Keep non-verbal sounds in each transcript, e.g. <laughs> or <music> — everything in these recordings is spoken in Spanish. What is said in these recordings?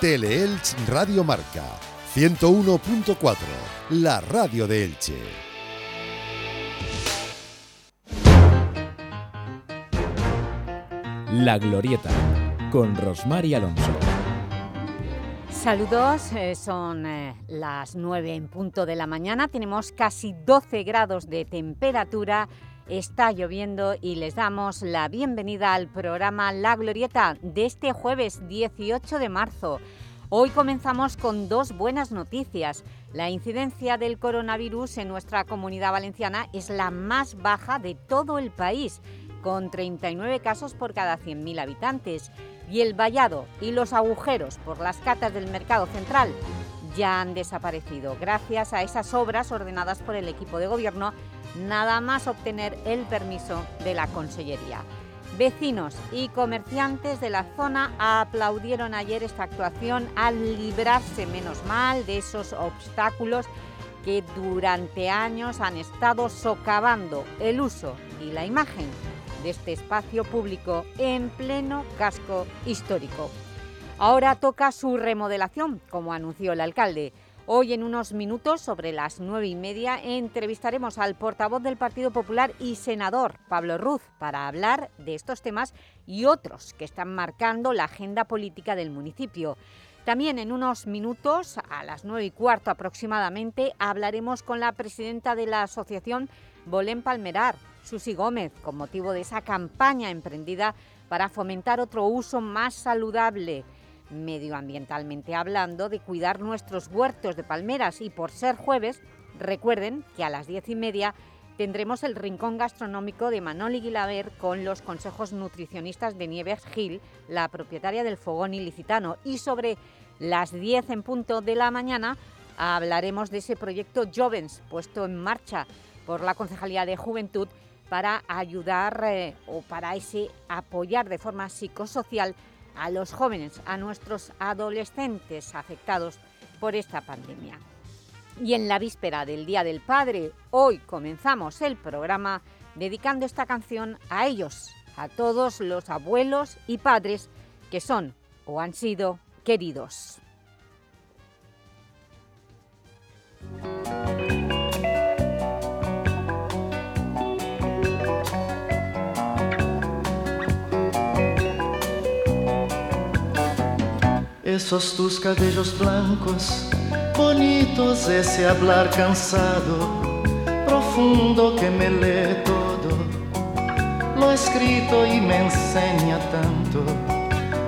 Teleelch Radio Marca 101.4, la radio de Elche. La Glorieta, con Rosmar Alonso. Saludos, eh, son eh, las 9 en punto de la mañana, tenemos casi 12 grados de temperatura, está lloviendo y les damos la bienvenida al programa La Glorieta de este jueves 18 de marzo. Hoy comenzamos con dos buenas noticias. La incidencia del coronavirus en nuestra comunidad valenciana es la más baja de todo el país, con 39 casos por cada 100.000 habitantes. Y el vallado y los agujeros por las catas del mercado central ya han desaparecido gracias a esas obras ordenadas por el equipo de gobierno, nada más obtener el permiso de la Consellería. Vecinos y comerciantes de la zona aplaudieron ayer esta actuación al librarse menos mal de esos obstáculos que durante años han estado socavando el uso y la imagen de este espacio público en pleno casco histórico. Ahora toca su remodelación, como anunció el alcalde. Hoy, en unos minutos, sobre las nueve y media, entrevistaremos al portavoz del Partido Popular y senador, Pablo Ruz, para hablar de estos temas y otros que están marcando la agenda política del municipio. También en unos minutos, a las nueve y cuarto aproximadamente, hablaremos con la presidenta de la asociación Bolén Palmerar, Susi Gómez, con motivo de esa campaña emprendida para fomentar otro uso más saludable medioambientalmente hablando, de cuidar nuestros huertos de palmeras. Y por ser jueves, recuerden que a las diez y media tendremos el rincón gastronómico de Manoli Guilaber con los consejos nutricionistas de Nieves Gil, la propietaria del Fogón Ilicitano, y sobre las 10 en punto de la mañana hablaremos de ese proyecto Jovens puesto en marcha por la Concejalía de Juventud para ayudar eh, o para ese apoyar de forma psicosocial a los jóvenes, a nuestros adolescentes afectados por esta pandemia. Y en la víspera del Día del Padre, hoy comenzamos el programa dedicando esta canción a ellos, a todos los abuelos y padres que son o han sido queridos. Esos tus cabellos blancos, bonitos, ese hablar cansado, profundo que me lee todo, lo escrito y me enseña tanto.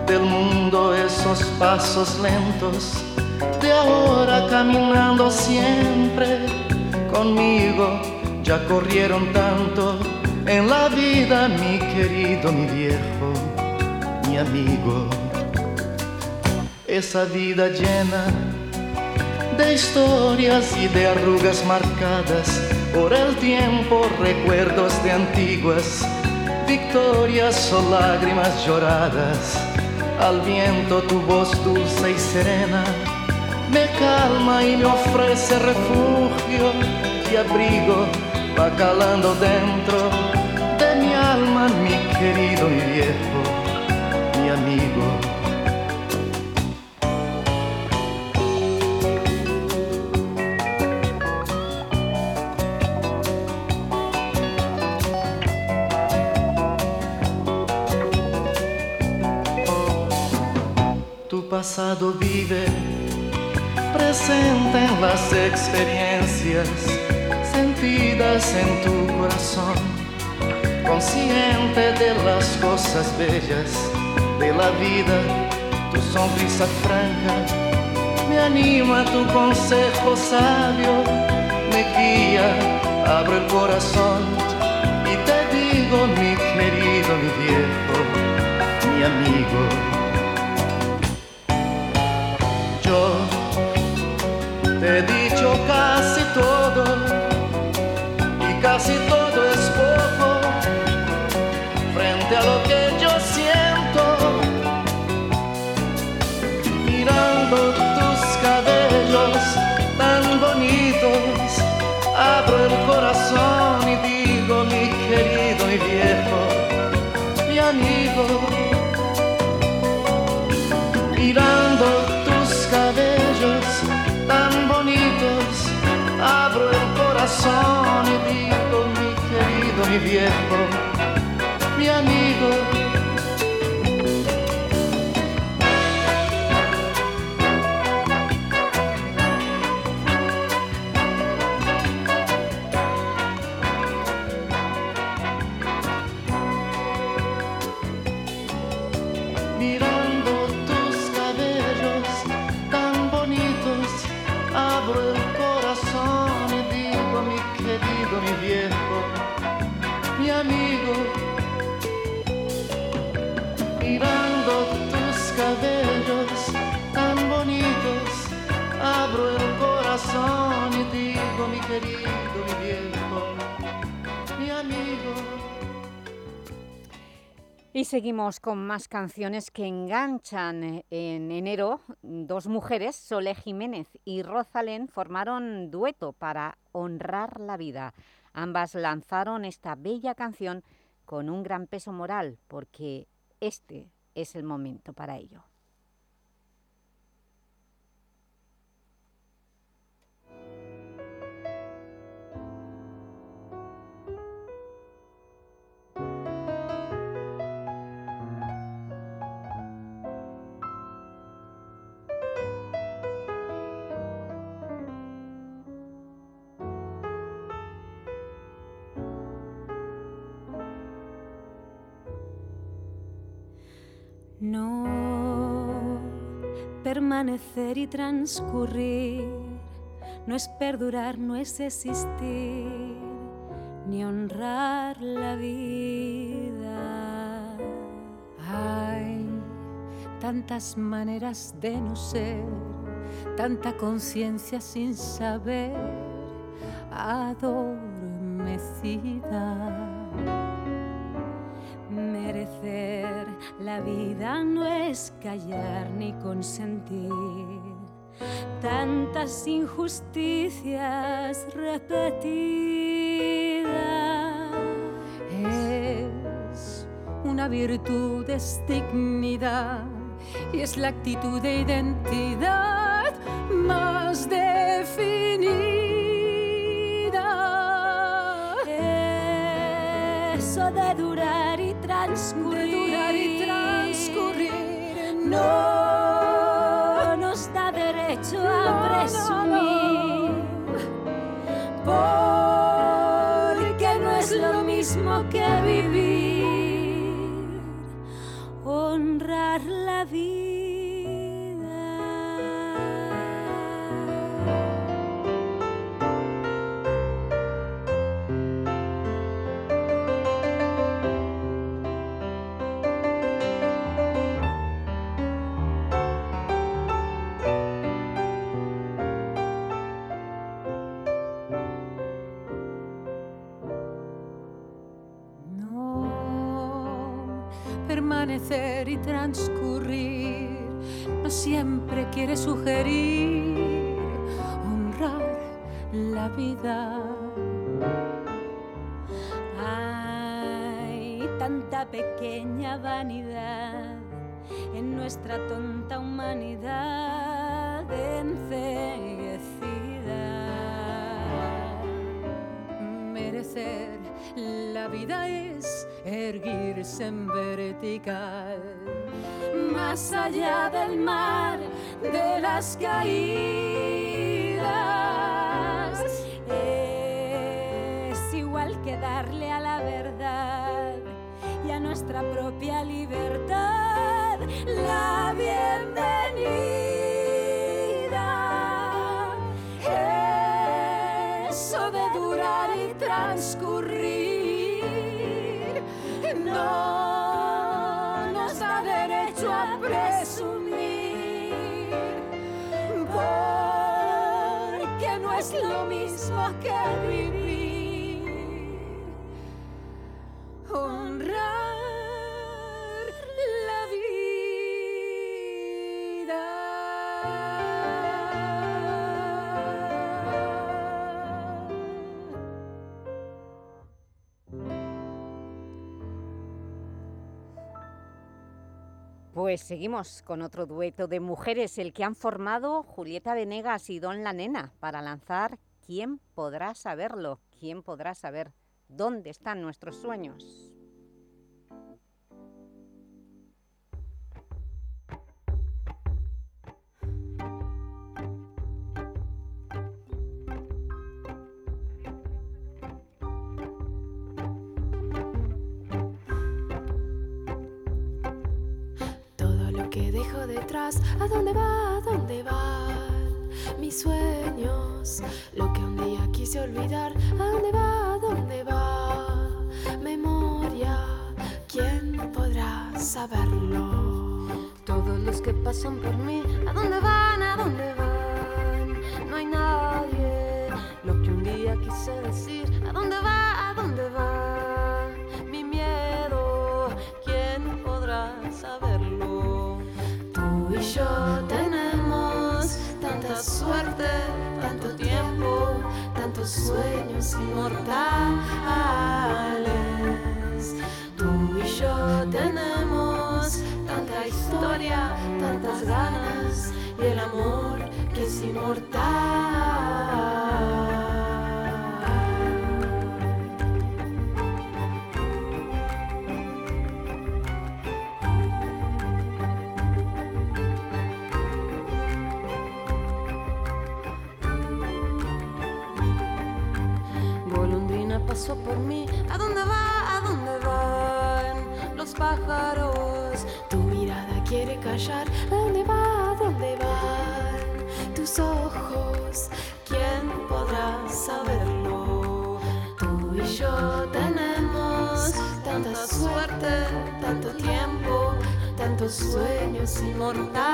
Del mundo esos pasos lentos, de ahora caminando siempre conmigo, ya corrieron tanto. En la vida mi querido, mi viejo, mi amigo esa vida llena de historias y de arrugas marcadas por el tiempo, recuerdos de antiguas victorias o lágrimas lloradas. Al viento tu voz dulce y serena me calma y me ofrece refugio y abrigo, va calando dentro de mi alma, mi querido, mi viejo, mi amigo. Pasado vive, presente en las experiencias sentidas en tu corazón, consciente de las cosas bellas de la vida, tu sonrisa franca me anima tu consejo sabio, me guía, abro el corazón y te digo mi querido, mi viejo, mi amigo Te Y seguimos con más canciones que enganchan. En enero, dos mujeres, Sole Jiménez y Rosalén, formaron dueto para honrar la vida. Ambas lanzaron esta bella canción con un gran peso moral, porque este es el momento para ello. No permanecer y transcurrir no es perdurar, no es existir, ni honrar la vida. Hay tantas maneras de no ser, tanta conciencia sin saber, adormecida. Merecer la vida no es callar ni consentir tantas injusticias repetidas. Es una virtud, es dignidad y es la actitud de identidad más definida. Eso de durar y transcurrir, y transcurrir no nos da derecho a presumir. Porque no es lo mismo que vivir, pequeña vanidad en nuestra tonta humanidad enceguecida. Merecer la vida es erguirse en vertical, más allá del mar de las caídas. Es igual que darle a la nuestra propia libertad la bienvenida. Eso de durar y transcurrir no nos da derecho a presumir, porque no es lo mismo que vivir, honrar Pues seguimos con otro dueto de mujeres, el que han formado Julieta Venegas y Don La Nena, para lanzar ¿Quién podrá saberlo? ¿Quién podrá saber ¿Dónde están nuestros sueños? ¿A dónde va? ¿A dónde van mis sueños? Lo que un día quise olvidar. ¿A dónde va? ¿A dónde va? Memoria, ¿quién podrá saberlo? Todos los que pasan por mí, ¿a dónde van? ¿A dónde van? No hay nadie. Lo que un día quise decir, ¿a dónde va? Yo tenemos tanta suerte, tanto tiempo, tantos sueños inmortales. Tú y yo tenemos tanta historia, tantas ganas y el amor que es inmortal. Sueños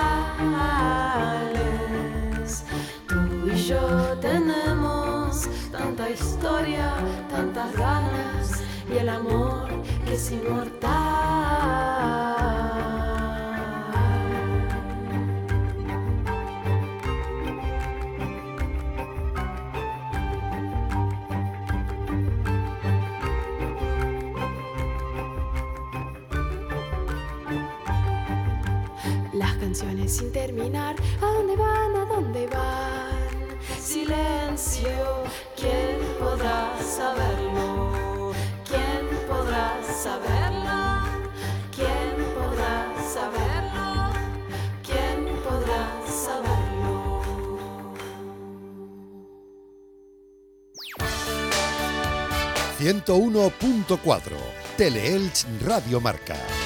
sin terminar, ¿a dónde van? ¿A dónde van? Silencio, ¿quién podrá saberlo? ¿Quién podrá saberlo? ¿Quién podrá saberlo? ¿Quién podrá saberlo? 101.4 Teleelch Radio Marca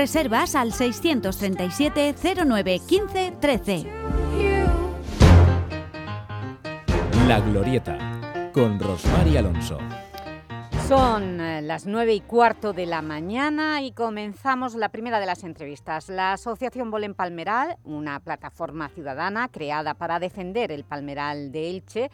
Reservas al 630 37 09 15 13. La Glorieta, con Rosmar Alonso. Son eh, las nueve y cuarto de la mañana y comenzamos la primera de las entrevistas. La Asociación Bolén Palmeral, una plataforma ciudadana creada para defender el palmeral de Elche,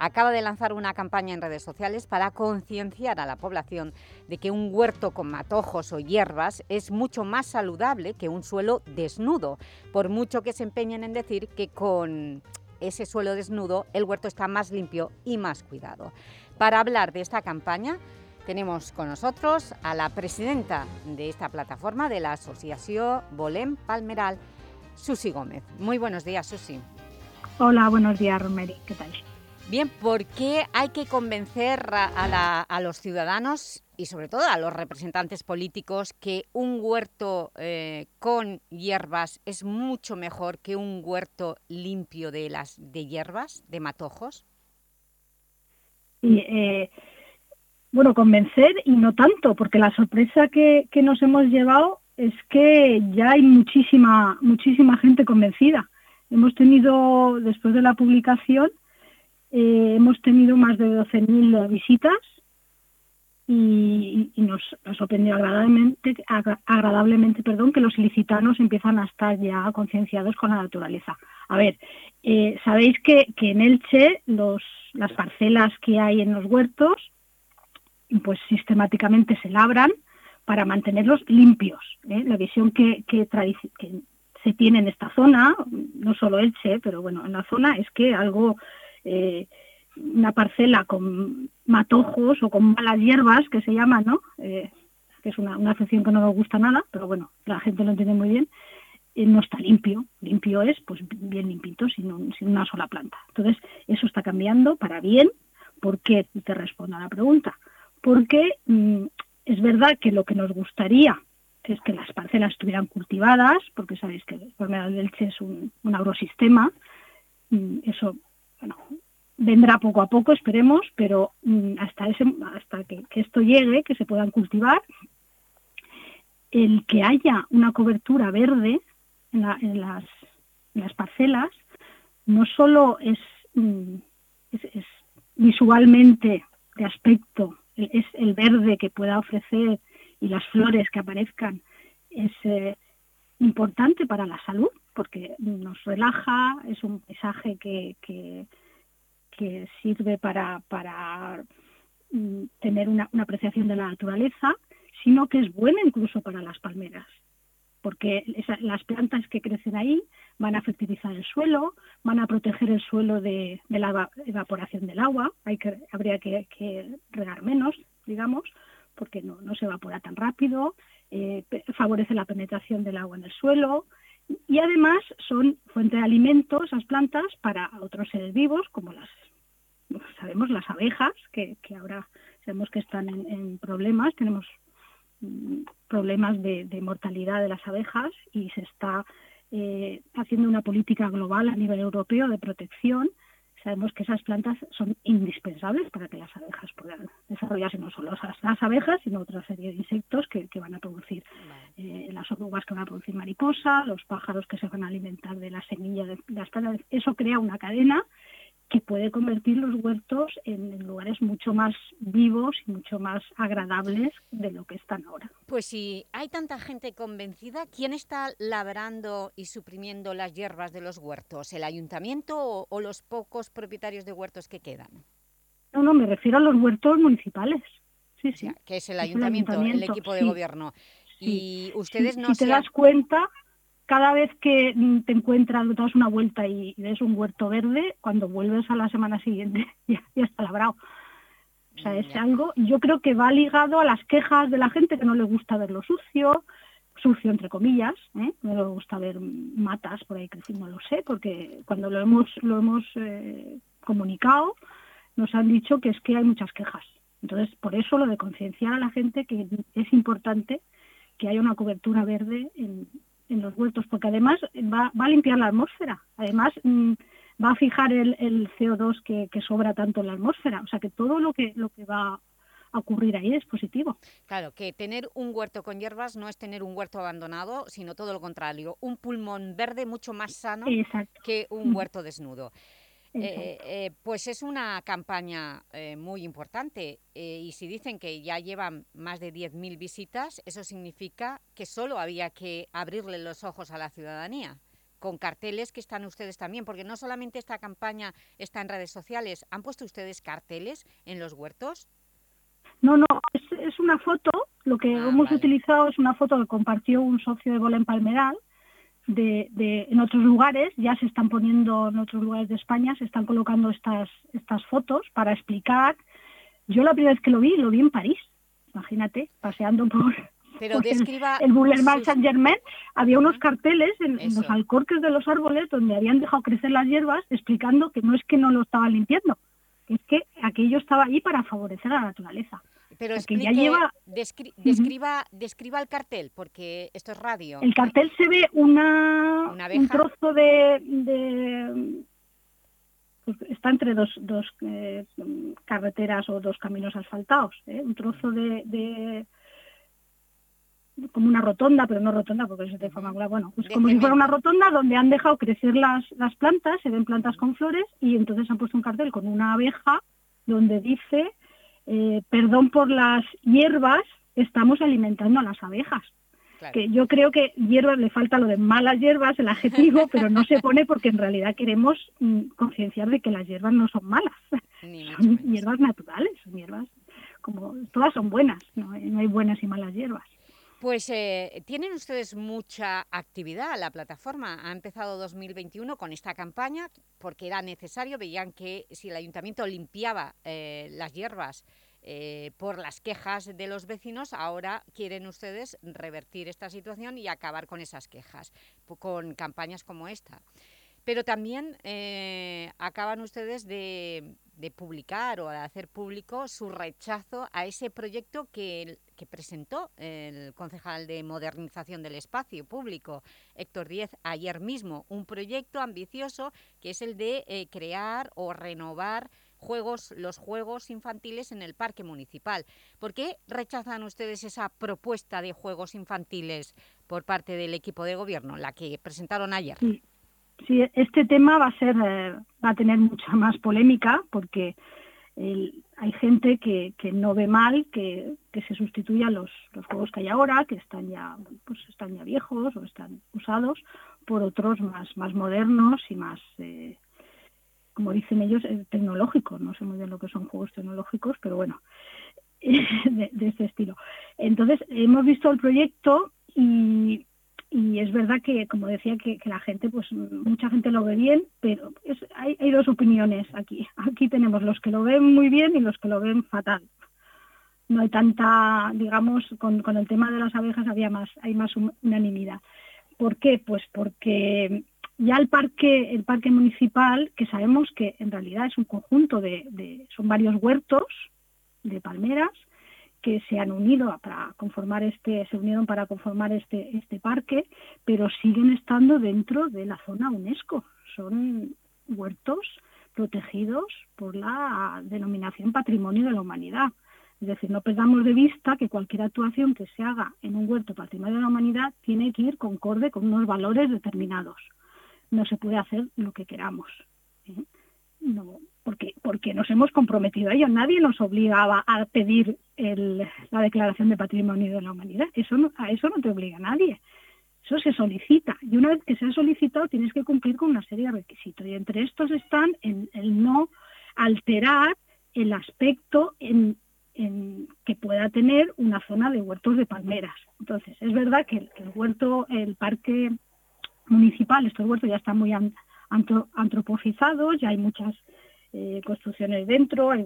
acaba de lanzar una campaña en redes sociales para concienciar a la población de que un huerto con matojos o hierbas es mucho más saludable que un suelo desnudo, por mucho que se empeñen en decir que con ese suelo desnudo el huerto está más limpio y más cuidado. Para hablar de esta campaña tenemos con nosotros a la presidenta de esta plataforma de la Asociación Bolén Palmeral, Susi Gómez. Muy buenos días, Susi. Hola, buenos días, Romeri. ¿Qué tal? Bien, ¿por qué hay que convencer a, los ciudadanos y sobre todo a los representantes políticos que un huerto eh, con hierbas es mucho mejor que un huerto limpio de, las, de hierbas, de matojos? Eh, bueno, convencer y no tanto, porque la sorpresa que, nos hemos llevado es que ya hay muchísima, muchísima gente convencida. Hemos tenido, después de la publicación, eh, hemos tenido más de 12.000 visitas y, nos, ha sorprendido agradablemente, agradablemente perdón, que los ilicitanos empiezan a estar ya concienciados con la naturaleza. A ver, eh, sabéis que, que, en Elche los, las parcelas que hay en los huertos pues sistemáticamente se labran para mantenerlos limpios. ¿eh? La visión que, que, se tiene en esta zona, no solo Elche, pero bueno, en la zona es que algo eh, una parcela con matojos o con malas hierbas, que se llama, ¿no? Eh, que es una, una que no nos gusta nada, pero bueno, la gente lo entiende muy bien, eh, no está limpio. Limpio es, pues, bien limpito, sin, sin una sola planta. Entonces, eso está cambiando para bien. ¿Por qué? Te respondo a la pregunta. Porque mm, es verdad que lo que nos gustaría es que las parcelas estuvieran cultivadas, porque sabéis que el enfermedad del Che es un, un agrosistema, mm, eso bueno, vendrá poco a poco, esperemos, pero mm, hasta, ese, hasta que, esto llegue, que se puedan cultivar, el que haya una cobertura verde en, las, parcelas no solo mm, es, es, visualmente de aspecto, es el verde que pueda ofrecer y las flores que aparezcan, es eh, importante para la salud porque nos relaja, es un paisaje que que sirve para, para mm, tener una, apreciación de la naturaleza, sino que es buena incluso para las palmeras, porque las plantas que crecen ahí van a fertilizar el suelo, van a proteger el suelo de, la evaporación del agua, hay que, habría que, regar menos, digamos, porque no, se evapora tan rápido, eh, favorece la penetración del agua en el suelo, y además son fuente de alimento esas plantas para otros seres vivos como las sabemos las abejas, que, ahora sabemos que están en, problemas, tenemos mm, problemas de, mortalidad de las abejas y se está eh, haciendo una política global a nivel europeo de protección. Sabemos que esas plantas son indispensables para que las abejas puedan desarrollarse, no solo las, abejas, sino otra serie de insectos que, van a producir eh, las orugas que van a producir mariposa, los pájaros que se van a alimentar de la semilla de las plantas. Eso crea una cadena que puede convertir los huertos en, lugares mucho más vivos y mucho más agradables de lo que están ahora. Pues si hay tanta gente convencida, ¿quién está labrando y suprimiendo las hierbas de los huertos? ¿El ayuntamiento o, los pocos propietarios de huertos que quedan? No, no, me refiero a los huertos municipales. Sí, sí. que es el ayuntamiento, el, equipo de gobierno. Y ustedes no si te das cuenta, cada vez que mm, te encuentras, das una vuelta y, ves un huerto verde, cuando vuelves a la semana siguiente <laughs> ya, está labrado. O sea, es algo, yo creo que va ligado a las quejas de la gente que no le gusta verlo sucio, sucio entre comillas, ¿eh? no le gusta ver matas por ahí creciendo, no lo sé, porque cuando lo hemos, lo hemos eh, comunicado nos han dicho que es que hay muchas quejas. Entonces, por eso lo de concienciar a la gente que es importante que haya una cobertura verde en, en los huertos, porque además va, a limpiar la atmósfera, además mm, va a fijar el, CO2 que, sobra tanto en la atmósfera, o sea que todo lo que, lo que va a ocurrir ahí es positivo. Claro, que tener un huerto con hierbas no es tener un huerto abandonado, sino todo lo contrario, un pulmón verde mucho más sano que un huerto desnudo. Eh, eh, pues es una campaña eh, muy importante y si dicen que ya llevan más de 10.000 visitas, eso significa que solo había que abrirle los ojos a la ciudadanía con carteles que están ustedes también, porque no solamente esta campaña está en redes sociales, ¿han puesto ustedes carteles en los huertos? No, no, es, una foto, lo que ah, hemos utilizado es una foto que compartió un socio de Bola en Palmeral, de, en otros lugares, ya se están poniendo en otros lugares de España, se están colocando estas, estas fotos para explicar. Yo la primera vez que lo vi, lo vi en París, imagínate, paseando por, Pero describa el, Boulevard Saint-Germain, había unos carteles en, los alcorques de los árboles donde habían dejado crecer las hierbas explicando que no es que no lo estaban limpiando, es que aquello estaba ahí para favorecer a la naturaleza. Pero ya lleva... describa, describa el cartel, porque esto es radio. El cartel se ve una, un trozo de... de pues está entre dos, dos eh, carreteras o dos caminos asfaltados, ¿eh? un trozo de, como una rotonda, pero no rotonda porque es de forma bueno, pues como si fuera una rotonda donde han dejado crecer las, las plantas, se ven plantas con flores y entonces han puesto un cartel con una abeja donde dice eh, perdón por las hierbas, estamos alimentando a las abejas. Que yo creo que hierbas le falta lo de malas hierbas, el adjetivo, pero no se pone porque en realidad queremos mm, concienciar de que las hierbas no son malas, <laughs> son hierbas naturales, son hierbas como todas son buenas, no hay buenas y malas hierbas. Pues eh, tienen ustedes mucha actividad. La plataforma ha empezado 2021 con esta campaña porque era necesario. Veían que si el ayuntamiento limpiaba eh, las hierbas eh, por las quejas de los vecinos, ahora quieren ustedes revertir esta situación y acabar con esas quejas, con campañas como esta. Pero también acaban ustedes de, de publicar o de hacer público su rechazo a ese proyecto que, que, presentó el concejal de modernización del espacio público, Héctor Díez, ayer mismo. Un proyecto ambicioso que es el de eh, crear o renovar juegos, los juegos infantiles en el parque municipal. ¿Por qué rechazan ustedes esa propuesta de juegos infantiles por parte del equipo de gobierno, la que presentaron ayer? Sí, este tema va a ser eh, va a tener mucha más polémica porque hay gente que, que, no ve mal que, que se sustituyan los, los, juegos que hay ahora, que están ya pues están ya viejos o están usados, por otros más más modernos y más eh, como dicen ellos eh, tecnológicos. No sé muy bien lo que son juegos tecnológicos, pero bueno <laughs> de este estilo. Entonces hemos visto el proyecto y y es verdad que, como decía, que, la gente, pues mucha gente lo ve bien, pero hay, dos opiniones aquí. Aquí tenemos los que lo ven muy bien y los que lo ven fatal. No hay tanta, digamos, con, el tema de las abejas había más, hay más unanimidad. ¿Por qué? Pues porque ya el parque, el parque municipal, que sabemos que en realidad es un conjunto de son varios huertos de palmeras, que se han unido para conformar este, se unieron para conformar este, este parque, pero siguen estando dentro de la zona UNESCO. Son huertos protegidos por la denominación Patrimonio de la Humanidad. Es decir, no perdamos de vista que cualquier actuación que se haga en un huerto Patrimonio de la Humanidad tiene que ir concorde con unos valores determinados. No se puede hacer lo que queramos. ¿eh? No, porque, porque nos hemos comprometido a ello. Nadie nos obligaba a pedir la declaración de patrimonio de la humanidad. Eso a eso no te obliga nadie. Eso se solicita. Y una vez que se ha solicitado, tienes que cumplir con una serie de requisitos. Y entre estos están el, no alterar el aspecto en, que pueda tener una zona de huertos de palmeras. Entonces, es verdad que el, huerto, el parque municipal, estos huertos ya están muy antropofizados, ya hay muchas eh, construcciones dentro, hay,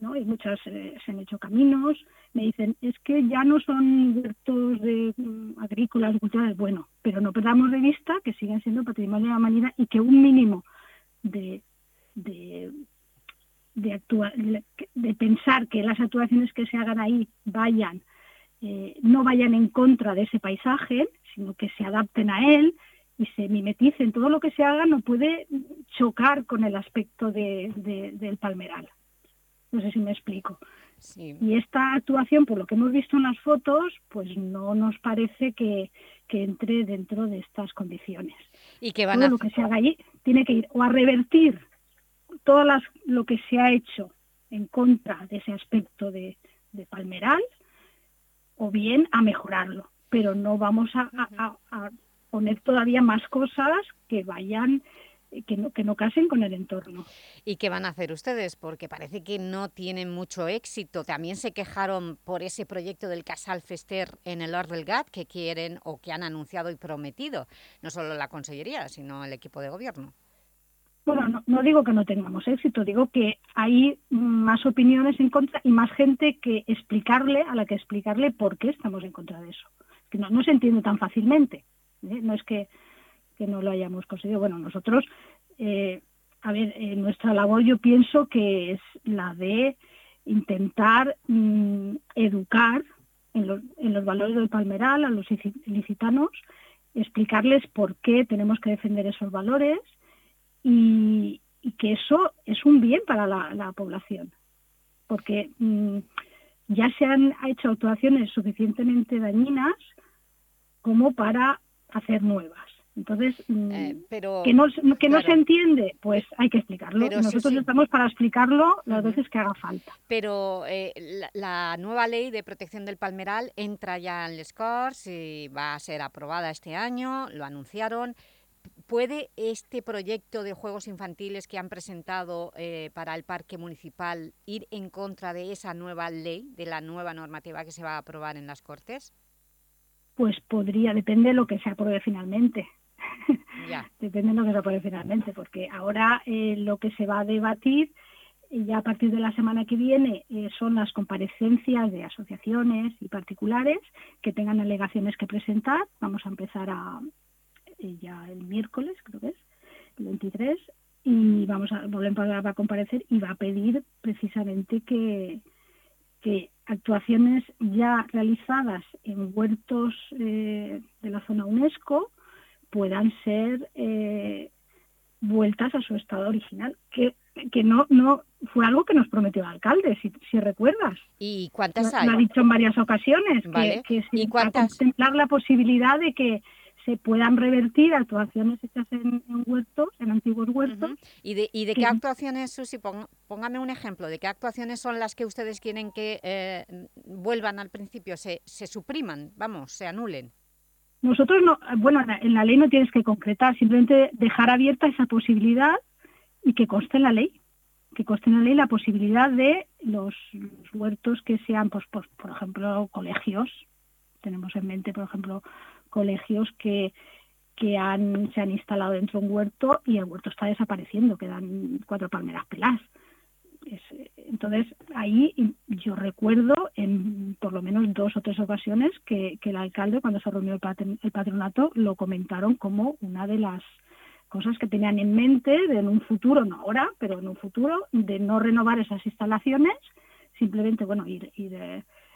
¿no? hay muchas, eh, se han hecho caminos, me dicen, es que ya no son huertos de, mm, agrícolas, culturales, bueno, pero no perdamos de vista que siguen siendo patrimonio de la humanidad y que un mínimo de, de, de, de pensar que las actuaciones que se hagan ahí vayan, eh, no vayan en contra de ese paisaje, sino que se adapten a él, y se mimeticen. Todo lo que se haga no puede chocar con el aspecto de, del palmeral. No sé si me explico. Y esta actuación, por lo que hemos visto en las fotos, pues no nos parece que, entre dentro de estas condiciones. Y que van Todo lo que se haga allí tiene que ir o a revertir todo las, lo que se ha hecho en contra de ese aspecto de, de palmeral o bien a mejorarlo. Pero no vamos a, a poner todavía más cosas que vayan que no, que no casen con el entorno. ¿Y qué van a hacer ustedes? Porque parece que no tienen mucho éxito. También se quejaron por ese proyecto del Casal Fester en el Or del Gat que quieren o que han anunciado y prometido, no solo la Consellería, sino el equipo de gobierno. Bueno, no, no, digo que no tengamos éxito, digo que hay más opiniones en contra y más gente que explicarle, a la que explicarle por qué estamos en contra de eso. Que no, no se entiende tan fácilmente. ¿Eh? no es que, no lo hayamos conseguido. Bueno, nosotros, eh, a ver, nuestra labor yo pienso que es la de intentar mm, educar en los, en valores del palmeral a los licitanos, explicarles por qué tenemos que defender esos valores y, y que eso es un bien para la, población, porque mm, ya se han hecho actuaciones suficientemente dañinas como para hacer nuevas. Entonces, mm, eh, que no, que no se entiende, pues hay que explicarlo. Nosotros estamos para explicarlo las veces que haga falta. Pero eh, la, nueva ley de protección del palmeral entra ya en el SCORS y va a ser aprobada este año, lo anunciaron. ¿Puede este proyecto de juegos infantiles que han presentado eh, para el parque municipal ir en contra de esa nueva ley, de la nueva normativa que se va a aprobar en las Cortes? Pues podría, depende de lo que se apruebe finalmente. <laughs> Depende de lo que se apruebe finalmente, porque ahora eh, lo que se va a debatir eh, ya a partir de la semana que viene eh, son las comparecencias de asociaciones y particulares que tengan alegaciones que presentar. Vamos a empezar a, ya el miércoles, creo que es, el 23, y vamos a volver a comparecer y va a pedir precisamente que, que actuaciones ya realizadas en huertos de la zona UNESCO puedan ser eh, vueltas a su estado original, que, que no, no fue algo que nos prometió el alcalde, si, si recuerdas. ¿Y cuántas hay? Lo ha dicho en varias ocasiones, que, que ¿Y contemplar la posibilidad de que se puedan revertir actuaciones hechas en, huertos, en antiguos huertos. ¿Y de, y de qué actuaciones, Susi, póngame un ejemplo, de qué actuaciones son las que ustedes quieren que eh, vuelvan al principio, se, se supriman, vamos, se anulen? Nosotros, no, bueno, en la ley no tienes que concretar, simplemente dejar abierta esa posibilidad y que conste en la ley, que conste en la ley la posibilidad de los, huertos que sean, pues, pues, por ejemplo, colegios. Tenemos en mente, por ejemplo, colegios que, han, se han instalado dentro de un huerto y el huerto está desapareciendo, quedan cuatro palmeras peladas entonces, ahí yo recuerdo en por lo menos dos o tres ocasiones que, el alcalde, cuando se reunió el, patronato, lo comentaron como una de las cosas que tenían en mente de en un futuro, no ahora, pero en un futuro, de no renovar esas instalaciones, simplemente, bueno, ir, ir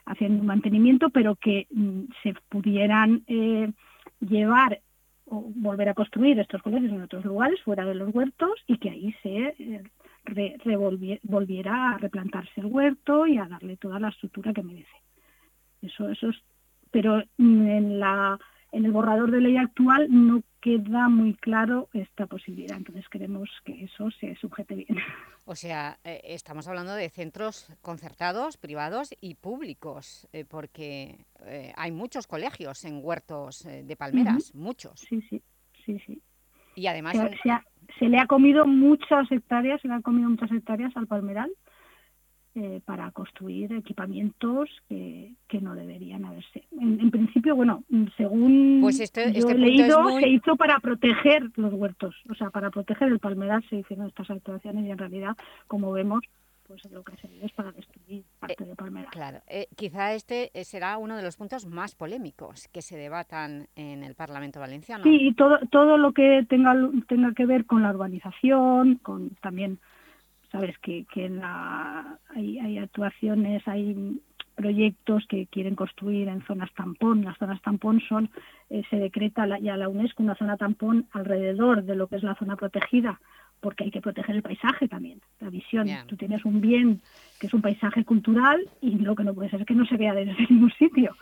haciendo un mantenimiento, pero que mm, se pudieran eh, llevar o volver a construir estos colegios en otros lugares fuera de los huertos y que ahí se eh, volviera a replantarse el huerto y a darle toda la estructura que merece. Eso, eso es, pero en la en el borrador de ley actual no queda muy claro esta posibilidad, entonces queremos que eso se sujete bien. O sea, eh, estamos hablando de centros concertados, privados y públicos, eh, porque eh, hay muchos colegios en huertos de palmeras, muchos. Sí, sí, sí, sí. Y además... Se, le ha comido muchas hectáreas, se le ha comido muchas hectáreas al palmeral eh, para construir equipamientos que, no deberían haberse. En, principio, bueno, según pues este, yo este he leído, se hizo para proteger los huertos, o sea, para proteger el palmeral se hicieron estas actuaciones y en realidad, como vemos, pues lo que se es para destruir parte eh, de Palmera. Claro, eh, quizá este eh, será uno de los puntos más polémicos que se debatan en el Parlamento Valenciano. Sí, todo, todo lo que tenga, tenga que ver con la urbanización, con también, sabes, que, que la, hay, hay actuaciones, hay proyectos que quieren construir en zonas tampón. Las zonas tampón son, se decreta ya la UNESCO una zona tampón alrededor de lo que es la zona protegida porque hay que proteger el paisaje también, la visión. Tú tienes un bien que es un paisaje cultural y lo que no puede ser es que no se vea desde ningún sitio.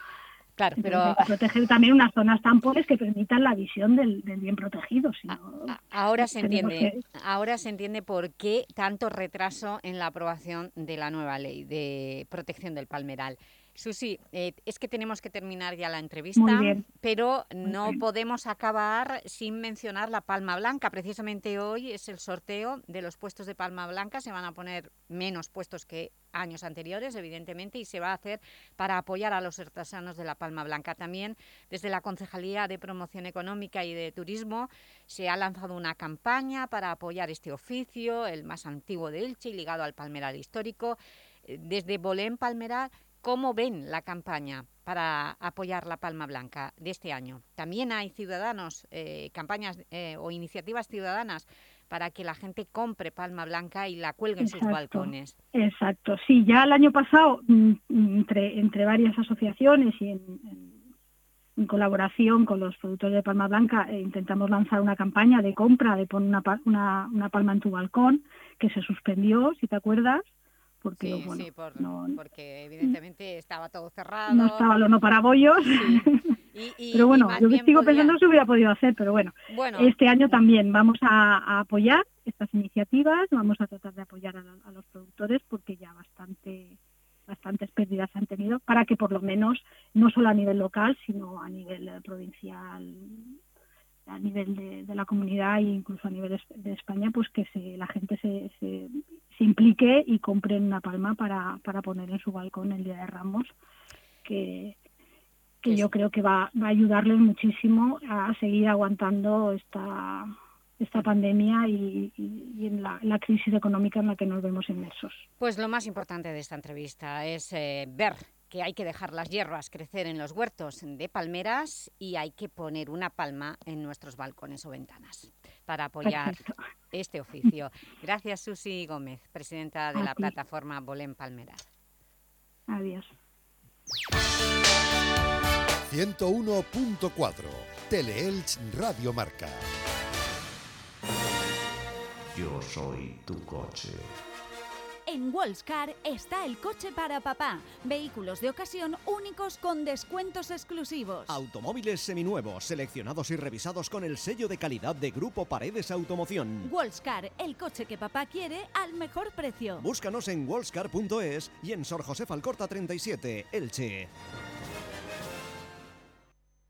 Claro, pero... Hay que proteger también unas zonas tampones que permitan la visión del, bien protegido. ahora, se entiende, ahora se entiende por qué tanto retraso en la aprobación de la nueva ley de protección del palmeral. Susi, eh, es que tenemos que terminar ya la entrevista, pero no podemos acabar sin mencionar la Palma Blanca. Precisamente hoy es el sorteo de los puestos de Palma Blanca. Se van a poner menos puestos que años anteriores, evidentemente, y se va a hacer para apoyar a los artesanos de la Palma Blanca. También desde la Concejalía de Promoción Económica y de Turismo se ha lanzado una campaña para apoyar este oficio, el más antiguo de Elche y ligado al palmeral histórico. Eh, desde Bolén Palmeral ¿Cómo ven la campaña para apoyar la Palma Blanca de este año? También hay ciudadanos, eh, campañas eh, o iniciativas ciudadanas para que la gente compre Palma Blanca y la cuelgue en sus balcones. Exacto, sí, ya el año pasado, mm, entre, entre varias asociaciones y en, en colaboración con los productores de Palma Blanca, eh, intentamos lanzar una campaña de compra de poner una, una, palma en tu balcón, que se suspendió, si te acuerdas. Porque, sí, bueno, sí, porque evidentemente estaba todo cerrado. No estaba lo no para bollos. <laughs> pero bueno, yo sigo pensando que se hubiera podido hacer, pero bueno, este año también vamos a, apoyar estas iniciativas, vamos a tratar de apoyar a los productores porque ya bastante bastantes pérdidas han tenido para que por lo menos, no solo a nivel local, sino a nivel eh, provincial, a nivel de, la comunidad e incluso a nivel de España, pues que se, la gente se, se, implique y compre una palma para, para poner en su balcón el Día de Ramos, que, que yo creo que va, va a ayudarles muchísimo a seguir aguantando esta esta pandemia y, en la, crisis económica en la que nos vemos inmersos. Pues lo más importante de esta entrevista es eh, ver que hay que dejar las hierbas crecer en los huertos de palmeras y hay que poner una palma en nuestros balcones o ventanas para apoyar este oficio. Gracias, Susi Gómez, presidenta de la plataforma Bolén Palmeras. Adiós. 101.4 Teleelch Radio Marca. Yo soy tu coche. En Wallscar está el coche para papá. Vehículos de ocasión únicos con descuentos exclusivos. Automóviles seminuevos, seleccionados y revisados con el sello de calidad de Grupo Paredes Automoción. Wallscar, el coche que papá quiere al mejor precio. Búscanos en wallscar.es y en Sor José Falcorta 37, Elche.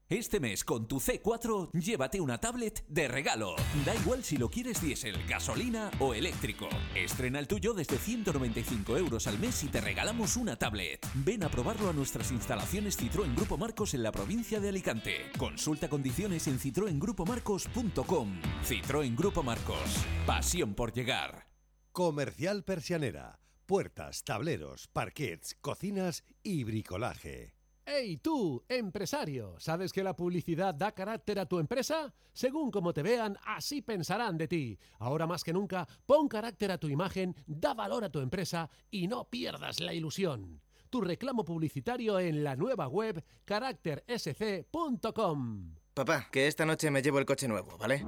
Este mes con tu C4 llévate una tablet de regalo. Da igual si lo quieres diésel, gasolina o eléctrico. Estrena el tuyo desde 195 euros al mes y te regalamos una tablet. Ven a probarlo a nuestras instalaciones Citroën Grupo Marcos en la provincia de Alicante. Consulta condiciones en citroengrupomarcos.com. Citroën Grupo Marcos. Pasión por llegar. Comercial Persianera. Puertas, tableros, parquets, cocinas y bricolaje. ¡Hey tú, empresario! ¿Sabes que la publicidad da carácter a tu empresa? Según como te vean, así pensarán de ti. Ahora más que nunca, pon carácter a tu imagen, da valor a tu empresa y no pierdas la ilusión. Tu reclamo publicitario en la nueva web caráctersc.com. Papá, que esta noche me llevo el coche nuevo, ¿vale?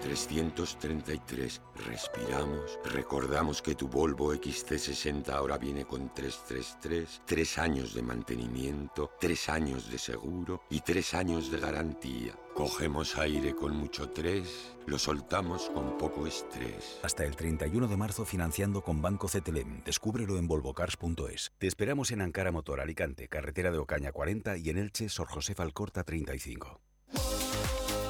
333. Respiramos. Recordamos que tu Volvo XC60 ahora viene con 333, 3 años de mantenimiento, 3 años de seguro y 3 años de garantía. Cogemos aire con mucho 3, lo soltamos con poco estrés. Hasta el 31 de marzo financiando con Banco CTLM. Descúbrelo en volvocars.es. Te esperamos en Ankara Motor Alicante, carretera de Ocaña 40 y en Elche, Sor José Alcorta 35.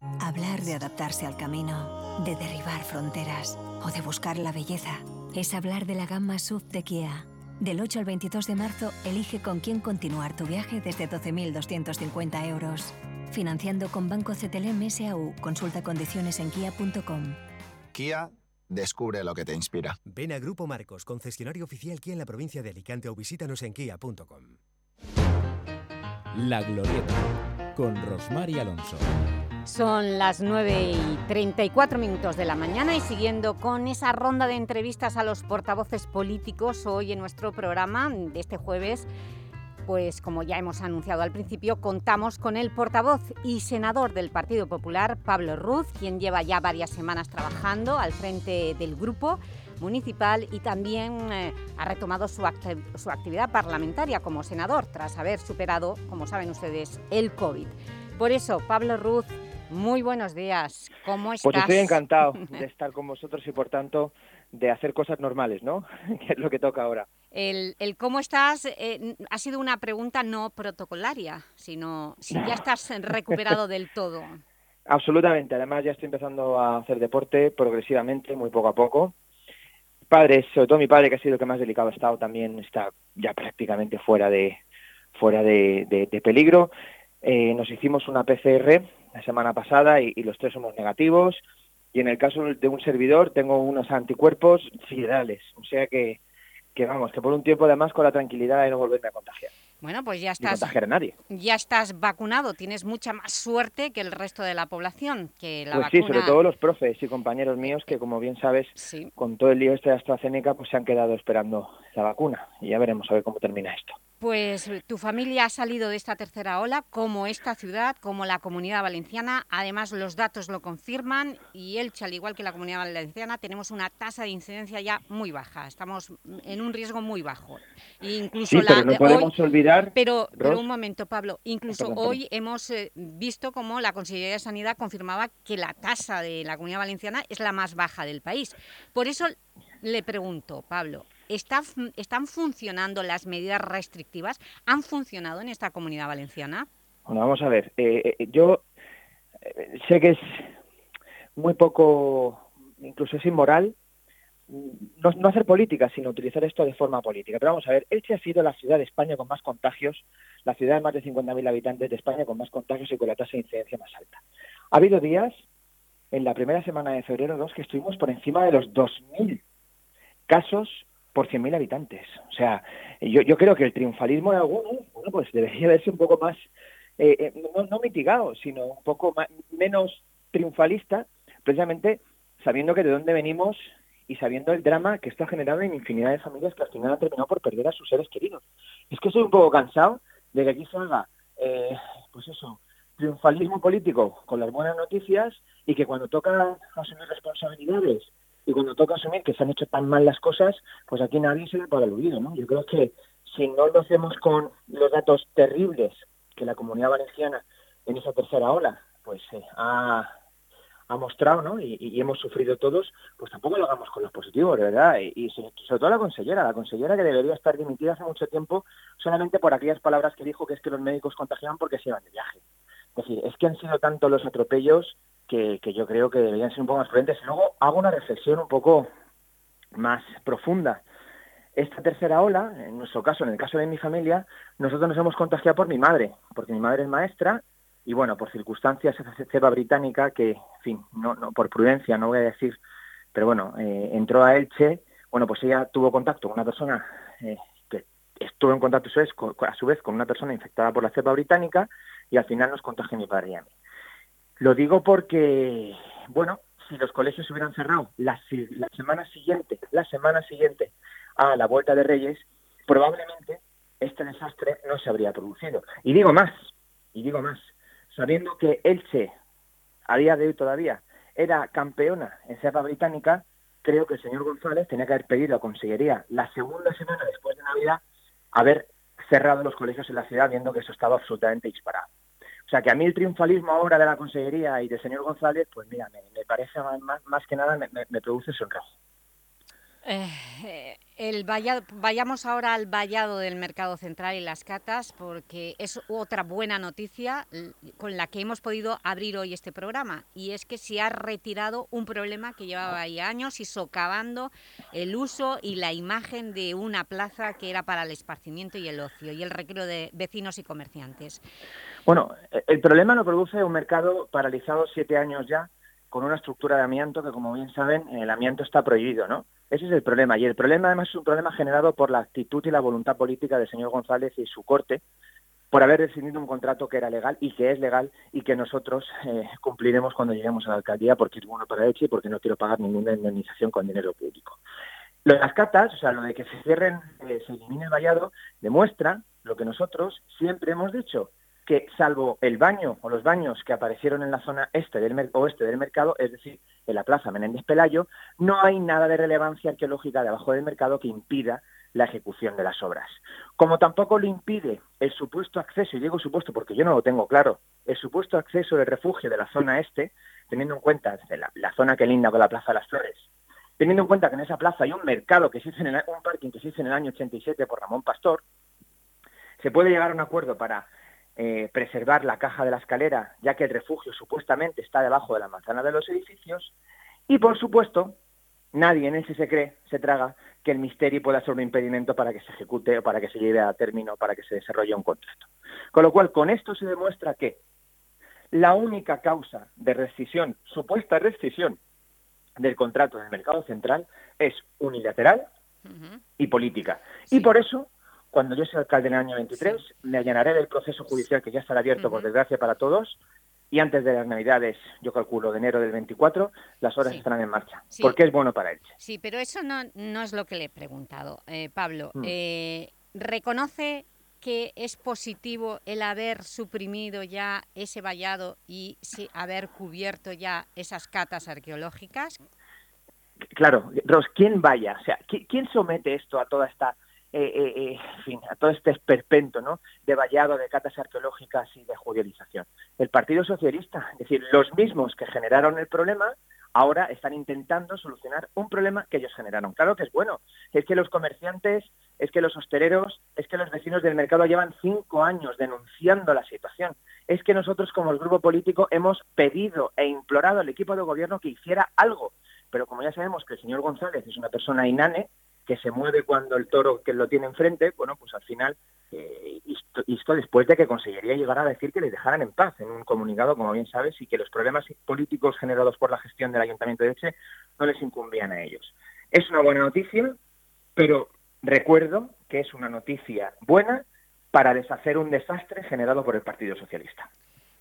Hablar de adaptarse al camino, de derribar fronteras o de buscar la belleza es hablar de la gama SUV de Kia. Del 8 al 22 de marzo, elige con quién continuar tu viaje desde 12.250 euros. Financiando con Banco CTLM SAU. Consulta condiciones en kia.com. Kia, descubre lo que te inspira. Ven a Grupo Marcos, concesionario oficial Kia en la provincia de Alicante o visítanos en kia.com. La Glorieta, con Rosmar y Alonso. Son las 9 y 34 minutos de la mañana y siguiendo con esa ronda de entrevistas a los portavoces políticos hoy en nuestro programa de este jueves, pues como ya hemos anunciado al principio, contamos con el portavoz y senador del Partido Popular, Pablo Ruz, quien lleva ya varias semanas trabajando al frente del grupo municipal y también eh, ha retomado su, su actividad parlamentaria como senador tras haber superado, como saben ustedes, el COVID. Por eso, Pablo Ruz muy buenos días, ¿cómo estás? Pues estoy encantado <laughs> de estar con vosotros y por tanto de hacer cosas normales, ¿no? <laughs> que es lo que toca ahora. El, el cómo estás eh, ha sido una pregunta no protocolaria, sino si ya <laughs> estás recuperado del todo. Absolutamente, además ya estoy empezando a hacer deporte progresivamente, muy poco a poco. Padres, sobre todo mi padre, que ha sido el que más delicado ha estado, también está ya prácticamente fuera de, fuera de, de- de peligro. Eh, nos hicimos una PCR la semana pasada y, y los tres somos negativos. Y en el caso de un servidor tengo unos anticuerpos federales. O sea que, que vamos, que por un tiempo además con la tranquilidad de no volverme a contagiar. Bueno, pues ya estás, contagiar a nadie. ya estás vacunado, tienes mucha más suerte que el resto de la población, que la Pues sí, vacuna... sobre todo los profes y compañeros míos que, como bien sabes, con todo el lío este de AstraZeneca, pues se han quedado esperando la vacuna. Y ya veremos a ver cómo termina esto. Pues tu familia ha salido de esta tercera ola, como esta ciudad, como la Comunidad Valenciana. Además, los datos lo confirman y Elche, al igual que la Comunidad Valenciana, tenemos una tasa de incidencia ya muy baja. Estamos en un riesgo muy bajo. E incluso Sí, la, pero no hoy- podemos olvidar, Pero, un momento, Pablo. Incluso Perdón, perdón. hoy hemos eh, visto como la Consejería de Sanidad confirmaba que la tasa de la Comunidad Valenciana es la más baja del país. Por eso le pregunto, Pablo, ¿está fun- ¿están funcionando las medidas restrictivas? ¿Han funcionado en esta Comunidad Valenciana? Bueno, vamos a ver. eh, eh, yo eh, sé que es muy poco, incluso es inmoral, no, no hacer política, sino utilizar esto de forma política. Pero vamos a ver, Elche ha sido la ciudad de España con más contagios, la ciudad de más de 50.000 habitantes de España con más contagios y con la tasa de incidencia más alta. Ha habido días, en la primera semana de febrero, dos, que estuvimos por encima de los 2.000 casos por 100.000 habitantes. O sea, yo, yo creo que el triunfalismo de algunos, bueno, pues debería verse un poco más, eh, eh, no, mitigado, sino un poco menos triunfalista, precisamente sabiendo que de dónde venimos y sabiendo el drama que esto ha generado en infinidad de familias que al final han terminado por perder a sus seres queridos. Es que estoy un poco cansado de que aquí se haga, eh, pues eso, triunfalismo político con las buenas noticias y que cuando toca asumir responsabilidades y cuando toca asumir que se han hecho tan mal las cosas, pues aquí nadie se da para el olvido, ¿no? Yo creo que si no lo hacemos con los datos terribles que la comunidad valenciana en esa tercera ola pues eh, ha, ha mostrado, ¿no? Y, hemos sufrido todos, pues tampoco lo hagamos con los positivos, verdad. Y, y sobre todo la consellera, la consellera que debería estar dimitida hace mucho tiempo solamente por aquellas palabras que dijo que es que los médicos contagiaban porque se iban de viaje. Es decir, es que han sido tantos los atropellos que, que yo creo que deberían ser un poco más prudentes. Luego hago una reflexión un poco más profunda. Esta tercera ola, en nuestro caso, en el caso de mi familia, nosotros nos hemos contagiado por mi madre, porque mi madre es maestra y bueno, por circunstancias, esa cepa británica que, en fin, no, no, por prudencia no voy a decir, pero bueno, eh, entró a Elche, bueno, pues ella tuvo contacto con una persona eh, que estuvo en contacto su, vez, a su vez con una persona infectada por la cepa británica y al final nos contagió a mi padre y a mí. Lo digo porque, bueno, si los colegios se hubieran cerrado la semana siguiente, la semana siguiente a la vuelta de Reyes, probablemente este desastre no se habría producido. Y digo más, y digo más, sabiendo que Elche, a día de hoy todavía, era campeona en cepa británica, creo que el señor González tenía que haber pedido a Consellería la segunda semana después de Navidad haber cerrado los colegios en la ciudad, viendo que eso estaba absolutamente disparado. O sea, que a mí el triunfalismo ahora de la Consellería y del señor González, pues mira, me, parece más, más- que nada, me, produce sonrojo. Eh, el valla- vayamos ahora al vallado del Mercado Central y las catas, porque es otra buena noticia con la que hemos podido abrir hoy este programa, y es que se ha retirado un problema que llevaba ahí años y socavando el uso y la imagen de una plaza que era para el esparcimiento y el ocio y el recreo de vecinos y comerciantes. Bueno, eh, el problema lo produce un mercado paralizado siete años ya, con una estructura de amianto que, como bien saben, el amianto está prohibido, ¿no? Ese es el problema. Y el problema, además, es un problema generado por la actitud y la voluntad política del señor González y su corte por haber rescindido un contrato que era legal y que es legal y que nosotros eh, cumpliremos cuando lleguemos a la alcaldía porque es bueno para Elche y porque no quiero pagar ninguna indemnización con dinero público. Lo de las catas, o sea, lo de que se cierren, eh, se elimine el vallado, demuestra lo que nosotros siempre hemos dicho, que salvo el baño o los baños que aparecieron en la zona este del oeste del mercado, es decir, en la plaza Menéndez Pelayo, no hay nada de relevancia arqueológica debajo del mercado que impida la ejecución de las obras. Como tampoco lo impide el supuesto acceso, y digo supuesto porque yo no lo tengo claro, el supuesto acceso del refugio de la zona este, teniendo en cuenta de la, zona que linda con la Plaza de las Flores, teniendo en cuenta que en esa plaza hay un mercado que se en un parking que se hizo en el año 87 por Ramón Pastor, se puede llegar a un acuerdo para eh, preservar la caja de la escalera, ya que el refugio supuestamente está debajo de la manzana de los edificios, y por supuesto, nadie en ese se cree, se traga, que el misterio pueda ser un impedimento para que se ejecute o para que se lleve a término, para que se desarrolle un contrato. Con lo cual, con esto se demuestra que la única causa de rescisión, supuesta rescisión del contrato del mercado central es unilateral y política. Y por eso, cuando yo sea alcalde en el año 23, me allanaré del proceso judicial que ya estará abierto, por desgracia, para todos, y antes de las Navidades, yo calculo de enero del 24, las horas estarán en marcha, porque es bueno para Elche. Sí, pero eso no, no es lo que le he preguntado. Eh, Pablo, Mm. eh, ¿reconoce que es positivo el haber suprimido ya ese vallado y sí, haber cubierto ya esas catas arqueológicas? Claro, Ros, ¿quién vaya? O sea, ¿qui- ¿quién somete esto a toda esta, en fin, a todo este esperpento, ¿no? De vallado, de catas arqueológicas y de judicialización. El Partido Socialista, es decir, los mismos que generaron el problema, ahora están intentando solucionar un problema que ellos generaron. Claro que es bueno. Es que los comerciantes, es que los hosteleros, es que los vecinos del mercado llevan cinco años denunciando la situación. Es que nosotros como el grupo político hemos pedido e implorado al equipo de gobierno que hiciera algo. Pero como ya sabemos que el señor González es una persona inane, que se mueve cuando el toro que lo tiene enfrente, bueno, pues al final, eh, esto, esto después de que conseguiría llegar a decir que le dejaran en paz en un comunicado, como bien sabes, y que los problemas políticos generados por la gestión del Ayuntamiento de Elche no les incumbían a ellos. Es una buena noticia, pero recuerdo que es una noticia buena para deshacer un desastre generado por el Partido Socialista.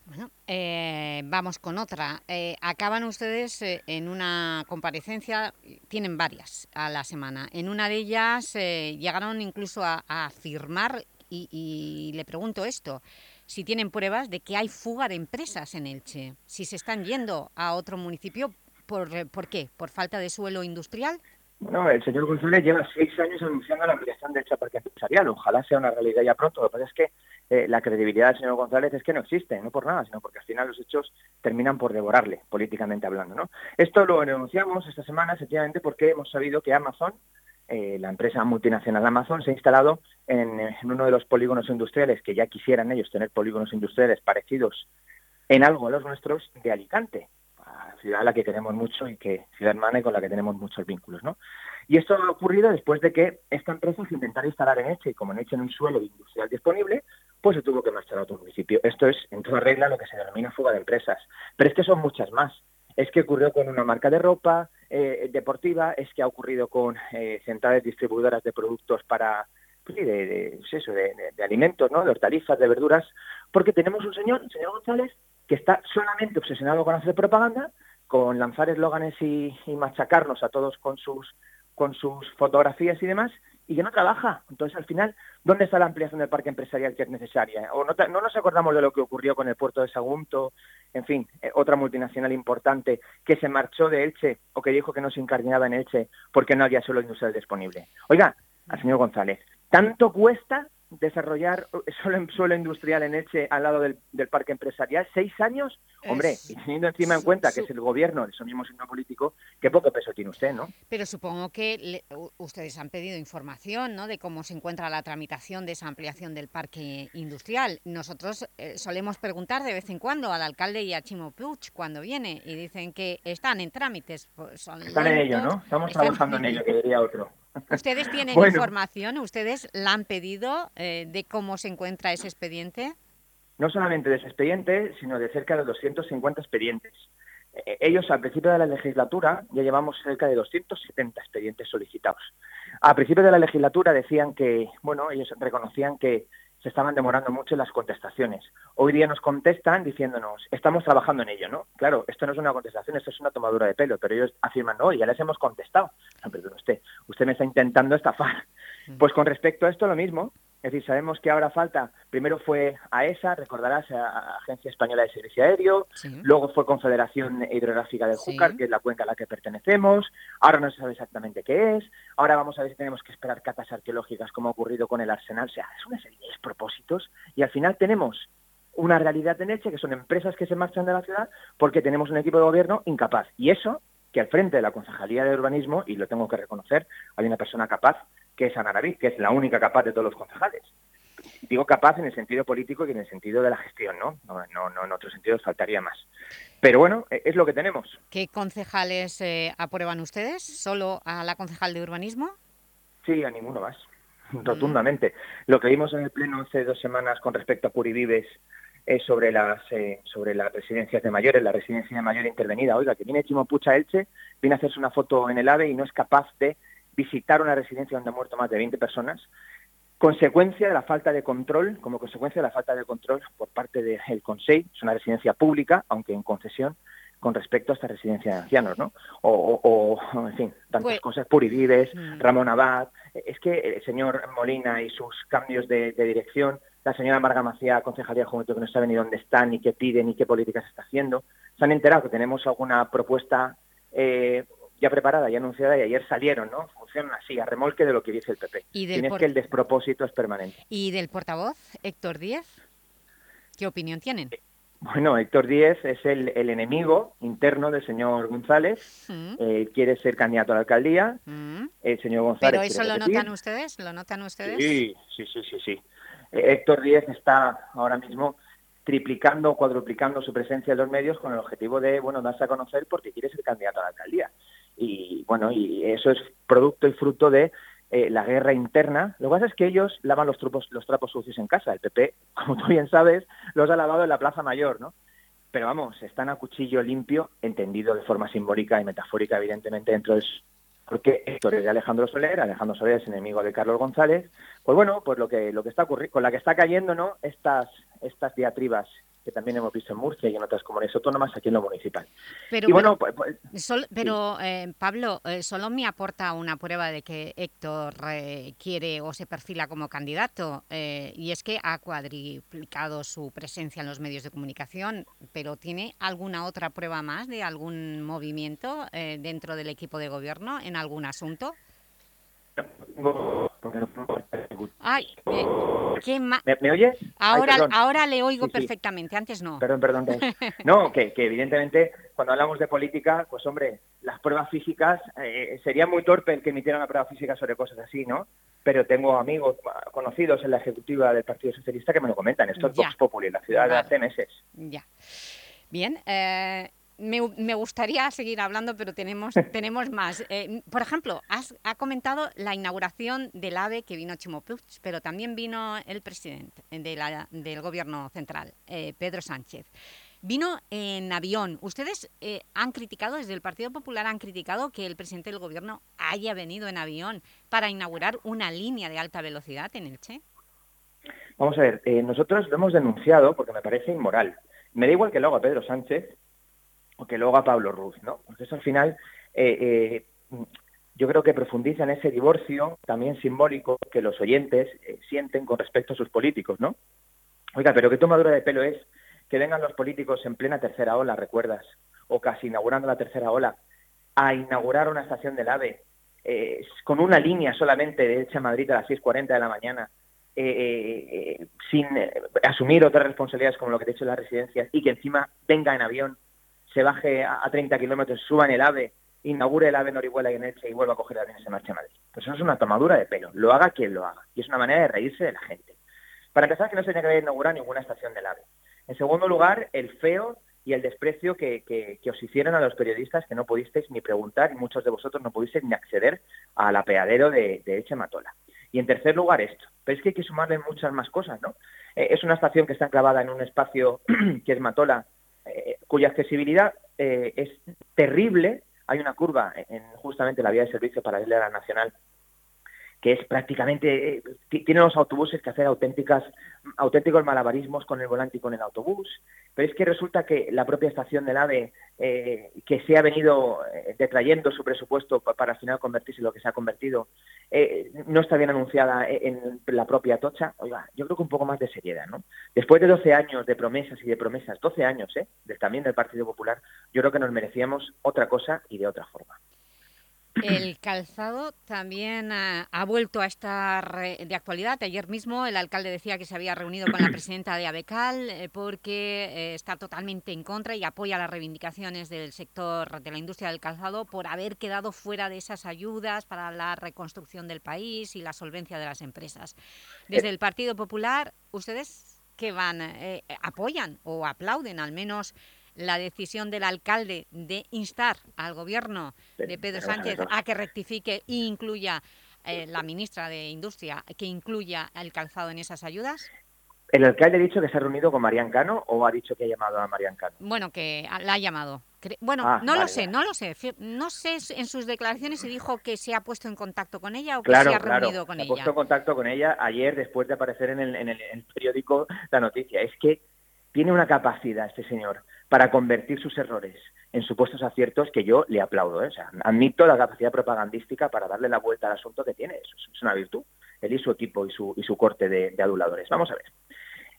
Bueno, eh, vamos con otra. Eh, acaban ustedes eh, en una comparecencia, tienen varias a la semana. En una de ellas eh, llegaron incluso a, a afirmar, y, y le pregunto esto, si tienen pruebas de que hay fuga de empresas en Elche, si se están yendo a otro municipio, ¿por, eh, ¿por qué? ¿Por falta de suelo industrial? Bueno, el señor González lleva seis años anunciando la ampliación del Parque Empresarial. Ojalá sea una realidad ya pronto. Lo que pasa es que eh, la credibilidad del señor González es que no existe, no por nada, sino porque al final los hechos terminan por devorarle, políticamente hablando. ¿no? Esto lo denunciamos esta semana, efectivamente, porque hemos sabido que Amazon, eh, la empresa multinacional Amazon, se ha instalado en, en uno de los polígonos industriales que ya quisieran ellos tener polígonos industriales parecidos en algo a los nuestros de Alicante ciudad a la que queremos mucho y que ciudad hermana y con la que tenemos muchos vínculos, ¿no? Y esto ha ocurrido después de que esta empresa se intentara instalar en Eche y como en Eche en un suelo industrial disponible, pues se tuvo que marchar a otro municipio. Esto es, en toda regla, lo que se denomina fuga de empresas. Pero es que son muchas más. Es que ocurrió con una marca de ropa eh, deportiva, es que ha ocurrido con eh, centrales distribuidoras de productos para pues, pues de, de, de alimentos, ¿no? de hortalizas, de verduras, porque tenemos un señor, el señor González, que está solamente obsesionado con hacer propaganda, con lanzar eslóganes y, y, machacarnos a todos con sus con sus fotografías y demás, y que no trabaja. Entonces, al final, ¿dónde está la ampliación del parque empresarial que es necesaria? O no, no nos acordamos de lo que ocurrió con el puerto de Sagunto, en fin, eh, otra multinacional importante que se marchó de Elche o que dijo que no se incardinaba en Elche porque no había suelo industrial disponible. Oiga, al señor González, ¿tanto cuesta desarrollar <laughs> suelo, suelo industrial en Elche al lado del, del parque empresarial? ¿Seis años? Hombre, y teniendo encima en cuenta que es el gobierno, eso mismo signo político, qué poco peso tiene usted, ¿no? Pero supongo que le, ustedes han pedido información, ¿no?, de cómo se encuentra la tramitación de esa ampliación del parque industrial. Nosotros eh, solemos preguntar de vez en cuando al alcalde y a Chimo Puig cuando viene y dicen que están en trámites. Pues son están lentos, en ello, ¿no? Estamos trabajando en ello, que diría otro. ¿Ustedes tienen bueno. información? ¿Ustedes la han pedido eh, de cómo se encuentra ese expediente? No solamente de ese expediente, sino de cerca de 250 expedientes. Eh, ellos, al principio de la legislatura, ya llevamos cerca de 270 expedientes solicitados. A principio de la legislatura decían que, bueno, ellos reconocían que se estaban demorando mucho en las contestaciones. Hoy día nos contestan diciéndonos, estamos trabajando en ello, ¿no? Claro, esto no es una contestación, esto es una tomadura de pelo, pero ellos afirman, no, ya les hemos contestado. No, perdón usted, usted me está intentando estafar. Pues con respecto a esto lo mismo, es decir, sabemos que ahora falta, primero fue AESA, recordarás, a Agencia Española de Servicio Aéreo, sí. luego fue Confederación Hidrográfica del Júcar, sí. que es la cuenca a la que pertenecemos, ahora no se sabe exactamente qué es, ahora vamos a ver si tenemos que esperar catas arqueológicas como ha ocurrido con el Arsenal, o sea, es una serie de despropósitos y al final tenemos una realidad en Elche que son empresas que se marchan de la ciudad porque tenemos un equipo de gobierno incapaz y eso que al frente de la Concejalía de Urbanismo, y lo tengo que reconocer, hay una persona capaz que es Ana David, que es la única capaz de todos los concejales. Digo capaz en el sentido político y en el sentido de la gestión, ¿no? No, no, no en otro sentido faltaría más. Pero bueno, e, es lo que tenemos. ¿Qué concejales eh, aprueban ustedes? ¿Solo a la concejal de urbanismo? Sí, a ninguno más, rotundamente. Lo que vimos en el Pleno hace dos semanas con respecto a Purivives es sobre las eh, sobre las residencias de mayores, la residencia de mayor intervenida. Oiga, que viene Chimo Pucha Elche, viene a hacerse una foto en el AVE y no es capaz de visitar una residencia donde han muerto más de 20 personas, consecuencia de la falta de control, como consecuencia de la falta de control por parte del Consejo, es una residencia pública, aunque en concesión, con respecto a esta residencia de ancianos, ¿no? O, en fin, tantas pues, cosas, Purivives, mm. Ramón Abad, es que el señor Molina y sus cambios de, dirección, la señora Marga Macía, concejalía de Juventud, que no sabe ni dónde están, ni qué pide, ni qué políticas está haciendo, se han enterado que tenemos alguna propuesta eh, ya preparada y anunciada y ayer salieron, ¿no? Funcionan así, a remolque de lo que dice el PP. ¿Y Tienes que el despropósito es permanente. ¿Y del portavoz, Héctor Díez? ¿Qué opinión tienen? Bueno, Héctor Díez es el, enemigo interno del señor González. Mm. Eh, quiere ser candidato a la alcaldía. Mm. El señor González. ¿Pero eso lo notan ustedes? ¿Lo notan ustedes? Sí, sí, sí, sí. sí. Eh, Héctor Díez está ahora mismo triplicando o cuadruplicando su presencia en los medios con el objetivo de, bueno, darse a conocer porque quiere ser candidato a la alcaldía y bueno, y eso es producto y fruto de eh, la guerra interna. Lo que pasa es que ellos lavan los, trapos, los trapos sucios en casa. El PP, <laughs> como tú bien sabes, los ha lavado en la Plaza Mayor, ¿no? Pero vamos, están a cuchillo limpio, entendido de forma simbólica y metafórica, evidentemente, dentro de porque Héctor es de Alejandro Soler, Alejandro Soler es enemigo de Carlos González, pues bueno, pues lo que lo que está ocurriendo, con la que está cayendo, ¿no? Estas estas diatribas que también hemos visto en Murcia y en otras comunidades autónomas aquí en lo municipal. Pero, bueno, pues, pues, pero eh, Pablo, eh, solo me aporta una prueba de que Héctor eh, quiere o se perfila como candidato y es que ha cuadriplicado su presencia en los medios de comunicación, pero ¿tiene alguna otra prueba más de algún movimiento dentro del equipo de gobierno en algún asunto? Ay, ¿qué ¿Me, oyes? Ahora, ahora le oigo perfectamente, antes no. Perdón, perdón. <laughs> No, que, evidentemente cuando hablamos de política, pues hombre, las pruebas físicas, eh, sería muy torpe el que emitiera una prueba física sobre cosas así, ¿no? Pero tengo amigos conocidos en la ejecutiva del Partido Socialista que me lo comentan. Esto es Vox Populi, en la ciudad de hace meses. Ya. Bien, eh, me, gustaría seguir hablando, pero tenemos, <laughs> tenemos más. Eh, por ejemplo, has ha comentado la inauguración del AVE que vino Chimo pero también vino el presidente de la, del Gobierno Central, eh, Pedro Sánchez. Vino en avión. ¿Ustedes eh, han criticado, desde el Partido Popular han criticado que el presidente del Gobierno haya venido en avión para inaugurar una línea de alta velocidad en Elche? Vamos a ver, nosotros lo hemos denunciado porque me parece inmoral. Me da igual que lo haga Pedro Sánchez, o que luego a Pablo Ruz, ¿no? Porque eso al final eh, eh, yo creo que profundiza en ese divorcio también simbólico que los oyentes eh, sienten con respecto a sus políticos, ¿no? Oiga, pero qué tomadura de pelo es que vengan los políticos en plena tercera ola, ¿recuerdas? O casi inaugurando la tercera ola, a inaugurar una estación del AVE con una línea solamente de Echa Madrid a las 6.40 de la mañana, sin asumir otras responsabilidades como lo que te he hecho en las residencias y que encima venga en avión se baje a, 30 kilómetros, suba en el AVE, inaugure el AVE en Orihuela y en Elche y vuelva a coger el avión y se marche a Madrid. Pues eso es una tomadura de pelo, lo haga quien lo haga, y es una manera de reírse de la gente. Para empezar, que no se tenga que inaugurar ninguna estación del AVE. En segundo lugar, el feo y el desprecio que, que, os hicieron a los periodistas que no pudisteis ni preguntar y muchos de vosotros no pudisteis ni acceder al apeadero de, de Matola. Y en tercer lugar esto. Pero es que hay que sumarle muchas más cosas, ¿no? Eh, es una estación que está enclavada en un espacio <clears throat> que es Matola, eh, cuya accesibilidad eh, es terrible. Hay una curva en justamente la vía de servicio paralela a la nacional que es prácticamente, eh, tiene los autobuses que hacer auténticas, auténticos malabarismos con el volante y con el autobús, pero es que resulta que la propia estación del AVE, eh, que se ha venido eh, detrayendo su presupuesto para al final convertirse en lo que se ha convertido, no está bien anunciada en la propia tocha. Oiga, yo creo que un poco más de seriedad, ¿no? Después de 12 años de promesas y de promesas, 12 años, ¿eh? también del Partido Popular, yo creo que nos merecíamos otra cosa y de otra forma. El calzado también ha, ha vuelto a estar eh, de actualidad. Ayer mismo el alcalde decía que se había reunido con la presidenta de Abecal eh, porque eh, está totalmente en contra y apoya las reivindicaciones del sector de la industria del calzado por haber quedado fuera de esas ayudas para la reconstrucción del país y la solvencia de las empresas. Desde el Partido Popular, ¿ustedes qué van? eh, ¿Apoyan o aplauden al menos la decisión del alcalde de instar al gobierno de Pedro Sánchez a que rectifique e incluya eh, la ministra de Industria, que incluya el calzado en esas ayudas? ¿El alcalde ha dicho que se ha reunido con Marian Cano o ha dicho que ha llamado a Marian Cano? Bueno, que la ha llamado. Bueno, Ah, no lo sé, no lo sé. No sé en sus declaraciones si dijo que se ha puesto en contacto con ella o que Claro, se ha claro. reunido con Se ha ella. puesto en contacto con ella ayer después de aparecer en el, en el- en el periódico la noticia. Es que tiene una capacidad este señor para convertir sus errores en supuestos aciertos que yo le aplaudo. ¿eh? Admito la capacidad propagandística para darle la vuelta al asunto que tiene. Es una virtud. Él y su equipo y su, y su corte de, de aduladores. Vamos a ver.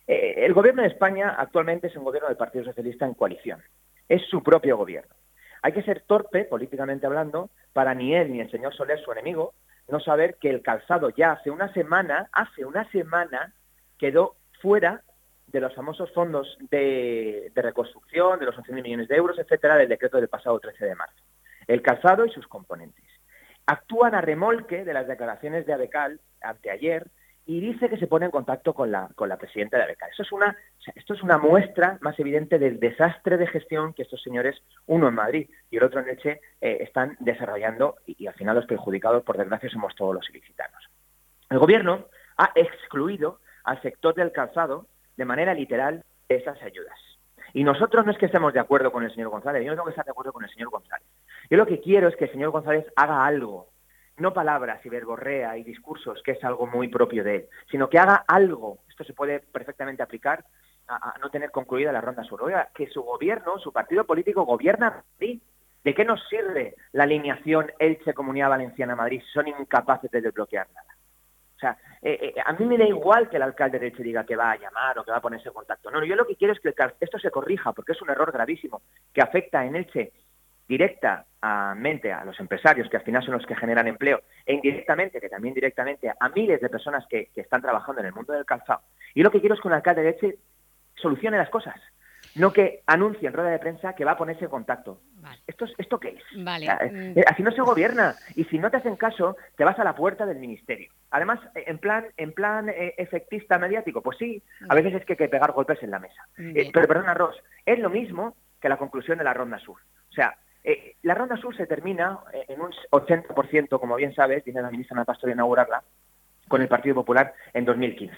Eh, el gobierno de España actualmente es un gobierno del Partido Socialista en coalición. Es su propio gobierno. Hay que ser torpe, políticamente hablando, para ni él ni el señor Soler, su enemigo, no saber que el calzado ya hace una semana, hace una semana, quedó fuera de los famosos fondos de, de reconstrucción, de los 11.000 millones de euros, etcétera, del decreto del pasado 13 de marzo. El calzado y sus componentes. Actúan a remolque de las declaraciones de Abecal anteayer y dice que se pone en contacto con la, con la presidenta de Abecal. Eso es una, esto es una muestra más evidente del desastre de gestión que estos señores, uno en Madrid y el otro en Elche, eh, están desarrollando y, y al final los perjudicados, por desgracia, somos todos los ilicitanos. El gobierno ha excluido al sector del calzado de manera literal esas ayudas. Y nosotros no es que estemos de acuerdo con el señor González, yo no tengo que estar de acuerdo con el señor González. Yo lo que quiero es que el señor González haga algo, no palabras y verborrea y discursos, que es algo muy propio de él, sino que haga algo. Esto se puede perfectamente aplicar a, a no tener concluida la ronda sur. Oiga, que su gobierno, su partido político gobierna Madrid. ¿De qué nos sirve la alineación Elche Comunidad Valenciana Madrid si son incapaces de desbloquear nada? O sea, eh, eh, a mí me da igual que el alcalde de Elche diga que va a llamar o que va a ponerse en contacto. No, yo lo que quiero es que esto se corrija, porque es un error gravísimo que afecta en Elche directamente a los empresarios, que al final son los que generan empleo, e indirectamente, que también directamente, a miles de personas que, que están trabajando en el mundo del calzado. Y lo que quiero es que un alcalde de Elche solucione las cosas, no que anuncie en rueda de prensa que va a ponerse en contacto. ¿Esto, es- ¿Esto qué es? Vale. Eh, así no se gobierna. Y si no te hacen caso, te vas a la puerta del ministerio. Además, eh, en plan, en plan eh, efectista mediático, pues sí, a veces es que hay que pegar golpes en la mesa. Eh, pero perdona, Ross, es lo mismo que la conclusión de la Ronda Sur. O sea, eh, la Ronda Sur se termina en un 80%, como bien sabes, dice la ministra Ana Pastor inaugurarla, con el Partido Popular en 2015.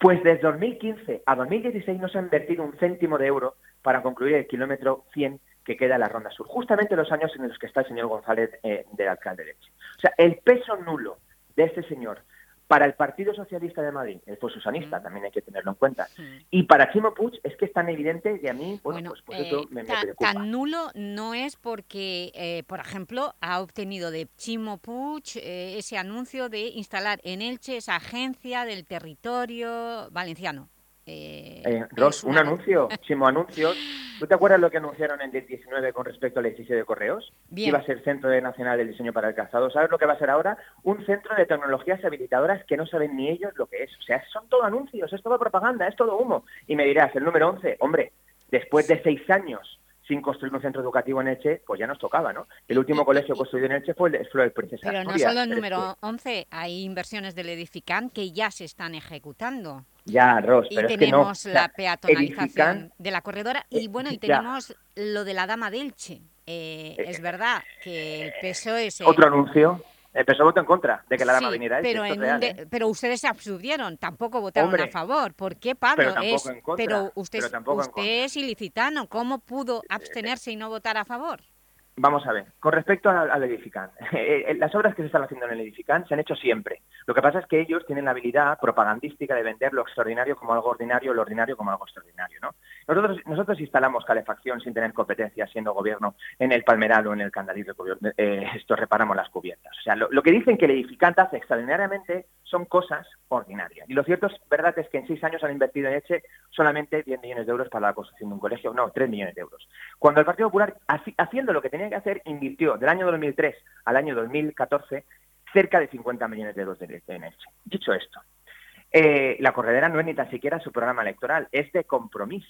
Pues desde 2015 a 2016 no se ha invertido un céntimo de euro para concluir el kilómetro 100 que queda en la Ronda Sur, justamente los años en los que está el señor González eh, del alcalde de. O sea, el peso nulo de este señor para el Partido Socialista de Madrid, él fue susanista, también hay que tenerlo en cuenta, y para Chimo Puig es que es tan evidente y a mí, bueno, pues, pues eso Eh, me, me ta- preocupa. tan nulo no es porque, eh, por ejemplo, ha obtenido de Chimo Puig eh, ese anuncio de instalar en Elche esa agencia del territorio valenciano. Eh, Eh, Ross, un anuncio, <laughs> Chimo Anuncios. ¿Tú te acuerdas lo que anunciaron en el 19 con respecto al edificio de correos? Bien. Iba a ser Centro de Nacional del Diseño para el Calzado. ¿Sabes lo que va a ser ahora? Un centro de tecnologías habilitadoras que no saben ni ellos lo que es. O sea, son todo anuncios, es todo propaganda, es todo humo. Y me dirás, el número 11, hombre, después de seis años sin construir un centro educativo en Elche, pues ya nos tocaba, ¿no? El último colegio construido en Elche fue el de Flor Princesa Pero no solo el número 11, hay inversiones del Edificant que ya se están ejecutando. Que- Ya, Ross, Y pero es que no. tenemos O sea, la peatonalización Edifican- de la corredora y bueno, y ya. tenemos lo de la Dama de Elche. Eh, es verdad que el PSOE se... Otro anuncio. El PSOE votó en contra de que la dama viniera pero, es en un real, de- ¿eh? pero ustedes se abstuvieron, tampoco votaron Hombre, a favor. ¿Por qué, Pablo? pero Es- en contra, pero usted, pero usted es ilicitano, ¿cómo pudo abstenerse y no votar a favor? Vamos a ver, con respecto al, al Edificant, <laughs> eh, las obras que se están haciendo en el Edificant se han hecho siempre. Lo que pasa es que ellos tienen la habilidad propagandística de vender lo extraordinario como algo ordinario, lo ordinario como algo extraordinario. ¿no? Nosotros, nosotros instalamos calefacción sin tener competencia, siendo gobierno en el Palmeral o en el Candalí, eh, <laughs> esto reparamos las cubiertas. O sea, lo, que dicen que el edificante hace extraordinariamente son cosas ordinarias. Y lo cierto es verdad es que en seis años han invertido en Eche solamente 10 millones de euros para la construcción de un colegio, no, 3 millones de euros. Cuando el Partido Popular, haci- haciendo lo que tenía que hacer, invirtió del año 2003 al año 2014 cerca de 50 millones de euros de de en Elche. Dicho esto, eh, la corredera no es ni tan siquiera su programa electoral, es de compromiso.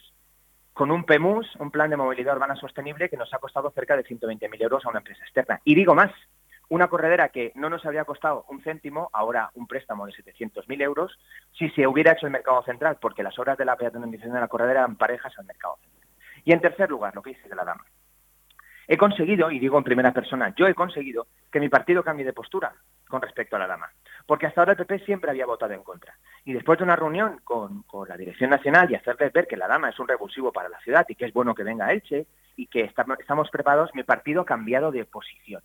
Con un PEMUS, un plan de movilidad urbana sostenible que nos ha costado cerca de 120.000 euros a una empresa externa. Y digo más, una corredera que no nos había costado un céntimo, ahora un préstamo de 700.000 euros, si se hubiera hecho el mercado central, porque las obras de la peatonalización de la corredera eran parejas al mercado central. Y en tercer lugar, lo que dice la dama. He conseguido, y digo en primera persona, yo he conseguido que mi partido cambie de postura con respecto a la dama. Porque hasta ahora el PP siempre había votado en contra. Y después de una reunión con, la Dirección Nacional y hacerles ver que la dama es un revulsivo para la ciudad y que es bueno que venga Elche y que estamos preparados, mi partido ha cambiado de posición.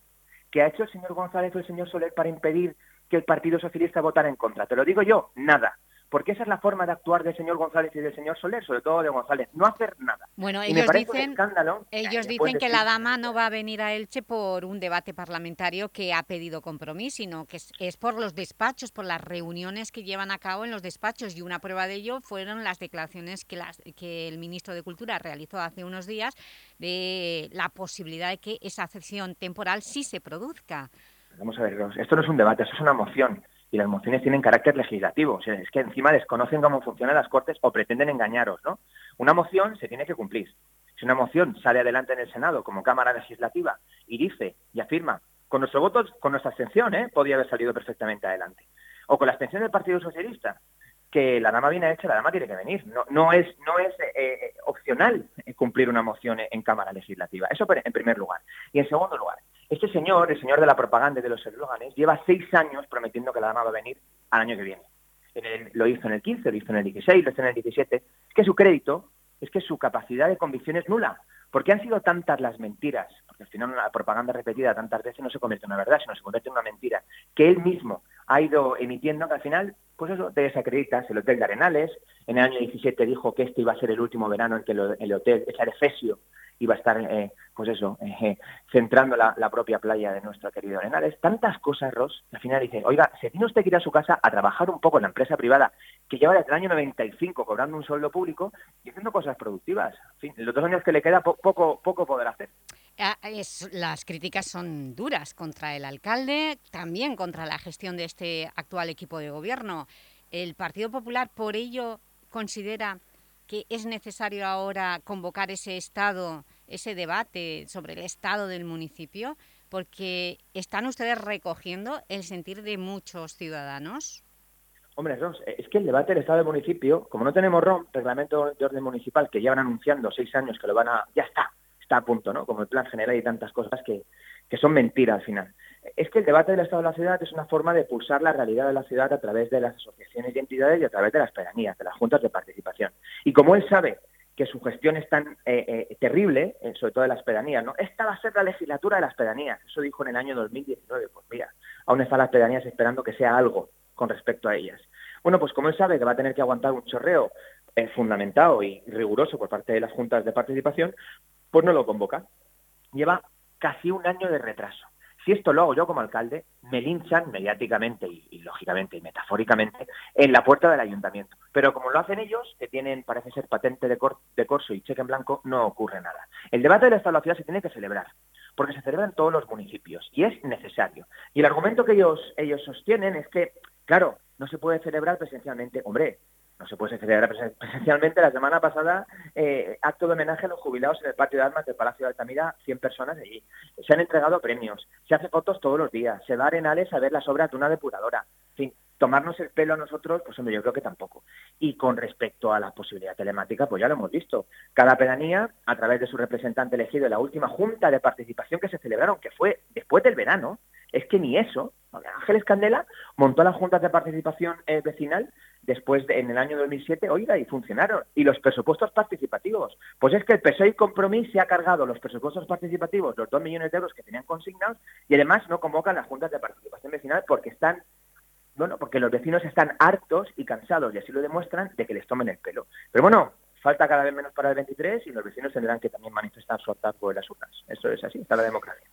¿Qué ha hecho el señor González o el señor Soler para impedir que el Partido Socialista votara en contra? Te lo digo yo, nada. Porque esa es la forma de actuar del señor González y del señor Soler, sobre todo de González, no hacer nada. Bueno, Y ellos dicen, ellos dicen que la dama no va a venir a Elche por un debate parlamentario que ha pedido compromiso, sino que es, es por los despachos, por las reuniones que llevan a cabo en los despachos. Y una prueba de ello fueron las declaraciones que, las, que el ministro de Cultura realizó hace unos días de la posibilidad de que esa cesión temporal sí se produzca. Vamos a ver, esto no es un debate, esto es una moción. Y las mociones tienen carácter legislativo. O sea, es que encima desconocen cómo funcionan las Cortes o pretenden engañaros, ¿no? Una moción se tiene que cumplir. Si una moción sale adelante en el Senado como Cámara Legislativa y dice y afirma, con nuestro voto, con nuestra abstención, ¿eh? podría haber salido perfectamente adelante. O con la abstención del Partido Socialista, que la dama viene hecha, la dama tiene que venir. No, no es, no es eh, eh, opcional cumplir una moción en Cámara Legislativa. Eso en primer lugar. Y en segundo lugar, este señor, el señor de la propaganda y de los eslóganes, lleva seis años prometiendo que la dama va a venir al año que viene. Lo hizo en el 15, lo hizo en el 16, lo hizo en el 17. Es que su crédito, es que su capacidad de convicción es nula. Porque han sido tantas las mentiras, porque al final una propaganda repetida tantas veces no se convierte en una verdad, sino se convierte en una mentira, que él mismo ha ido emitiendo que al final, pues eso, te desacreditas. El Hotel de Arenales, en el año 17 dijo que este iba a ser el último verano en que el hotel, ese Efesio, iba a estar, eh, pues eso, eh, centrando la, la propia playa de nuestro querido Arenales. Tantas cosas, Ross, al final dice, oiga, se tiene usted que ir a su casa a trabajar un poco en la empresa privada, que lleva desde el año 95 cobrando un sueldo público y haciendo cosas productivas. En fin, los dos años que le queda, po- poco, poco podrá hacer. Ah, las críticas son duras contra el alcalde, también contra la gestión de este actual equipo de gobierno. ¿El Partido Popular por ello considera que es necesario ahora convocar ese estado, ese debate sobre el estado del municipio? Porque están ustedes recogiendo el sentir de muchos ciudadanos. Hombre, eh, es que el debate del Estado del municipio, como no tenemos ROM, reglamento de orden municipal, que llevan anunciando seis años que lo van a... ya está, está a punto, ¿no? Como el plan general y tantas cosas que, que son mentiras al final. Es que el debate del Estado de la ciudad es una forma de pulsar la realidad de la ciudad a través de las asociaciones y entidades y a través de las pedanías, de las juntas de participación. Y como él sabe que su gestión es tan eh, eh, terrible, eh, sobre todo de las pedanías, ¿no? Esta va a ser la legislatura de las pedanías. Eso dijo en el año 2019. Pues mira, aún están las pedanías esperando que sea algo con respecto a ellas. Bueno, pues como él sabe que va a tener que aguantar un chorreo eh, fundamentado y riguroso por parte de las juntas de participación, pues no lo convoca. Lleva casi un año de retraso. Si esto lo hago yo como alcalde, me linchan mediáticamente y, lógicamente y metafóricamente en la puerta del ayuntamiento. Pero como lo hacen ellos, que tienen, parece ser, patente de, cor de corso y cheque en blanco, no ocurre nada. El debate de la ciudad se tiene que celebrar, porque se celebra en todos los municipios y es necesario. Y el argumento que ellos, ellos sostienen es que, claro, no se puede celebrar presencialmente. Hombre, no se puede celebrar <laughs> presencialmente. La semana pasada, eh, acto de homenaje a los jubilados en el patio de armas del Palacio de Altamira, 100 personas allí. Se han entregado premios, se hace fotos todos los días, se va a Arenales a ver las obras de una depuradora. En fin, tomarnos el pelo a nosotros, pues hombre, yo creo que tampoco. Y con respecto a la posibilidad telemática, pues ya lo hemos visto. Cada pedanía, a través de su representante elegido en la última junta de participación que se celebraron, que fue después del verano, es que ni eso. Ángeles Candela montó las juntas de participación eh, vecinal después de, en el año 2007, oiga, y funcionaron. Y los presupuestos participativos. Pues es que el PSOE y Compromís se ha cargado los presupuestos participativos, los dos millones de euros que tenían consignados, y además no convocan las juntas de participación vecinal porque están bueno, porque los vecinos están hartos y cansados, y así lo demuestran, de que les tomen el pelo. Pero bueno, falta cada vez menos para el 23 y los vecinos tendrán que también manifestar su hartazgo en las urnas. Eso es así, está la democracia.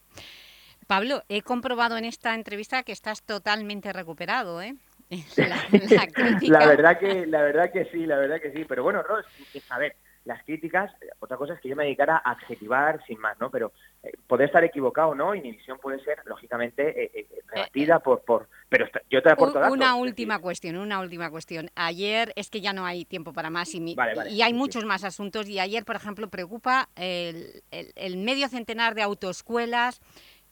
Pablo, he comprobado en esta entrevista que estás totalmente recuperado, ¿eh? <laughs> <laughs> La, verdad que, la verdad que sí, la verdad que sí. Pero bueno, Ros, a ver, las críticas, otra cosa es que yo me dedicara a adjetivar sin más, ¿no? Pero eh, poder estar equivocado, ¿no? Y mi visión puede ser, lógicamente, eh, eh, rebatida por, por... Pero yo te aporto datos. Una última cuestión, una última cuestión. Ayer, es que ya no hay tiempo para más y, y hay muchos más asuntos. Y ayer, por ejemplo, preocupa el, el medio centenar de autoescuelas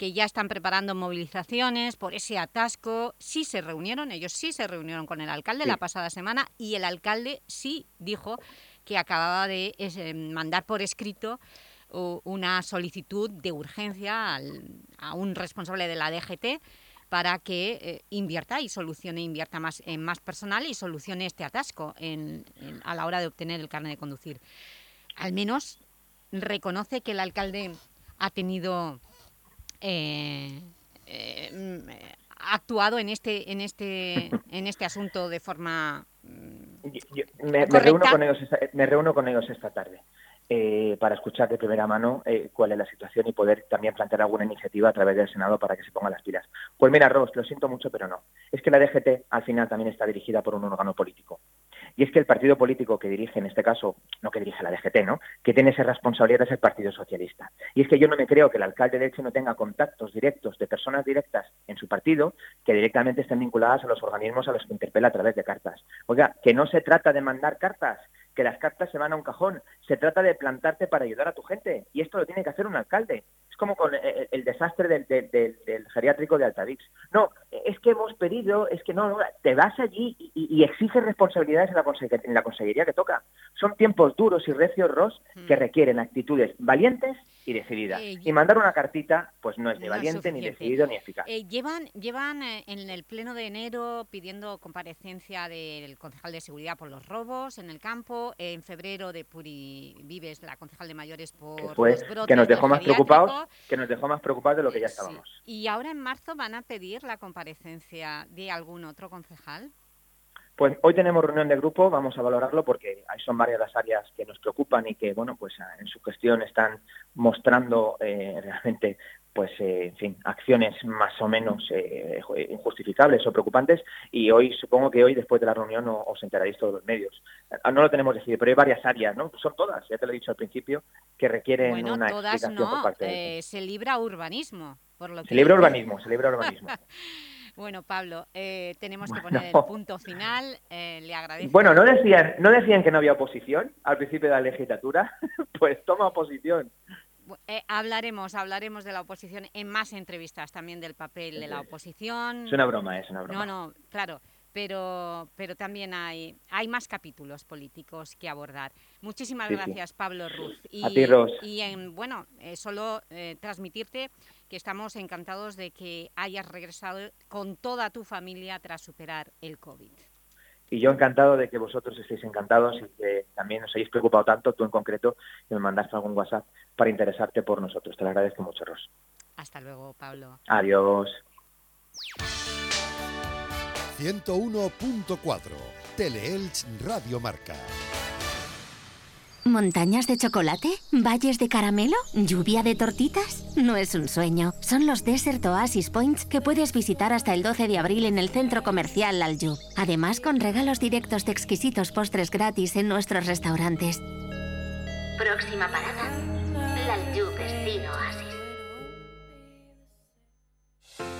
que ya están preparando movilizaciones por ese atasco. Sí se reunieron, ellos sí se reunieron con el alcalde la pasada semana y el alcalde sí dijo que acababa de mandar por escrito una solicitud de urgencia a un responsable de la DGT para que eh, invierta y solucione, invierta más en más personal y solucione este atasco a la hora de obtener el carnet de conducir. Al menos reconoce que el alcalde ha tenido eh, eh, mm, actuado en este, en, este, en este asunto de forma mm, me, reúno con ellos me reúno con ellos esta tarde. Eh, para escuchar de primera mano eh, cuál es la situación y poder también plantear alguna iniciativa a través del Senado para que se pongan las pilas. Pues mira, Ross, lo siento mucho, pero no. Es que la DGT al final también está dirigida por un órgano político. Y es que el partido político que dirige, en este caso, no que dirige la DGT, ¿no? Que tiene esa responsabilidad es el Partido Socialista. Y es que yo no me creo que el alcalde de Elche no tenga contactos directos de personas directas en su partido que directamente estén vinculadas a los organismos a los que interpela a través de cartas. Oiga, que no se trata de mandar cartas, que las cartas se van a un cajón. Se trata de plantarte para ayudar a tu gente. Y esto lo tiene que hacer un alcalde. Es como con el, desastre del, del, geriátrico de Altavix. No, es que hemos pedido, es que no, te vas allí y, exiges responsabilidades en la, en la consejería que toca. Son tiempos duros y recios, Ross, que mm. requieren actitudes valientes y decididas. Eh, y mandar una cartita, pues no es ni valiente, ni decidido, ni eficaz. Eh, llevan llevan eh, en el pleno de enero pidiendo comparecencia del concejal de seguridad por los robos en el campo, en febrero de Puri Vives, la concejal de mayores por los brotes que nos dejó más preocupados que nos dejó más preocupados de lo que ya estábamos. Y ahora en marzo van a pedir la comparecencia de algún otro concejal. Pues hoy tenemos reunión de grupo, vamos a valorarlo porque son varias las áreas que nos preocupan y que, bueno, pues en su gestión están mostrando eh, realmente, pues, eh, en fin, acciones más o menos eh, injustificables o preocupantes y hoy, supongo que hoy, después de la reunión, os enteraréis todos los medios. Ah, no lo tenemos decidido, pero hay varias áreas, ¿no? Son todas, ya te lo he dicho al principio, que requieren una explicación por parte de... se libra urbanismo, por lo Se libra urbanismo, se libra urbanismo. <laughs> Bueno, Pablo, eh, tenemos que poner el punto final. Eh, le agradezco. Bueno, ¿no decían, ¿no decían que no había oposición al principio de la legislatura? <laughs> pues toma oposición. Eh, hablaremos, hablaremos de la oposición en más entrevistas también del papel de la oposición. Es una broma, es una broma. No, no, claro pero, pero también hay, hay más capítulos políticos que abordar. Muchísimas gracias, Pablo Ruz. Y, A ti, Ros. Y en, bueno, solo transmitirte que estamos encantados de que hayas regresado con toda tu familia tras superar el COVID. Y yo encantado de que vosotros estéis encantados y que también os hayáis preocupado tanto, tú en concreto, que me mandaste algún WhatsApp para interesarte por nosotros. Te lo agradezco mucho, Ros. Hasta luego, Pablo. Adiós. 101.4 Teleelch Radio Marca. ¿Montañas de chocolate? ¿Valles de caramelo? ¿Lluvia de tortitas? No es un sueño. Son los Desert Oasis Points que puedes visitar hasta el 12 de abril en el centro comercial Aljub. Además, con regalos directos de exquisitos postres gratis en nuestros restaurantes. Próxima parada, L'Aljub Destino Oasis.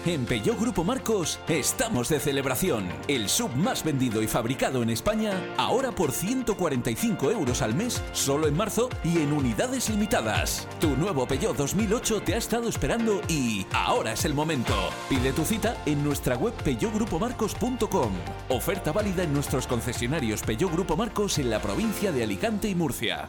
En Peugeot Grupo Marcos estamos de celebración. El sub más vendido y fabricado en España, ahora por 145 euros al mes, solo en marzo y en unidades limitadas. Tu nuevo Peugeot 2008 te ha estado esperando y ahora es el momento. Pide tu cita en nuestra web peugeotgrupomarcos.com. Oferta válida en nuestros concesionarios Peugeot Grupo Marcos en la provincia de Alicante y Murcia.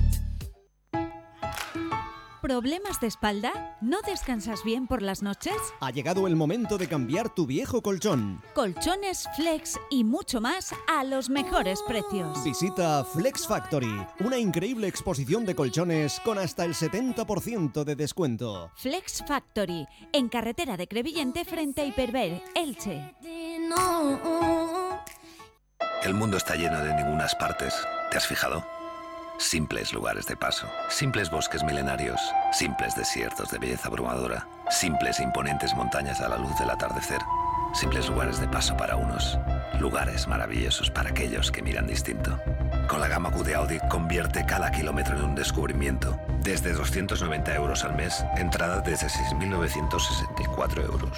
¿Problemas de espalda? ¿No descansas bien por las noches? Ha llegado el momento de cambiar tu viejo colchón. Colchones, flex y mucho más a los mejores precios. Visita Flex Factory, una increíble exposición de colchones con hasta el 70% de descuento. Flex Factory, en carretera de Crevillente frente a Hiperver, Elche. El mundo está lleno de ningunas partes. ¿Te has fijado? Simples lugares de paso, simples bosques milenarios, simples desiertos de belleza abrumadora, simples e imponentes montañas a la luz del atardecer, simples lugares de paso para unos, lugares maravillosos para aquellos que miran distinto. Con la gama Q de Audi convierte cada kilómetro en un descubrimiento. Desde 290 euros al mes, entrada desde 6.964 euros.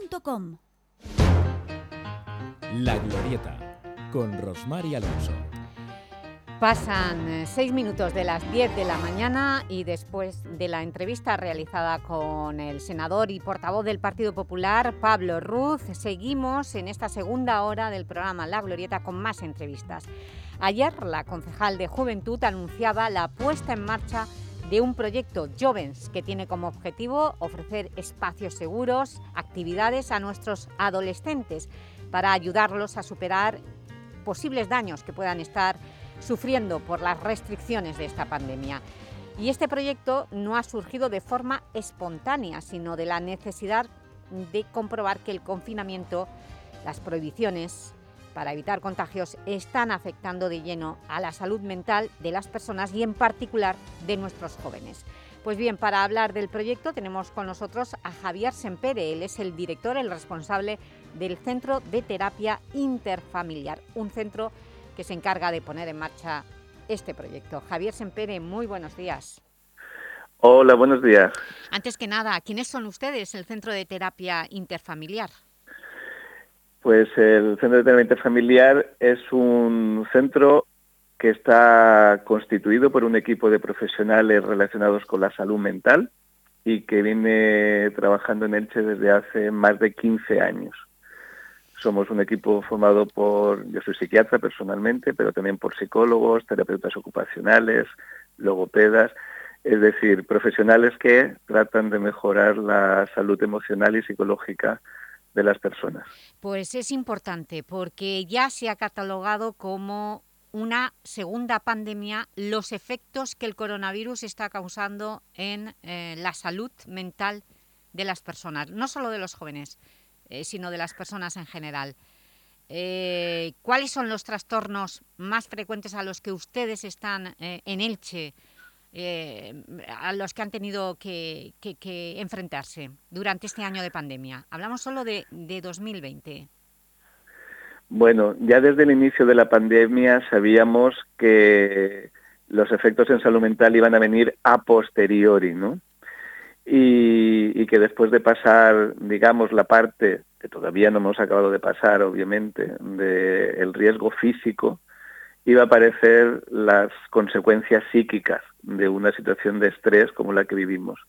La Glorieta, con Rosmar y Alonso. Pasan eh, seis minutos de las 10 de la mañana y después de la entrevista realizada con el senador y portavoz del Partido Popular, Pablo Ruz, seguimos en esta segunda hora del programa La Glorieta con más entrevistas. Ayer la concejal de Juventud anunciaba la puesta en marcha de un proyecto Jovens que tiene como objetivo ofrecer espacios seguros, actividades a nuestros adolescentes para ayudarlos a superar posibles daños que puedan estar sufriendo por las restricciones de esta pandemia. Y este proyecto no ha surgido de forma espontánea, sino de la necesidad de comprobar que el confinamiento, las prohibiciones para evitar contagios están afectando de lleno a la salud mental de las personas y en particular de nuestros jóvenes. Pues bien, para hablar del proyecto tenemos con nosotros a Javier Sempere, él es el director, el responsable del Centro de Terapia Interfamiliar, un centro que se encarga de poner en marcha este proyecto. Javier Sempere, muy buenos días. Hola, buenos días. Antes que nada, ¿quiénes son ustedes, el Centro de Terapia Interfamiliar? Pues el Centro de Terapia Interfamiliar es un centro que está constituido por un equipo de profesionales relacionados con la salud mental y que viene trabajando en Elche desde hace más de 15 años. Somos un equipo formado por, yo soy psiquiatra personalmente, pero también por psicólogos, terapeutas ocupacionales, logopedas, es decir, profesionales que tratan de mejorar la salud emocional y psicológica de las personas. Pues es importante porque ya se ha catalogado como una segunda pandemia los efectos que el coronavirus está causando en eh, la salud mental de las personas, no solo de los jóvenes, eh, sino de las personas en general. Eh, ¿Cuáles son los trastornos más frecuentes a los que ustedes están en Elche, a los que han tenido que, enfrentarse durante este año de pandemia? Hablamos solo de, de 2020. Bueno, ya desde el inicio de la pandemia sabíamos que los efectos en salud mental iban a venir a posteriori, ¿no? Y, que después de pasar, digamos, la parte que todavía no hemos acabado de pasar, obviamente, del riesgo físico, iba a aparecer las consecuencias psíquicas de una situación de estrés como la que vivimos.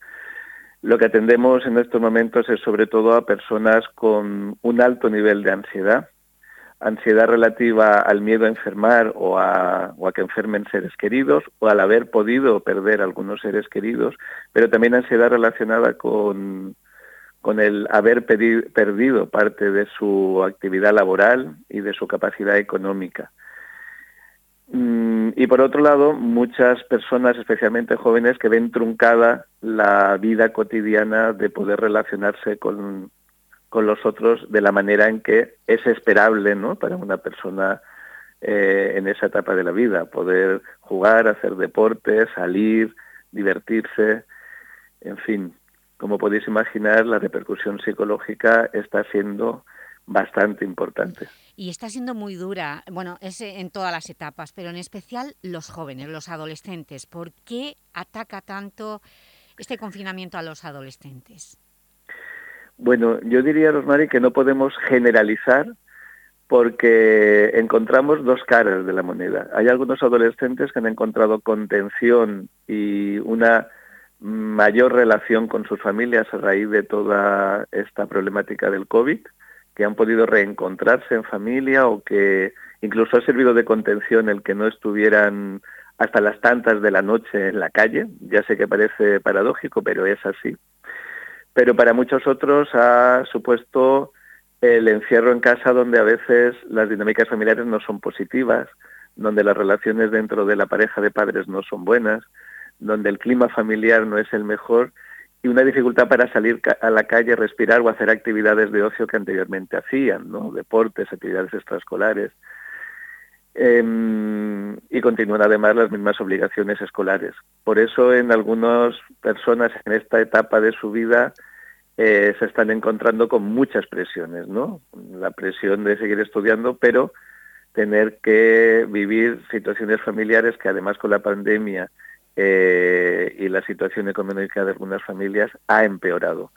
Lo que atendemos en estos momentos es sobre todo a personas con un alto nivel de ansiedad, ansiedad relativa al miedo a enfermar o a, que enfermen seres queridos o al haber podido perder algunos seres queridos, pero también ansiedad relacionada con, con el haber perdido parte de su actividad laboral y de su capacidad económica. Y por otro lado, muchas personas, especialmente jóvenes, que ven truncada la vida cotidiana de poder relacionarse con, con los otros de la manera en que es esperable ¿no? para una persona eh, en esa etapa de la vida, poder jugar, hacer deporte, salir, divertirse, en fin, como podéis imaginar, la repercusión psicológica está siendo bastante importante. Y está siendo muy dura, bueno, es en todas las etapas, pero en especial los jóvenes, los adolescentes. ¿Por qué ataca tanto este confinamiento a los adolescentes? Bueno, yo diría, Rosmary, que no podemos generalizar porque encontramos dos caras de la moneda. Hay algunos adolescentes que han encontrado contención y una mayor relación con sus familias a raíz de toda esta problemática del COVID, que han podido reencontrarse en familia o que incluso ha servido de contención el que no estuvieran hasta las tantas de la noche en la calle. Ya sé que parece paradójico, pero es así. Pero para muchos otros ha supuesto el encierro en casa donde a veces las dinámicas familiares no son positivas, donde las relaciones dentro de la pareja de padres no son buenas, donde el clima familiar no es el mejor y una dificultad para salir a la calle, respirar o hacer actividades de ocio que anteriormente hacían, ¿no? deportes, actividades extraescolares. Em, y continúan además las mismas obligaciones escolares. Por eso en algunas personas en esta etapa de su vida eh, se están encontrando con muchas presiones, ¿no? La presión de seguir estudiando, pero tener que vivir situaciones familiares que además con la pandemia eh, y la situación económica de algunas familias ha empeorado.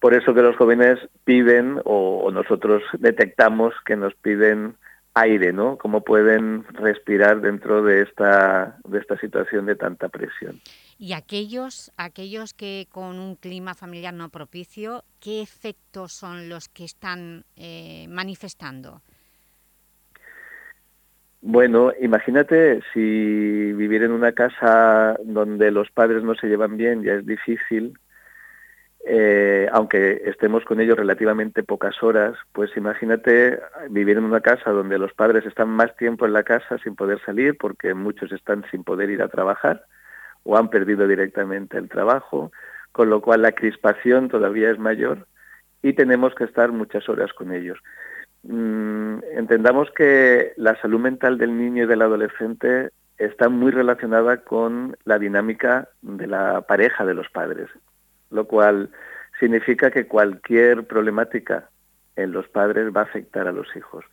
Por eso que los jóvenes piden o, nosotros detectamos que nos piden aire, ¿no? Cómo pueden respirar dentro de esta, de esta situación de tanta presión. Y aquellos, aquellos que con un clima familiar no propicio, ¿qué efectos son los que están eh, manifestando? Bueno, imagínate si vivir en una casa donde los padres no se llevan bien ya es difícil, eh, aunque estemos con ellos relativamente pocas horas, pues imagínate vivir en una casa donde los padres están más tiempo en la casa sin poder salir porque muchos están sin poder ir a trabajar o han perdido directamente el trabajo, con lo cual la crispación todavía es mayor y tenemos que estar muchas horas con ellos. Mm, entendamos que la salud mental del niño y del adolescente está muy relacionada con la dinámica de la pareja de los padres, lo cual significa que cualquier problemática en los padres va a afectar a los hijos.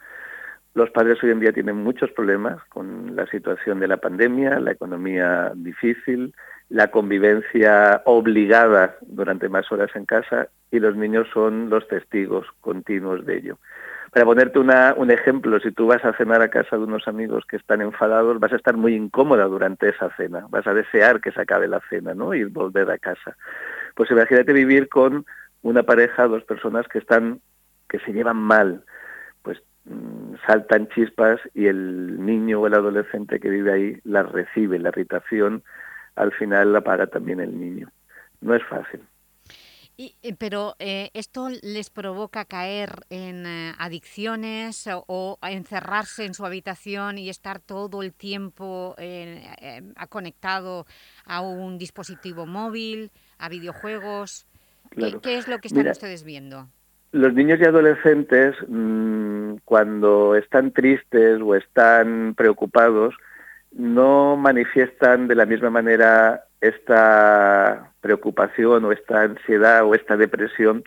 Los padres hoy en día tienen muchos problemas con la situación de la pandemia, la economía difícil, la convivencia obligada durante más horas en casa y los niños son los testigos continuos de ello. Para ponerte un ejemplo, si tú vas a cenar a casa de unos amigos que están enfadados, vas a estar muy incómoda durante esa cena, vas a desear que se acabe la cena ¿no? y volver a casa. Pues imagínate vivir con una pareja, dos personas que están, que se llevan mal, pues mm, saltan chispas y el niño o el adolescente que vive ahí las recibe, la irritación al final la paga también el niño. No es fácil. Eh, pero eh, esto les provoca caer en eh, adicciones o, encerrarse en su habitación y estar todo el tiempo conectado a un dispositivo móvil, a videojuegos. ¿Qué, es lo que están ustedes viendo? Los niños y adolescentes, mm, cuando están tristes o están preocupados, no manifiestan de la misma manera esta preocupación o esta ansiedad o esta depresión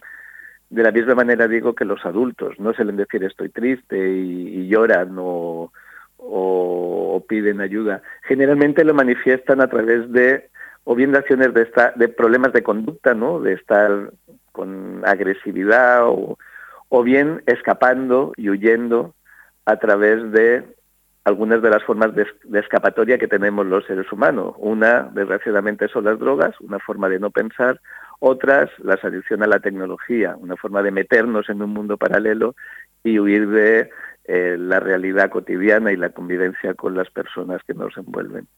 de la misma manera digo que los adultos no suelen decir estoy triste y, lloran o, o, piden ayuda. Generalmente lo manifiestan a través de o bien de acciones de esta, de problemas de conducta no de estar con agresividad o, o bien escapando y huyendo a través de algunas de las formas de, escapatoria que tenemos los seres humanos. Una, desgraciadamente, son las drogas, una forma de no pensar. Otras, la adicción a la tecnología, una forma de meternos en un mundo paralelo y huir de eh, la realidad cotidiana y la convivencia con las personas que nos envuelven.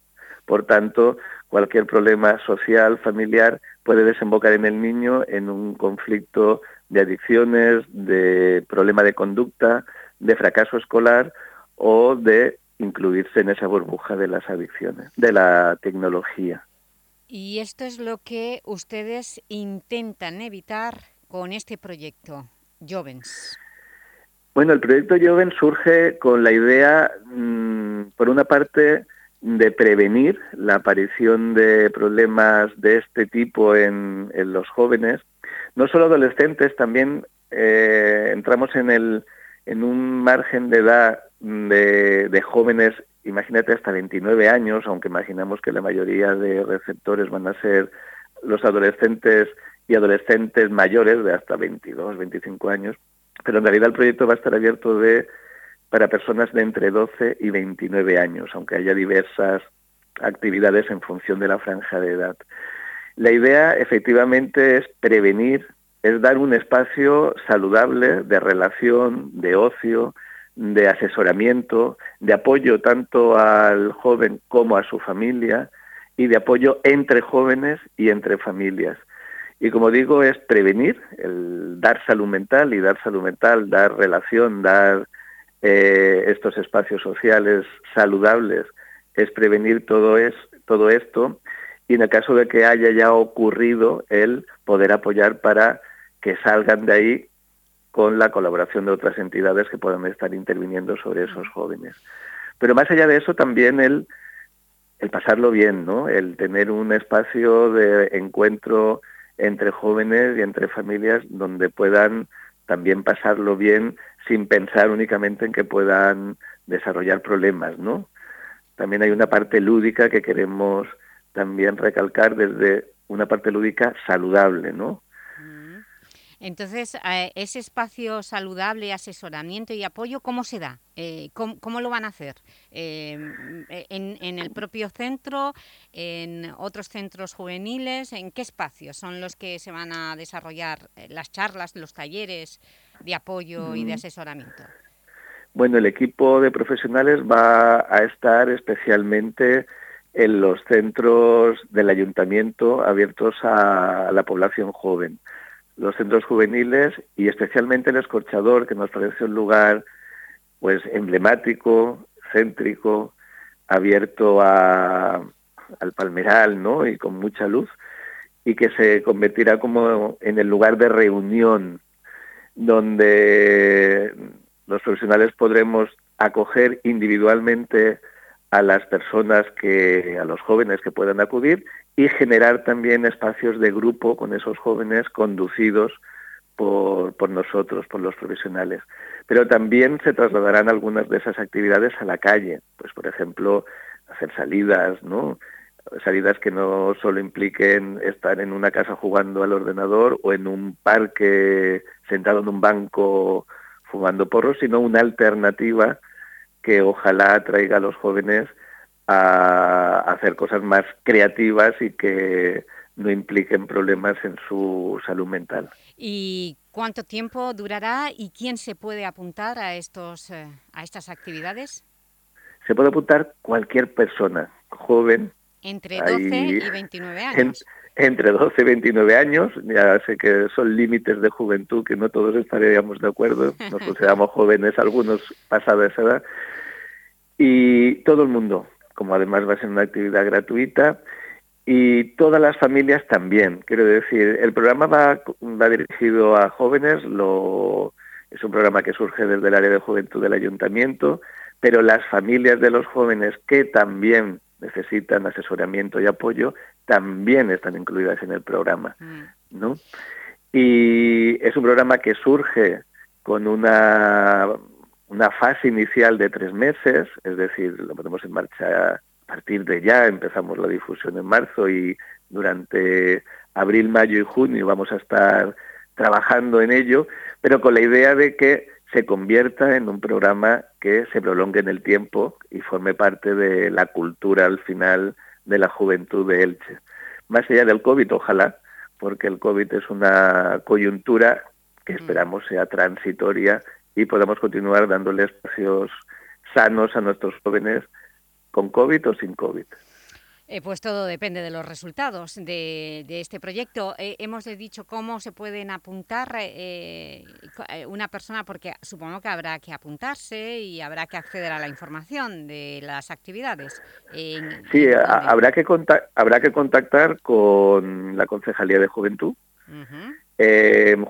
Por tanto, cualquier problema social, familiar, puede desembocar en el niño en un conflicto de adicciones, de problema de conducta, de fracaso escolar o de incluirse en esa burbuja de las adicciones, de la tecnología. Y esto es lo que ustedes intentan evitar con este proyecto, Jovens. Bueno, el proyecto Joven surge con la idea, mm, por una parte, de prevenir la aparición de problemas de este tipo en, los jóvenes, no solo adolescentes, también eh, entramos en, el, en un margen de edad de, de, jóvenes, imagínate hasta 29 años, aunque imaginamos que la mayoría de receptores van a ser los adolescentes y adolescentes mayores de hasta 22, 25 años, pero en realidad el proyecto va a estar abierto de para personas de entre 12 y 29 años, aunque haya diversas actividades en función de la franja de edad. La idea efectivamente es prevenir, es dar un espacio saludable de relación, de ocio, de asesoramiento, de apoyo tanto al joven como a su familia y de apoyo entre jóvenes y entre familias. Y como digo, es prevenir, el dar salud mental y dar salud mental, dar relación, dar eh, estos espacios sociales saludables, es prevenir todo, es, todo esto y en el caso de que haya ya ocurrido, el poder apoyar para que salgan de ahí con la colaboración de otras entidades que puedan estar interviniendo sobre esos jóvenes. Pero más allá de eso, también el, el pasarlo bien, ¿no? El tener un espacio de encuentro entre jóvenes y entre familias donde puedan también pasarlo bien sin pensar únicamente en que puedan desarrollar problemas, ¿no? También hay una parte lúdica que queremos también recalcar desde una parte lúdica saludable, ¿no? Entonces, eh, ese espacio saludable, asesoramiento y apoyo, ¿cómo se da? Eh, ¿cómo, lo van a hacer? Eh, en, el propio centro? ¿En otros centros juveniles? ¿En qué espacios son los que se van a desarrollar las charlas, los talleres de apoyo y de asesoramiento? Bueno, el equipo de profesionales va a estar especialmente en los centros del ayuntamiento abiertos a la población joven los centros juveniles y especialmente el escorchador, que nos parece un lugar pues emblemático, céntrico, abierto a, al palmeral, ¿no? Y con mucha luz y que se convertirá como en el lugar de reunión donde los profesionales podremos acoger individualmente a las personas que a los jóvenes que puedan acudir y generar también espacios de grupo con esos jóvenes conducidos por, por, nosotros, por los profesionales. Pero también se trasladarán algunas de esas actividades a la calle, pues por ejemplo, hacer salidas, ¿no? Salidas que no solo impliquen estar en una casa jugando al ordenador o en un parque sentado en un banco fumando porros, sino una alternativa que ojalá traiga a los jóvenes a hacer cosas más creativas y que no impliquen problemas en su salud mental. ¿Y cuánto tiempo durará y quién se puede apuntar a, estos, eh, a estas actividades? Se puede apuntar cualquier persona, joven. Entre 12 y 29 años. entre 12 y 29 años, ya sé que son límites de juventud que no todos estaríamos de acuerdo, nos consideramos <laughs> jóvenes algunos pasada esa edad, y todo el mundo, como además va a ser una actividad gratuita, y todas las familias también. Quiero decir, el programa va, va dirigido a jóvenes, lo, es un programa que surge desde el área de juventud del ayuntamiento, pero las familias de los jóvenes que también necesitan asesoramiento y apoyo también están incluidas en el programa, ¿no? Y es un programa que surge con una una fase inicial de tres meses, es decir, lo ponemos en marcha a partir de ya, empezamos la difusión en marzo y durante abril, mayo y junio vamos a estar trabajando en ello, pero con la idea de que se convierta en un programa que se prolongue en el tiempo y forme parte de la cultura al final de la juventud de Elche. Más allá del COVID, ojalá, porque el COVID es una coyuntura que esperamos sea transitoria y podamos continuar dándole espacios sanos a nuestros jóvenes con COVID o sin COVID. Eh, pues todo depende de los resultados de, este proyecto. Eh, hemos dicho cómo se pueden apuntar eh, una persona, porque supongo que habrá que apuntarse y habrá que acceder a la información de las actividades. sí, habrá, que habrá que contactar con la Concejalía de Juventud.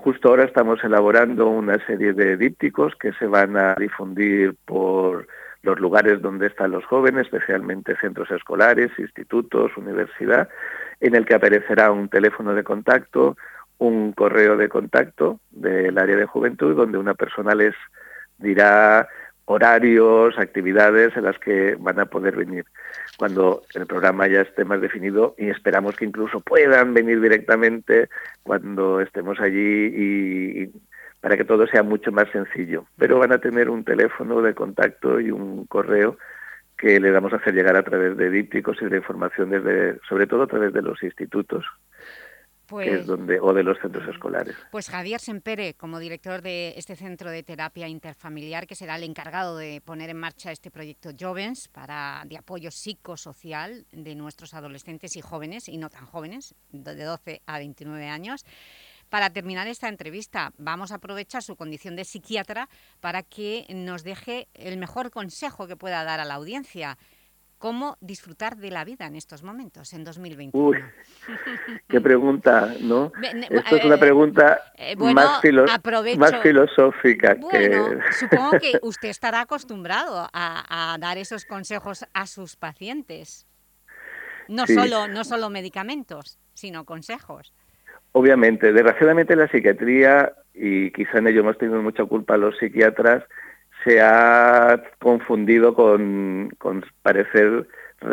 Justo ahora estamos elaborando una serie de dípticos que se van a difundir por los lugares donde están los jóvenes, especialmente centros escolares, institutos, universidad, en el que aparecerá un teléfono de contacto, un correo de contacto del área de juventud, donde una persona les dirá horarios, actividades en las que van a poder venir. Cuando el programa ya esté más definido y esperamos que incluso puedan venir directamente cuando estemos allí y, para que todo sea mucho más sencillo. Pero van a tener un teléfono de contacto y un correo que le damos a hacer llegar a través de dípticos y de información desde, sobre todo a través de los institutos. Que es pues donde, o de los centros escolares. Pues Javier Sempere, como director de este centro de terapia interfamiliar, que será el encargado de poner en marcha este proyecto Jovens para, de apoyo psicosocial de nuestros adolescentes y jóvenes, y no tan jóvenes, de 12 a 29 años, para terminar esta entrevista, vamos a aprovechar su condición de psiquiatra para que nos deje el mejor consejo que pueda dar a la audiencia. ¿Cómo disfrutar de la vida en estos momentos, en 2021? Uy, qué pregunta, ¿no? <laughs> Esto es una eh, pregunta eh, más, filosófica. Bueno, <laughs> supongo que usted estará acostumbrado a, dar esos consejos a sus pacientes. No, solo, no solo medicamentos, sino consejos. Obviamente, desgraciadamente la psiquiatría, y quizá en ello hemos tenido mucha culpa los psiquiatras, se ha confundido con, parecer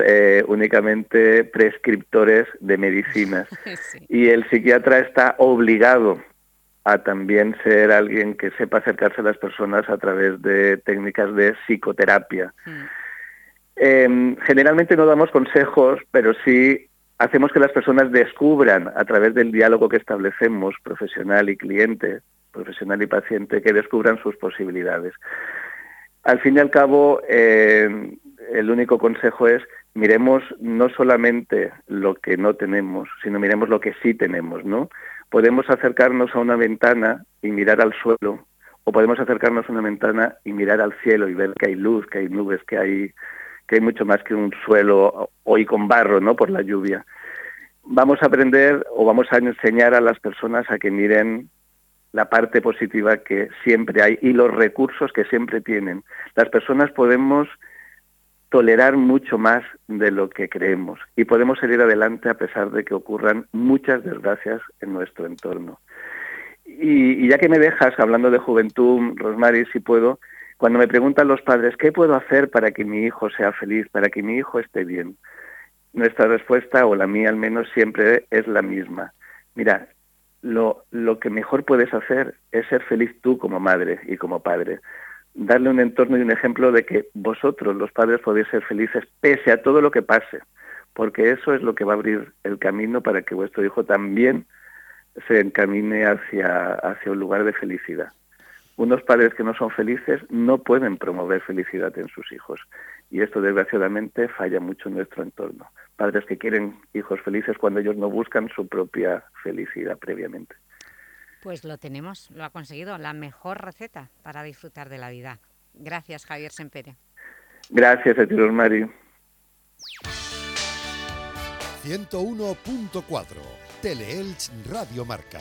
eh, únicamente prescriptores de medicinas. <laughs> Y el psiquiatra está obligado a también ser alguien que sepa acercarse a las personas a través de técnicas de psicoterapia. Mm. Em, generalmente no damos consejos, pero sí hacemos que las personas descubran a través del diálogo que establecemos, profesional y cliente, profesional y paciente, que descubran sus posibilidades. Al fin y al cabo, eh, el único consejo es miremos no solamente lo que no tenemos, sino miremos lo que sí tenemos, ¿no? Podemos acercarnos a una ventana y mirar al suelo, o podemos acercarnos a una ventana y mirar al cielo y ver que hay luz, que hay nubes, que hay que hay mucho más que un suelo hoy con barro, ¿no? Por la lluvia. Vamos a aprender o vamos a enseñar a las personas a que miren la parte positiva que siempre hay y los recursos que siempre tienen. Las personas podemos tolerar mucho más de lo que creemos y podemos salir adelante a pesar de que ocurran muchas desgracias en nuestro entorno. Y, ya que me dejas hablando de juventud, Rosmary, si puedo, cuando me preguntan los padres, ¿qué puedo hacer para que mi hijo sea feliz, para que mi hijo esté bien? Nuestra respuesta, o la mía al menos, siempre es la misma. Mira, lo, lo que mejor puedes hacer es ser feliz tú como madre y como padre. Darle un entorno y un ejemplo de que vosotros, los padres, podéis ser felices pese a todo lo que pase, porque eso es lo que va a abrir el camino para que vuestro hijo también se encamine hacia, hacia un lugar de felicidad unos padres que no son felices no pueden promover felicidad en sus hijos. Y esto desgraciadamente falla mucho en nuestro entorno. Padres que quieren hijos felices cuando ellos no buscan su propia felicidad previamente. Pues lo tenemos, lo ha conseguido, la mejor receta para disfrutar de la vida. Gracias, Javier Sempere. Gracias a ti, Rosmary. 101.4 Teleelch Radio Marca.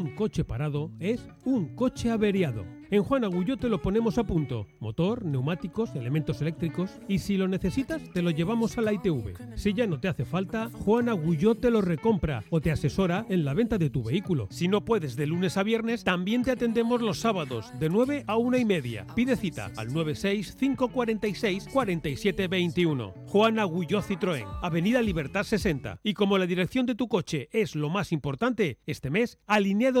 Coche parado es un coche averiado en Juan Agulló te lo ponemos a punto. Motor, neumáticos, elementos eléctricos. Y si lo necesitas, te lo llevamos a la ITV. Si ya no te hace falta, Juan Agulló te lo recompra o te asesora en la venta de tu vehículo. Si no puedes de lunes a viernes, también te atendemos los sábados, de 9 a 1 y media. Pide cita al 96 546 4721. Juan Agulló Citroën, Avenida Libertad 60. Y como la dirección de tu coche es lo más importante, este mes, alineado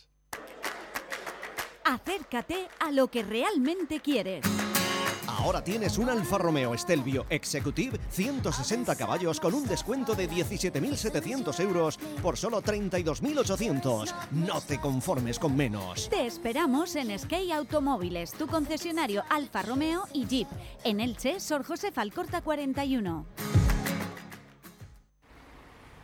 Acércate a lo que realmente quieres. Ahora tienes un Alfa Romeo Stelvio Executive 160 caballos con un descuento de 17.700 euros por solo 32.800. No te conformes con menos. Te esperamos en Sky Automóviles, tu concesionario Alfa Romeo y Jeep. En Elche, Sor José Falcorta 41.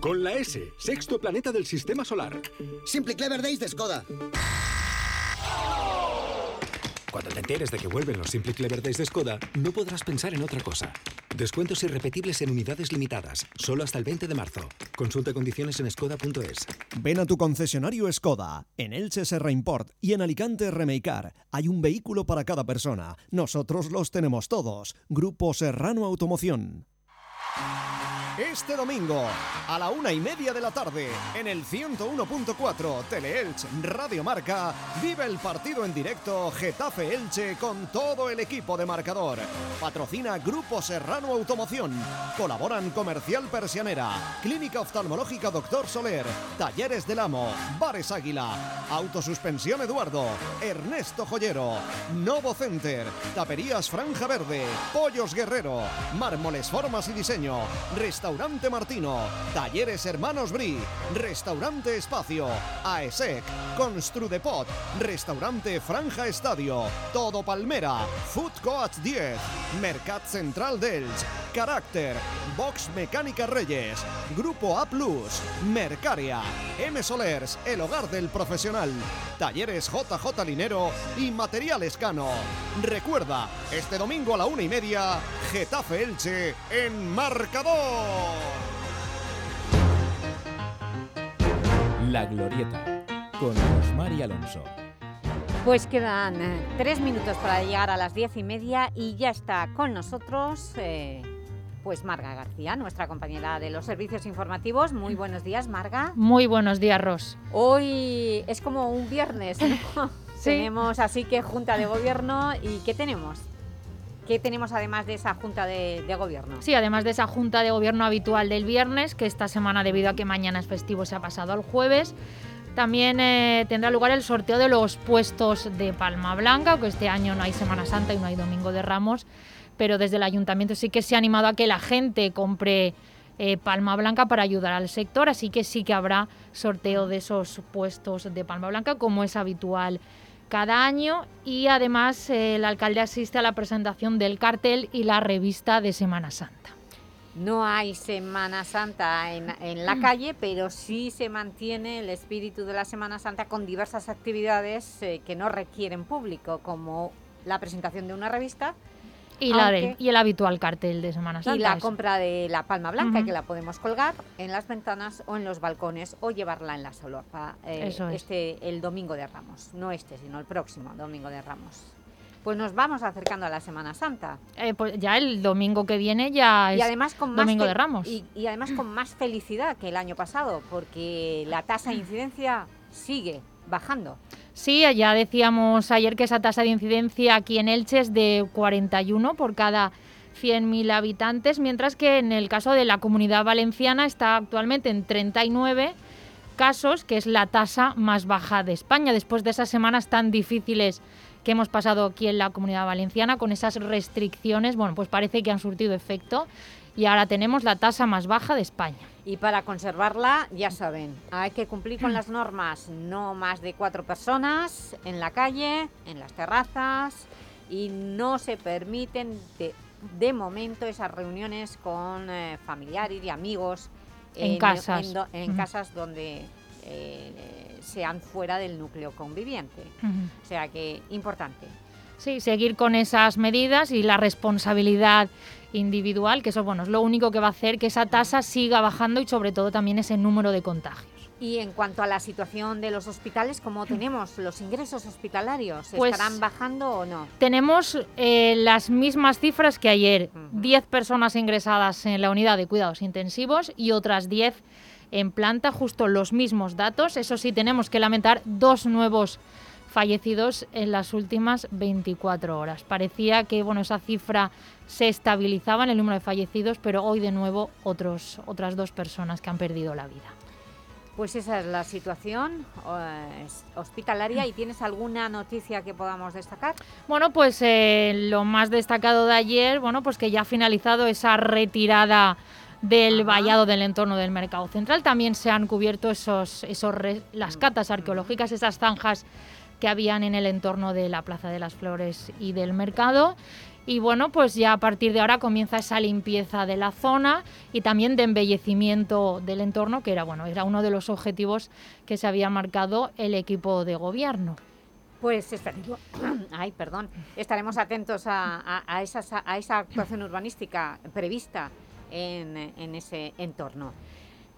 Con la S, sexto planeta del sistema solar. Simply Clever Days de Skoda. Cuando te enteres de que vuelven los Simply Clever Days de Skoda, no podrás pensar en otra cosa. Descuentos irrepetibles en unidades limitadas, solo hasta el 20 de marzo. Consulta condiciones en skoda.es. Ven a tu concesionario Skoda. En Elche Serra Import y en Alicante Remeicar. Hay un vehículo para cada persona. Nosotros los tenemos todos. Grupo Serrano Automoción. Este domingo, a la una y media de la tarde, en el 101.4 Teleelch Radio Marca, vive el partido en directo Getafe Elche con todo el equipo de marcador. Patrocina Grupo Serrano Automoción. Colaboran Comercial Persianera, Clínica Oftalmológica Doctor Soler, Talleres del Amo, Bares Águila, Autosuspensión Eduardo, Ernesto Joyero, Novo Center, Taperías Franja Verde, Pollos Guerrero, Mármoles Formas y Diseño, Restaurante Martino, Talleres Hermanos Bri, Restaurante Espacio, AESEC, Construdepot, Restaurante Franja Estadio, Todo Palmera, Food Coach 10, Mercat Central Delch, Carácter, Box Mecánica Reyes, Grupo A Plus, Mercaria, M Solers, El Hogar del Profesional, Talleres JJ Linero y Materiales Cano. Recuerda, este domingo a la una y media, Getafe Elche en marcador. La Glorieta, con Rosmar y Alonso. Pues quedan eh, tres minutos para llegar a las diez y media y ya está con nosotros eh, pues Marga García, nuestra compañera de los servicios informativos. Muy buenos días, Marga. Muy buenos días, Ros. Hoy es como un viernes, ¿no? <laughs> Tenemos así que Junta de Gobierno y ¿qué tenemos? ¿Qué tenemos además de esa Junta de, Gobierno? Sí, además de esa Junta de Gobierno habitual del viernes, que esta semana debido a que mañana es festivo se ha pasado al jueves, también eh, tendrá lugar el sorteo de los puestos de Palma Blanca, aunque este año no hay Semana Santa y no hay Domingo de Ramos, pero desde el Ayuntamiento sí que se ha animado a que la gente compre eh, Palma Blanca para ayudar al sector, así que sí que habrá sorteo de esos puestos de Palma Blanca, como es habitual cada año y además eh, el alcalde asiste a la presentación del cartel y la revista de Semana Santa. No hay Semana Santa en, en, la calle, pero sí se mantiene el espíritu de la Semana Santa con diversas actividades eh, que no requieren público, como la presentación de una revista, y, la de, y, el habitual cartel de Semana Santa. Y la compra de la palma blanca, uh -huh. que la podemos colgar en las ventanas o en los balcones o llevarla en la solapa eh, Eso es. este, el domingo de Ramos. No este, sino el próximo domingo de Ramos. Pues nos vamos acercando a la Semana Santa. Eh, pues ya el domingo que viene ya es y además con domingo más de Ramos. Y, y además con más felicidad que el año pasado, porque la tasa de incidencia sigue bajando. Sí, ya decíamos ayer que esa tasa de incidencia aquí en Elche es de 41 por cada 100.000 habitantes, mientras que en el caso de la Comunidad Valenciana está actualmente en 39 casos, que es la tasa más baja de España, después de esas semanas tan difíciles que hemos pasado aquí en la Comunidad Valenciana con esas restricciones, bueno, pues parece que han surtido efecto y ahora tenemos la tasa más baja de España. Y para conservarla, ya saben, hay que cumplir con las normas, no más de cuatro personas en la calle, en las terrazas, y no se permiten de de momento esas reuniones con eh, familiares y amigos En casas. en do- en Ujú. casas donde eh, sean fuera del núcleo conviviente. O sea que importante. Sí, seguir con esas medidas y la responsabilidad individual, que eso bueno, es lo único que va a hacer que esa tasa siga bajando y sobre todo también ese número de contagios. Y en cuanto a la situación de los hospitales, ¿cómo tenemos los ingresos hospitalarios? Pues- ¿Estarán bajando o no? Tenemos eh, las mismas cifras que ayer, 10 personas ingresadas en la unidad de cuidados intensivos y otras 10 en planta, justo los mismos datos. Eso sí, tenemos que lamentar dos nuevos fallecidos en las últimas 24 horas. Parecía que bueno, esa cifra se estabilizaba en el número de fallecidos, pero hoy de nuevo otros, otras dos personas que han perdido la vida. Pues esa es la situación eh, hospitalaria. ¿Y tienes alguna noticia que podamos destacar? Bueno, pues eh, lo más destacado de ayer, bueno, pues que ya ha finalizado esa retirada del vallado del entorno del mercado central. También se han cubierto esos, esos re- las catas arqueológicas, esas zanjas que habían en el entorno de la Plaza de las Flores y del mercado. Y bueno, pues ya a partir de ahora comienza esa limpieza de la zona y también de embellecimiento del entorno, que era bueno, era uno de los objetivos que se había marcado el equipo de gobierno. Pues estaremos, <clears throat> ay, perdón, estaremos atentos a, a- a esas- a esa actuación urbanística prevista en, en ese entorno.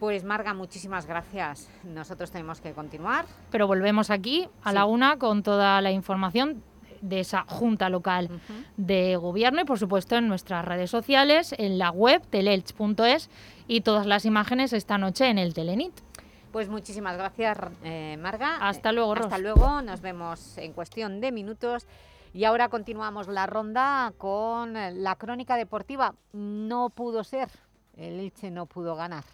Pues Marga, muchísimas gracias. Nosotros tenemos que continuar. pero volvemos aquí a Sí. la una con toda la información de esa junta local de gobierno y por supuesto en nuestras redes sociales, en la web telelch.es y todas las imágenes esta noche en el Telenit. Pues muchísimas gracias, eh, Marga. Hasta luego, Hasta Ros. luego, nos vemos en cuestión de minutos. Y ahora continuamos la ronda con eh, la crónica deportiva. No pudo ser, el Elche no pudo ganar.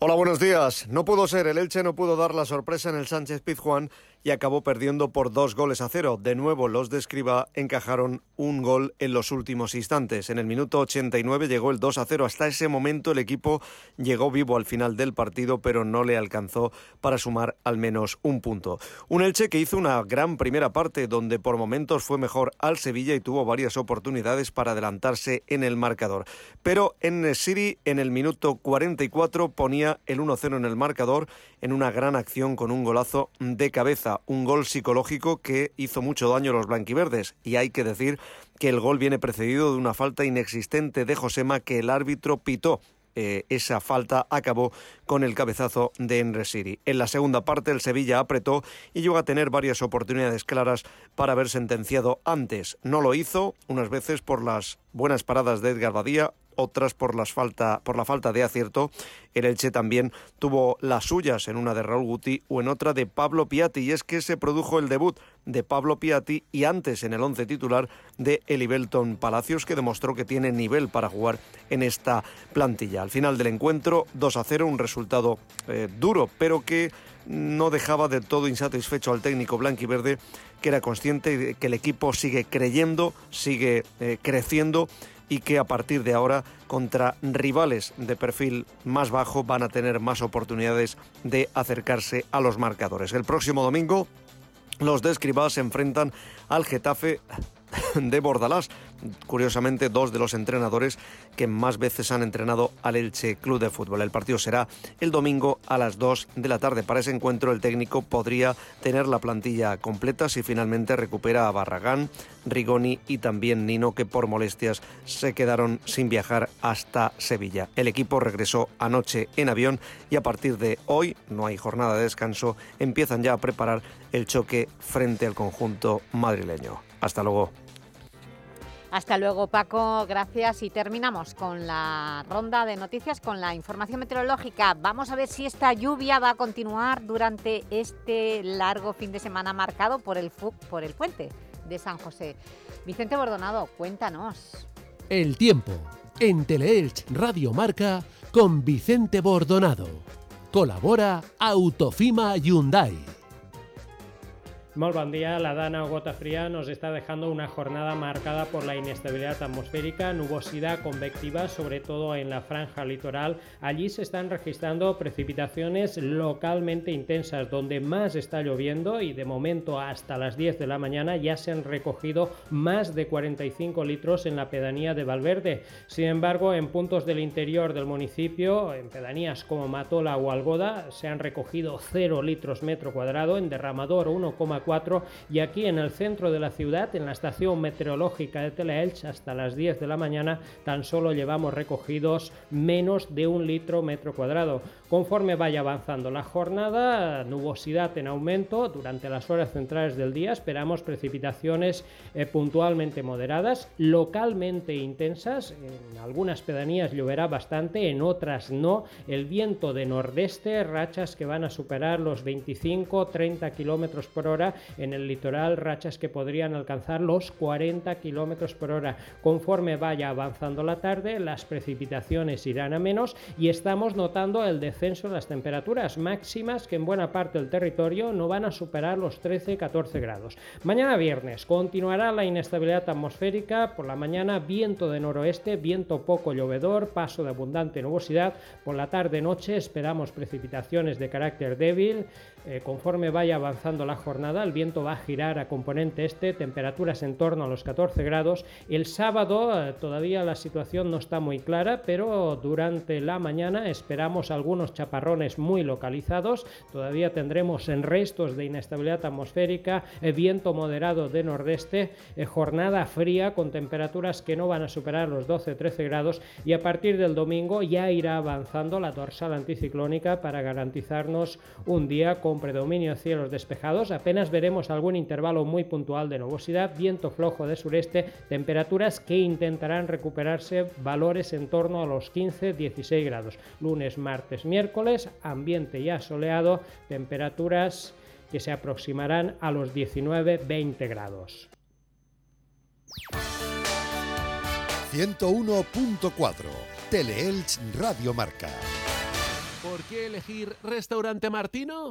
Hola, buenos días. No pudo ser, el Elche no pudo dar la sorpresa en el Sánchez Pizjuán y acabó perdiendo por dos goles a cero. De nuevo, los de Escriba encajaron un gol en los últimos instantes. En el minuto 89 llegó el 2 a 0. Hasta ese momento el equipo llegó vivo al final del partido, pero no le alcanzó para sumar al menos un punto. Un Elche que hizo una gran primera parte, donde por momentos fue mejor al Sevilla y tuvo varias oportunidades para adelantarse en el marcador. Pero en City, en el minuto 44, ponía el 1-0 en el marcador en una gran acción con un golazo de cabeza, un gol psicológico que hizo mucho daño a los blanquiverdes. Y hay que decir que el gol viene precedido de una falta inexistente de Josema que el árbitro pitó. Eh, esa falta acabó con el cabezazo de Enresiri. En la segunda parte el Sevilla apretó y llegó a tener varias oportunidades claras para haber sentenciado antes. No lo hizo, unas veces por las buenas paradas de Edgar Badía, otras por, las falta, por la falta de acierto. El Elche también tuvo las suyas en una de Raúl Guti o en otra de Pablo Piatti. Y es que se produjo el debut de Pablo Piatti y antes en el once titular de Elibelton Palacios, que demostró que tiene nivel para jugar en esta plantilla. Al final del encuentro, 2 a 0, un resultado eh, duro, pero que no dejaba del todo insatisfecho al técnico blanquiverde, que era consciente de que el equipo sigue creyendo, sigue eh, creciendo y que a partir de ahora contra rivales de perfil más bajo van a tener más oportunidades de acercarse a los marcadores. El próximo domingo los de se enfrentan al Getafe de Bordalás. Curiosamente, dos de los entrenadores que más veces han entrenado al Elche Club de Fútbol. El partido será el domingo a las 2 de la tarde. Para ese encuentro, el técnico podría tener la plantilla completa si finalmente recupera a Barragán, Rigoni y también Nino, que por molestias se quedaron sin viajar hasta Sevilla. El equipo regresó anoche en avión y a partir de hoy, no hay jornada de descanso, empiezan ya a preparar el choque frente al conjunto madrileño. Hasta luego. Hasta luego, Paco. Gracias. Y terminamos con la ronda de noticias, con la información meteorológica. Vamos a ver si esta lluvia va a continuar durante este largo fin de semana marcado por el, puente de San José. Vicente Bordonado, cuéntanos. El tiempo en Teleelch Radio Marca con Vicente Bordonado. Colabora Autofima Hyundai. Muy buen día. La dana o gota fría nos está dejando una jornada marcada por la inestabilidad atmosférica, nubosidad convectiva, sobre todo en la franja litoral. Allí se están registrando precipitaciones localmente intensas, donde más está lloviendo y de momento hasta las 10 de la mañana ya se han recogido más de 45 litros en la pedanía de Valverde. Sin embargo, en puntos del interior del municipio, en pedanías como Matola o Algoda, se han recogido 0 litros metro cuadrado, en Derramador 1,4 y aquí en el centro de la ciudad, en la estación meteorológica de Teleelch, hasta las 10 de la mañana tan solo llevamos recogidos menos de un litro metro cuadrado. Conforme vaya avanzando la jornada, nubosidad en aumento durante las horas centrales del día, esperamos precipitaciones eh, puntualmente moderadas, localmente intensas, en algunas pedanías lloverá bastante, en otras no, el viento de nordeste, rachas que van a superar los 25-30 kilómetros por hora. En el litoral rachas que podrían alcanzar los 40 km por hora. Conforme vaya avanzando la tarde, las precipitaciones irán a menos y estamos notando el descenso las temperaturas máximas que en buena parte del territorio no van a superar los 13-14 grados. Mañana viernes continuará la inestabilidad atmosférica, por la mañana viento de noroeste, viento poco llovedor, paso de abundante nubosidad, por la tarde-noche esperamos precipitaciones de carácter débil, eh, conforme vaya avanzando la jornada, el viento va a girar a componente este, temperaturas en torno a los 14 grados. El sábado eh, todavía la situación no está muy clara, pero durante la mañana esperamos algunos chaparrones muy localizados. Todavía tendremos en restos de inestabilidad atmosférica, eh, viento moderado de nordeste, jornada fría con temperaturas que no van a superar los 12-13 grados y a partir del domingo ya irá avanzando la dorsal anticiclónica para garantizarnos un día con predominio de cielos despejados, apenas veremos algún intervalo muy puntual de nubosidad, viento flojo de sureste, temperaturas que intentarán recuperarse valores en torno a los 15-16 grados. Lunes, martes, miércoles, ambiente ya soleado, temperaturas que se aproximarán a los 19-20 grados. 101.4 Teleelch Radio Marca. ¿Por qué elegir Restaurante Martino?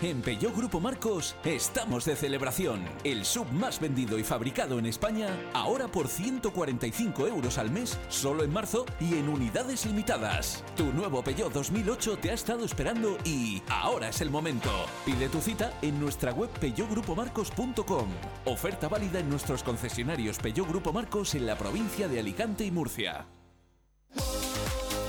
En Peugeot Grupo Marcos estamos de celebración. El sub más vendido y fabricado en España, ahora por 145 euros al mes, solo en marzo y en unidades limitadas. Tu nuevo Peugeot 2008 te ha estado esperando y ahora es el momento. Pide tu cita en nuestra web peugeotgrupomarcos.com. Oferta válida en nuestros concesionarios Peugeot Grupo Marcos en la provincia de Alicante y Murcia.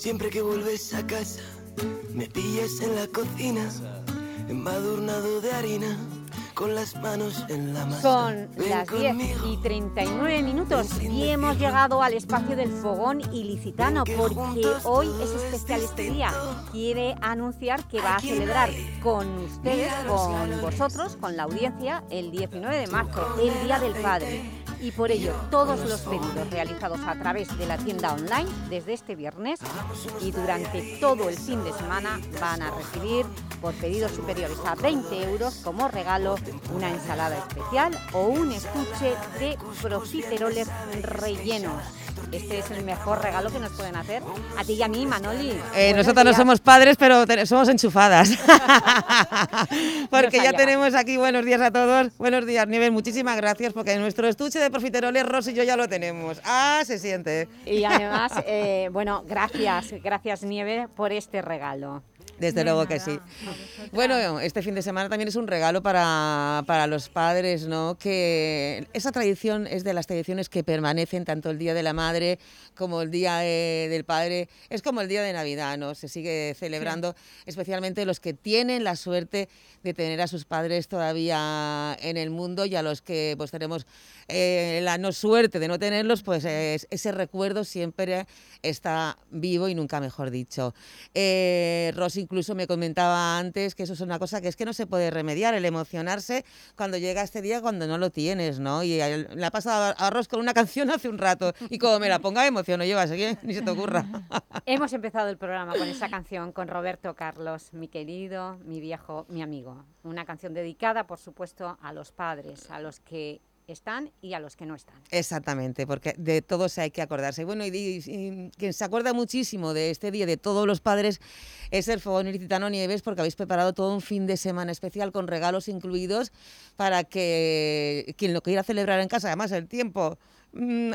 Siempre que vuelves a casa, me pillas en la cocina, embadurnado de harina, con las manos en la masa. Son Ven las 10 conmigo. y 39 minutos y hemos llegado al espacio del fogón ilicitano porque hoy es especial este día. Quiere anunciar que va a celebrar con ustedes, con vosotros, con la audiencia, el 19 de marzo, el Día del Padre. Y por ello, todos los pedidos realizados a través de la tienda online desde este viernes y durante todo el fin de semana van a recibir por pedidos superiores a 20 euros como regalo una ensalada especial o un estuche de profiteroles rellenos. Este es el mejor regalo que nos pueden hacer a ti y a mí, Manoli. Eh, nosotros no somos padres, pero somos enchufadas. <laughs> porque ya tenemos aquí buenos días a todos. Buenos días, Nieves. Muchísimas gracias porque nuestro estuche de profiteroles, Rosy y yo ya lo tenemos. Ah, se siente. Y además, <laughs> eh, bueno, gracias, gracias Nieve por este regalo. Desde luego que sí. Bueno, este fin de semana también es un regalo para, para los padres, ¿no? Que esa tradición es de las tradiciones que permanecen, tanto el Día de la Madre como el Día eh, del Padre. Es como el Día de Navidad, ¿no? Se sigue celebrando, especialmente los que tienen la suerte de tener a sus padres todavía en el mundo y a los que pues tenemos eh, la no suerte de no tenerlos, pues eh, ese recuerdo siempre está vivo y nunca mejor dicho. Eh, Rosy incluso me comentaba antes que eso es una cosa que es que no se puede remediar, el emocionarse cuando llega este día cuando no lo tienes, ¿no? Y le ha pasado a Ros con una canción hace un rato y como me la ponga emociono yo, así <laughs> ni se te ocurra. Hemos empezado el programa con esa canción con Roberto Carlos, mi querido, mi viejo, mi amigo. Una canción dedicada, por supuesto, a los padres, a los que están y a los que no están. Exactamente, porque de todos hay que acordarse. Bueno, y, y- quien se acuerda muchísimo de este día, de todos los padres, es el Fogón Ilicitano Nieves, porque habéis preparado todo un fin de semana especial con regalos incluidos para que quien lo quiera celebrar en casa, además el tiempo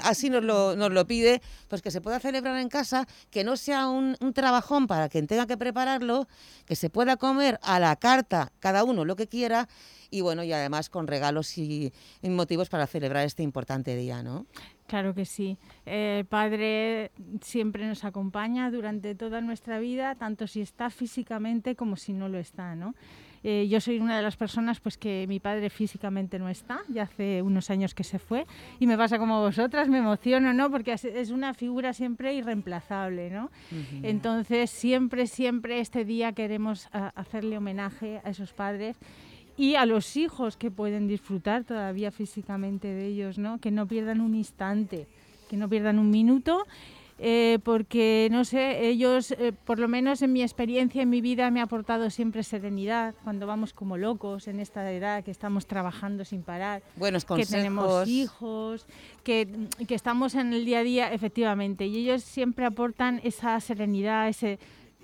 así nos lo, nos lo pide, pues que se pueda celebrar en casa, que no sea un, un trabajón para quien tenga que prepararlo, que se pueda comer a la carta cada uno lo que quiera y bueno, y además con regalos y, y motivos para celebrar este importante día, ¿no? Claro que sí. El padre siempre nos acompaña durante toda nuestra vida, tanto si está físicamente como si no lo está, ¿no? Eh, yo soy una de las personas pues que mi padre físicamente no está, ya hace unos años que se fue, y me pasa como vosotras, me emociono, ¿no? Porque es- una figura siempre irreemplazable, ¿no? Entonces, siempre, siempre este día queremos a- hacerle homenaje a esos padres y a los hijos que pueden disfrutar todavía físicamente de ellos, ¿no? Que no pierdan un instante, que no pierdan un minuto, eh, porque, no sé, ellos, eh, por lo menos en mi experiencia, en mi vida, me ha aportado siempre serenidad cuando vamos como locos en esta edad, que estamos trabajando sin parar, Buenos que tenemos consejos. hijos, que, que estamos en el día a día, efectivamente, y ellos siempre aportan esa serenidad, ese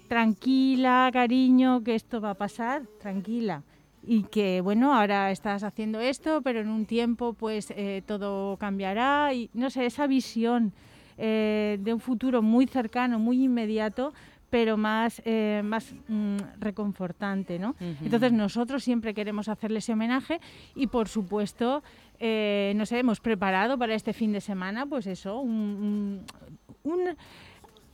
tranquila, cariño, que esto va a pasar, tranquila. Y que, bueno, ahora estás haciendo esto, pero en un tiempo pues eh, todo cambiará y, no sé, esa visión eh, de un futuro muy cercano, muy inmediato, pero más, eh, más mm, reconfortante, ¿no? Entonces nosotros siempre queremos hacerle ese homenaje y por supuesto, eh, no sé, hemos preparado para este fin de semana, pues eso, un, un- un-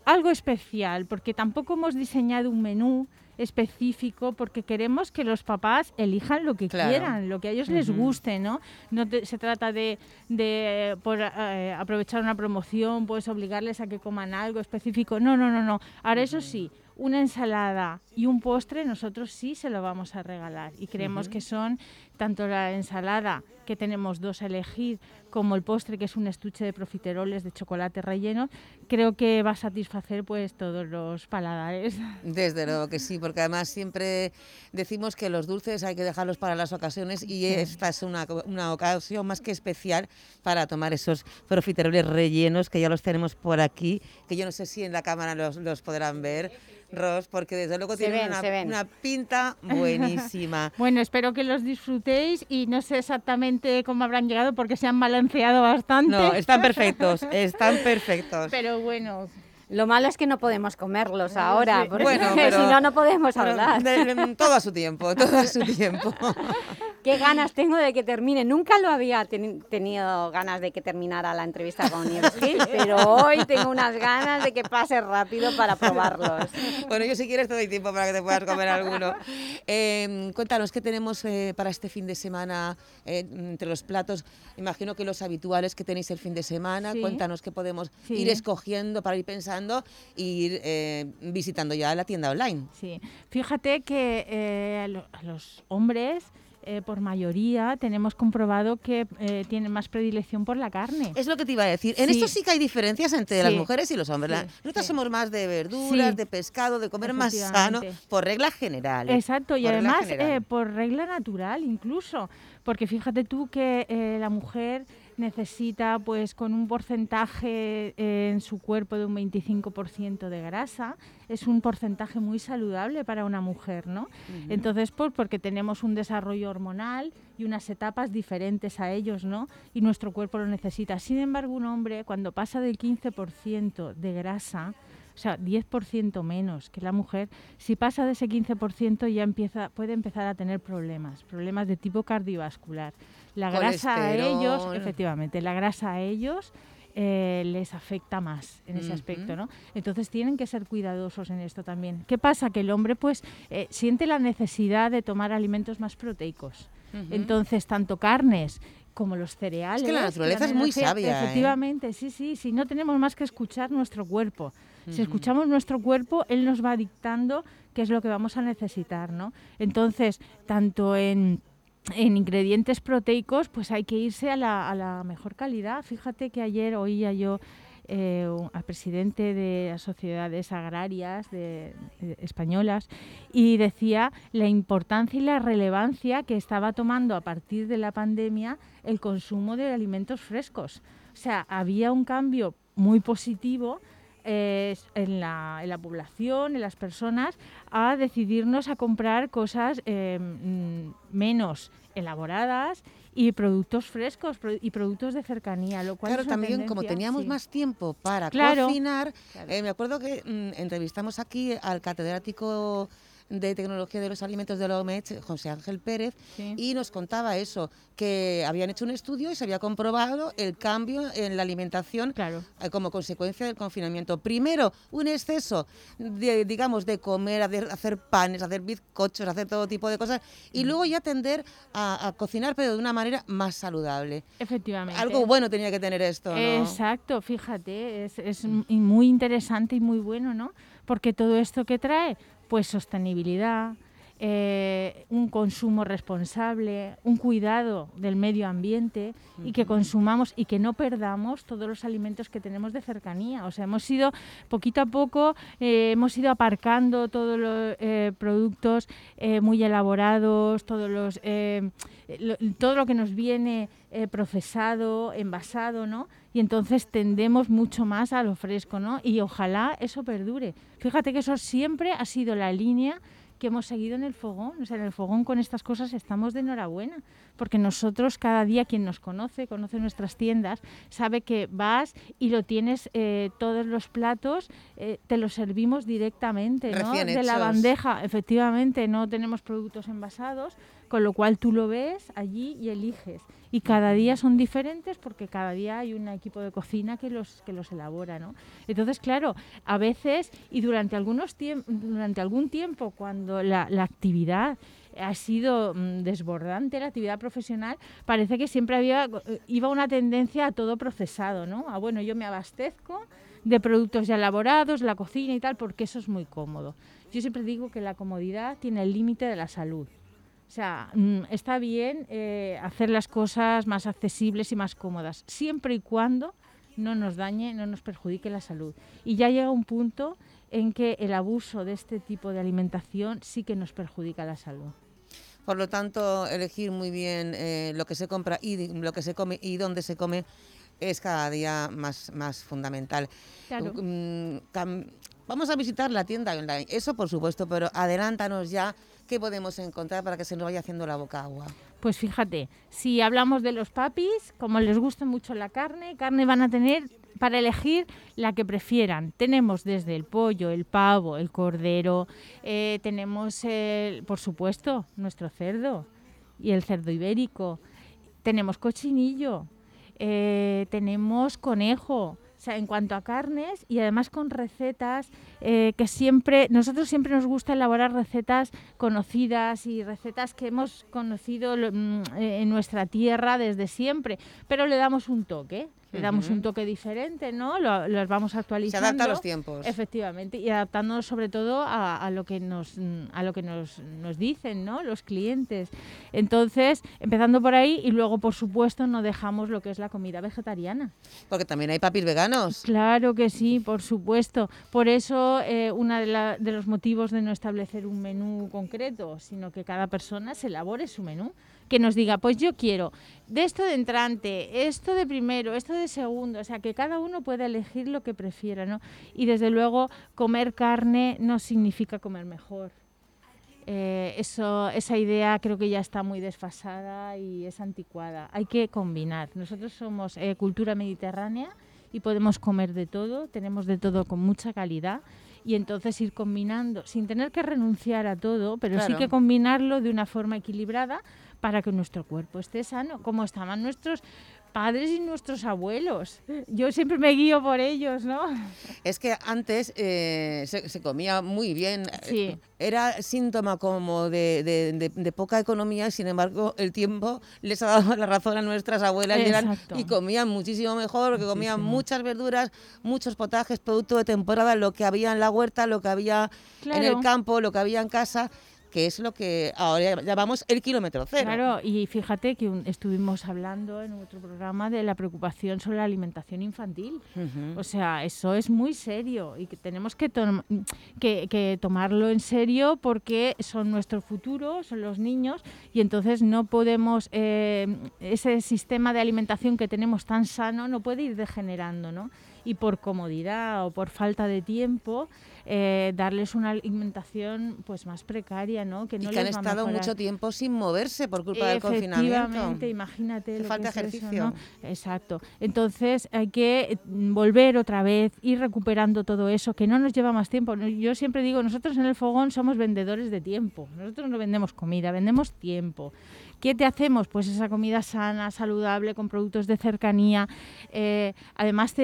algo especial, porque tampoco hemos diseñado un menú específico porque queremos que los papás elijan lo que Claro. quieran, lo que a ellos les guste, ¿no? No te- se trata de, de, por eh, aprovechar una promoción, pues obligarles a que coman algo específico. No, no, no, no. Ahora eso sí, una ensalada y un postre, nosotros sí se lo vamos a regalar. Y creemos que son tanto la ensalada, que tenemos dos a elegir, como el postre, que es un estuche de profiteroles de chocolate relleno, creo que va a satisfacer pues todos los paladares. Desde luego que sí, porque además siempre decimos que los dulces hay que dejarlos para las ocasiones y esta es una, una ocasión más que especial para tomar esos profiteroles rellenos que ya los tenemos por aquí, que yo no sé si en la cámara los, los podrán ver, Ros, porque desde luego Se tienen ven, una, una pinta <laughs> buenísima. Bueno, espero que los disfrutéis y no sé exactamente cómo habrán llegado porque se han balanceado bastante. No, están <laughs> perfectos, están perfectos. Pero bueno. Lo malo es que no podemos comerlos ahora, sí. porque Bueno, <laughs> si pero- no, no podemos pero hablar. de- <laughs> todo a su tiempo, todo a su tiempo. <laughs> Qué ganas tengo de que termine. Nunca lo había teni- tenido ganas de que terminara la entrevista con Nieves pero hoy tengo unas ganas de que pase rápido para probarlos. Bueno, yo si quieres te doy tiempo para que te puedas comer alguno. Eh, cuéntanos, ¿qué tenemos eh, para este fin de semana eh, entre los platos? Imagino que los habituales que tenéis el fin de semana. Sí. Cuéntanos qué podemos Sí. ir escogiendo para ir pensando ir eh, visitando ya la tienda online. Sí, fíjate que eh, los hombres, eh, por mayoría, tenemos comprobado que eh, tienen más predilección por la carne. Es lo que te iba a decir. En Sí. esto sí que hay diferencias entre las Sí. mujeres y los hombres. Sí, Nosotras sí. somos más de verduras, de pescado, de comer más sano, por regla general. Exacto, y Por regla además general. eh, por regla natural incluso, porque fíjate tú que eh, la mujer necesita pues con un porcentaje eh, en su cuerpo de un 25% de grasa, es un porcentaje muy saludable para una mujer, ¿no? Entonces, pues porque tenemos un desarrollo hormonal y unas etapas diferentes a ellos, ¿no? Y nuestro cuerpo lo necesita. Sin embargo, un hombre cuando pasa del 15% de grasa, o sea, 10% menos que la mujer, si pasa de ese 15% ya empieza, puede empezar a tener problemas, problemas de tipo cardiovascular. La grasa a ellos, efectivamente, la grasa a ellos eh, les afecta más en ese aspecto. ¿no? Entonces tienen que ser cuidadosos en esto también. ¿Qué pasa? Que el hombre pues eh, siente la necesidad de tomar alimentos más proteicos. Entonces, tanto carnes como los cereales. la naturaleza es muy sabia, ¿eh? Efectivamente, sí, sí, sí. No tenemos más que escuchar nuestro cuerpo. Si escuchamos nuestro cuerpo, él nos va dictando qué es lo que vamos a necesitar, ¿no? Entonces, tanto en en ingredientes proteicos, pues hay que irse a la, mejor calidad. Fíjate que ayer oía yo eh, al presidente de las sociedades agrarias de- españolas y decía la importancia y la relevancia que estaba tomando a partir de la pandemia el consumo de alimentos frescos. O sea, había un cambio muy positivo eh, en, la, en la población, en las personas, a decidirnos a comprar cosas eh, mm, menos elaboradas y productos frescos y productos de cercanía, lo cual Claro, es una también como teníamos sí. más tiempo para Claro. cocinar, Claro. eh, me acuerdo que mm, entrevistamos aquí al catedrático de tecnología de los alimentos de la OMS, José Ángel Pérez, y nos contaba eso, que habían hecho un estudio y se había comprobado el cambio en la alimentación eh, como consecuencia del confinamiento. Primero, un exceso de, digamos, de comer, hacer, hacer panes, hacer bizcochos, hacer todo tipo de cosas, y Mm. luego ya tender a, a cocinar, pero de una manera más saludable. Efectivamente. Algo bueno tenía que tener esto, ¿no? Exacto, fíjate, es, es muy interesante y muy bueno, ¿no? Porque todo esto que trae, pues sostenibilidad, eh, un consumo responsable, un cuidado del medio ambiente y que consumamos y que no perdamos todos los alimentos que tenemos de cercanía. O sea, hemos ido poquito a poco, eh, hemos ido aparcando todos los eh, productos eh, muy elaborados, todos los, eh, lo- todo lo que nos viene procesado, envasado, ¿no? Y entonces tendemos mucho más a lo fresco, ¿no? Y ojalá eso perdure. Fíjate que eso siempre ha sido la línea que hemos seguido en el fogón. O sea, en el fogón con estas cosas estamos de enhorabuena, porque nosotros cada día quien nos conoce, conoce nuestras tiendas, sabe que vas y lo tienes eh, todos los platos, eh, te los servimos directamente, ¿no? De la bandeja, efectivamente, no tenemos productos envasados, con lo cual tú lo ves allí y eliges. Y cada día son diferentes porque cada día hay un equipo de cocina que los, que los elabora, ¿no? Entonces, claro, a veces y durante, algunos durante algún tiempo, cuando la, la actividad ha sido mm, desbordante, la actividad profesional, parece que siempre había, eh, iba una tendencia a todo procesado, ¿no? A bueno, yo me abastezco de productos ya elaborados, la cocina y tal, porque eso es muy cómodo. Yo siempre digo que la comodidad tiene el límite de la salud. O sea, mm, está bien eh, hacer las cosas más accesibles y más cómodas, siempre y cuando no nos dañe, no nos perjudique la salud. Y ya llega un punto en que el abuso de este tipo de alimentación sí que nos perjudica la salud. Por lo tanto, elegir muy bien eh, lo que se compra y lo que se come y dónde se come es cada día más, más fundamental. Mm, vamos a visitar la tienda online, eso por supuesto, pero adelántanos ya qué podemos encontrar para que se nos vaya haciendo la boca agua. Pues fíjate, si hablamos de los papis, como les gusta mucho la carne, carne van a tener para elegir la que prefieran. Tenemos desde el pollo, el pavo, el cordero, eh, tenemos, por supuesto, nuestro cerdo y el cerdo ibérico. Tenemos cochinillo, eh, tenemos conejo, o sea, en cuanto a carnes y además con recetas eh, que siempre, nosotros siempre nos gusta elaborar recetas conocidas y recetas que hemos conocido mm, en nuestra tierra desde siempre, pero le damos un toque le damos un toque diferente, ¿no? Lo, los vamos actualizando. Se adapta a los tiempos. Efectivamente, y adaptándonos sobre todo a, lo que nos a lo que nos, nos, dicen, ¿no? Los clientes. Entonces, empezando por ahí y luego, por supuesto, no dejamos lo que es la comida vegetariana. Porque también hay papis veganos. Claro que sí, por supuesto. Por eso, eh, uno de, de los motivos de no establecer un menú concreto, sino que cada persona se elabore su menú que nos diga, pues yo quiero de esto de entrante, esto de primero, esto de segundo, o sea, que cada uno pueda elegir lo que prefiera, ¿no? Y desde luego, comer carne no significa comer mejor. Eh, eso, esa idea creo que ya está muy desfasada y es anticuada. Hay que combinar. Nosotros somos eh, cultura mediterránea y podemos comer de todo, tenemos de todo con mucha calidad y entonces ir combinando, sin tener que renunciar a todo, pero sí que combinarlo de una forma equilibrada para que nuestro cuerpo esté sano, como estaban nuestros padres y nuestros abuelos. Yo siempre me guío por ellos, ¿no? Es que antes eh, se, comía muy bien. Era síntoma como de, poca economía, sin embargo, el tiempo les ha dado la razón a nuestras abuelas y, comían muchísimo mejor, porque comían muchas verduras, muchos potajes, producto de temporada, lo que había en la huerta, lo que había en el campo, lo que había en casa que es lo que ahora llamamos el kilómetro cero. Claro, y fíjate que estuvimos hablando en otro programa de la preocupación sobre la alimentación infantil. O sea, eso es muy serio y que tenemos que, que, tomarlo en serio porque son nuestro futuro, son los niños y entonces no podemos, eh, ese sistema de alimentación que tenemos tan sano no puede ir degenerando, ¿no? Y por comodidad o por falta de tiempo, eh, darles una alimentación pues más precaria, ¿no? Que no y que han estado mucho tiempo sin moverse por culpa del confinamiento. Efectivamente, imagínate. falta ejercicio. Exacto. Entonces hay que mm, volver otra vez, ir recuperando todo eso, que no nos lleva más tiempo. Yo siempre digo, nosotros en el fogón somos vendedores de tiempo. Nosotros no vendemos comida, vendemos tiempo. ¿Qué te hacemos? Pues esa comida sana, saludable, con productos de cercanía. Eh, además,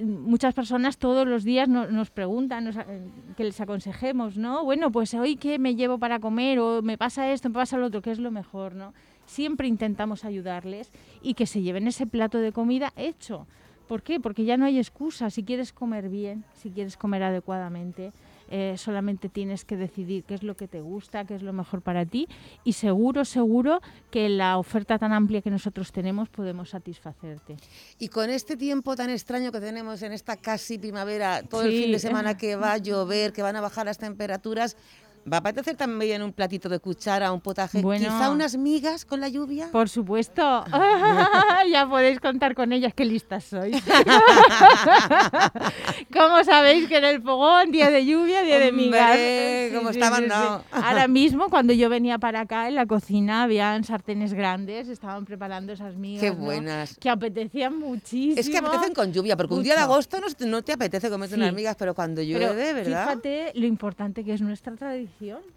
muchas personas todos los días nos preguntan eh, que les aconsejemos, ¿no? Bueno, pues hoy qué me llevo para comer o me pasa esto, me pasa lo otro, ¿qué es lo mejor, no? Siempre intentamos ayudarles y que se lleven ese plato de comida hecho. ¿Por qué? Porque ya no hay excusa. Si quieres comer bien, si quieres comer adecuadamente, eh, solamente tienes que decidir qué es lo que te gusta, qué es lo mejor para ti y seguro, seguro que la oferta tan amplia que nosotros tenemos podemos satisfacerte. Y con este tiempo tan extraño que tenemos en esta casi primavera, todo el fin de semana que va a llover, que van a bajar las temperaturas, ¿Va a apetecer también un platito de cuchara, un potaje? ¿Quizá unas migas con la lluvia? Por supuesto. <laughs> <laughs> ya podéis contar con ellas, qué listas sois. <laughs> ¿Cómo sabéis que en el fogón, día de lluvia, día de migas? como estaban, no. Ahora mismo, cuando yo venía para acá, en la cocina habían sartenes grandes, estaban preparando esas migas. Qué buenas. Que apetecían muchísimo. Es que apetecen con lluvia, porque un día de agosto no, te apetece comer unas migas, pero cuando llueve, ¿verdad? Fíjate lo importante que es nuestra tradición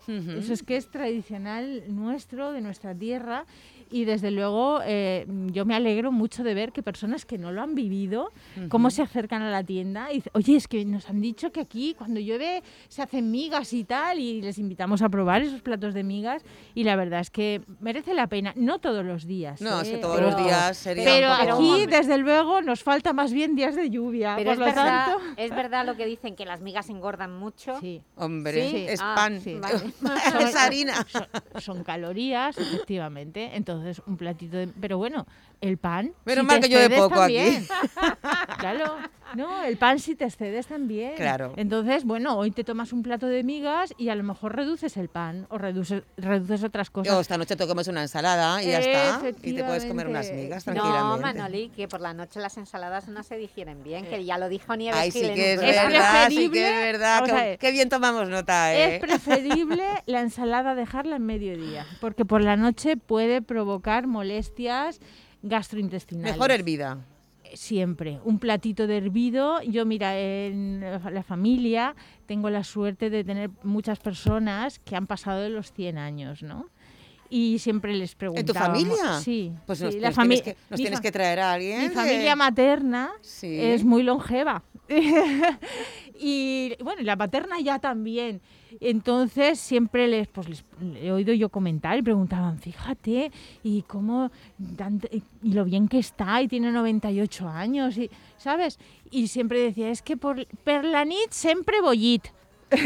Eso es que es tradicional nuestro, de nuestra tierra. Y desde luego eh, yo me alegro mucho de ver que personas que no lo han vivido, cómo se acercan a la tienda y dicen, oye, es que nos han dicho que aquí cuando llueve se hacen migas y tal, y les invitamos a probar esos platos de migas. Y la verdad es que merece la pena, no todos los días. No, es que ¿eh? todos Pero- los días sería Pero un poco- aquí, desde luego, nos falta más bien días de lluvia. Pero por es lo verdad, tanto... es verdad lo que dicen, que las migas engordan mucho. Sí. Hombre, Sí. es Ah, pan. sí, vale. <laughs> es harina. Son, son calorías, efectivamente. Entonces, un platito de... Pero bueno, el pan... Menos si mal que llueve excedes, poco aquí. también. <laughs> claro. No, el pan si te excedes también. Claro. Entonces, bueno, hoy te tomas un plato de migas y a lo mejor reduces el pan o reduces, reduces otras O cosas. esta noche te comes una ensalada y ya está. Y te puedes comer unas migas No, tranquilamente. Manoli, que por la noche las ensaladas no se digieren bien, que ya lo dijo Nieves Ay, sí que es un verdad, sí que es verdad. qué bien tomamos nota, ¿eh? Es preferible <laughs> la ensalada dejarla en mediodía, porque por la noche puede provocar molestias gastrointestinales. Mejor hervida. Siempre, un platito de hervido. Yo, mira, en la familia tengo la suerte de tener muchas personas que han pasado de los 100 años, ¿no? Y siempre les preguntaba. ¿En tu familia? Sí. Pues sí, nos, la tienes, que, nos tienes que traer a alguien. mi de- familia materna Sí. es muy longeva. <laughs> y bueno, la paterna ya también. Entonces siempre les, pues, les he oído yo comentar y preguntaban, fíjate, y cómo tant- y lo bien que está, y tiene 98 años, y, ¿sabes? Y siempre decía, es que por, per la nit sempre bollit. <laughs>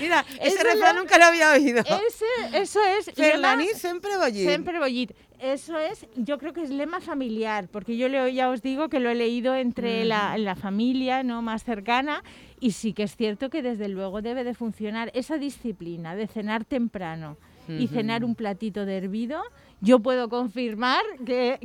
Mira, <laughs> ese Eso refrán lo- nunca lo había oído. Ese, eso es. Per lema- la nit sempre bollit. Sempre bollit. Eso es, yo creo que es lema familiar, porque yo leo, ya os digo que lo he leído entre la, la familia no más cercana y sí que es cierto que desde luego debe de funcionar esa disciplina de cenar temprano y cenar un platito de hervido. Yo puedo confirmar que,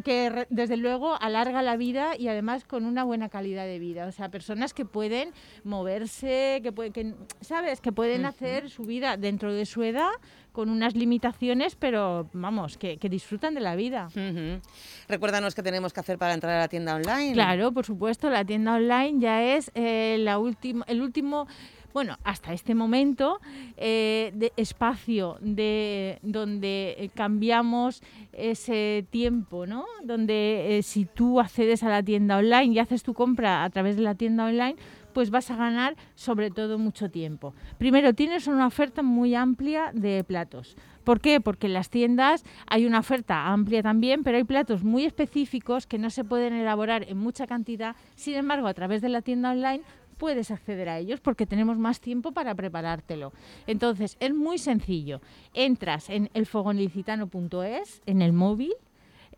desde luego alarga la vida y además con una buena calidad de vida. O sea, personas que pueden moverse, que pueden, que, ¿sabes? Que pueden hacer su vida dentro de su edad con unas limitaciones, pero vamos, que, que disfrutan de la vida. Ujú. Recuérdanos qué tenemos que hacer para entrar a la tienda online. Claro, por supuesto, la tienda online ya es eh, la última, el último, bueno, hasta este momento, eh, de espacio de donde eh, cambiamos ese tiempo, ¿no? Donde eh, si tú accedes a la tienda online y haces tu compra a través de la tienda online, pues vas a ganar sobre todo mucho tiempo. Primero, tienes una oferta muy amplia de platos. ¿Por qué? Porque en las tiendas hay una oferta amplia también, pero hay platos muy específicos que no se pueden elaborar en mucha cantidad. Sin embargo, a través de la tienda online puedes acceder a ellos porque tenemos más tiempo para preparártelo. Entonces, es muy sencillo. Entras en elfogonicitano.es, en el móvil,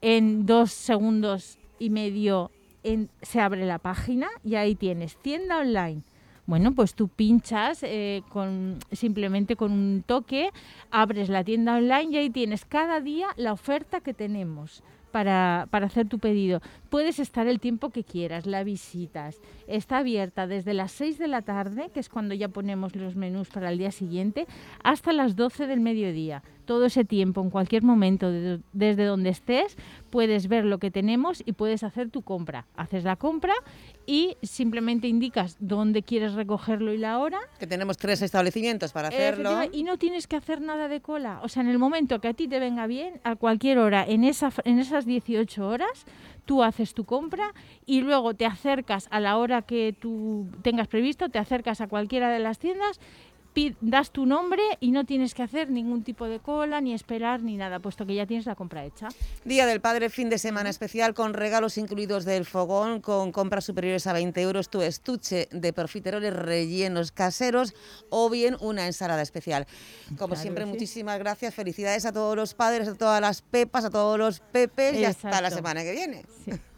en dos segundos y medio se abre la página y ahí tienes tienda online. Bueno, pues tú pinchas eh, con, simplemente con un toque, abres la tienda online y ahí tienes cada día la oferta que tenemos para, para hacer tu pedido. Puedes estar el tiempo que quieras, la visitas. Está abierta desde las 6 de la tarde, que es cuando ya ponemos los menús para el día siguiente, hasta las 12 del mediodía. Todo ese tiempo, en cualquier momento, de- desde donde estés, puedes ver lo que tenemos y puedes hacer tu compra. Haces la compra y simplemente indicas dónde quieres recogerlo y la hora. Que tenemos tres establecimientos para hacerlo. Y no tienes que hacer nada de cola. O sea, en el momento que a ti te venga bien, a cualquier hora, en, esa, en esas 18 horas, tú haces tu compra y luego te acercas a la hora que tú tengas previsto, te acercas a cualquiera de las tiendas, das tu nombre y no tienes que hacer ningún tipo de cola, ni esperar, ni nada, puesto que ya tienes la compra hecha. Día del Padre, fin de semana especial con regalos incluidos del fogón, con compras superiores a 20 euros, tu estuche de profiteroles rellenos caseros o bien una ensalada especial. Como Claro siempre, sí. muchísimas gracias. Felicidades a todos los padres, a todas las pepas, a todos los pepes y hasta la semana que viene.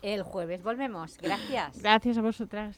El jueves volvemos. Gracias. Gracias a vosotras.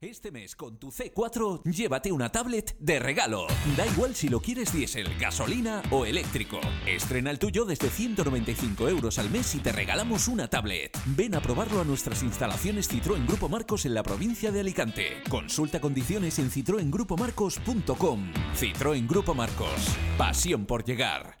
Este mes con tu C4 llévate una tablet de regalo. Da igual si lo quieres diésel, gasolina o eléctrico. Estrena el tuyo desde 195 euros al mes y te regalamos una tablet. Ven a probarlo a nuestras instalaciones Citroën Grupo Marcos en la provincia de Alicante. Consulta condiciones en citroengrupomarcos.com. Citroën Grupo Marcos. Pasión por llegar.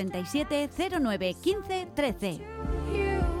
637 09 15 13.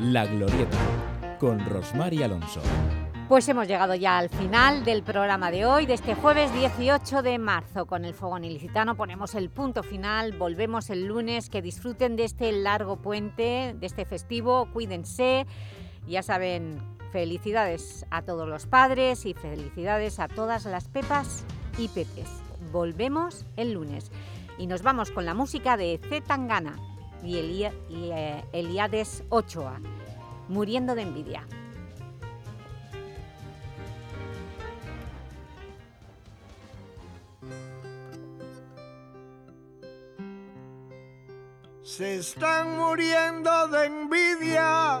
La Glorieta, con Rosmar y Alonso. Pues hemos llegado ya al final del programa de hoy, de este jueves 18 de marzo. Con el Fogón Ilicitano ponemos el punto final, volvemos el lunes, que disfruten de este largo puente, de este festivo, cuídense. Ya saben, felicidades a todos los padres y felicidades a todas las pepas y pepes. Volvemos el lunes y nos vamos con la música de Z Tangana y, eh, Eliades Ochoa, muriendo de envidia. Se están muriendo de envidia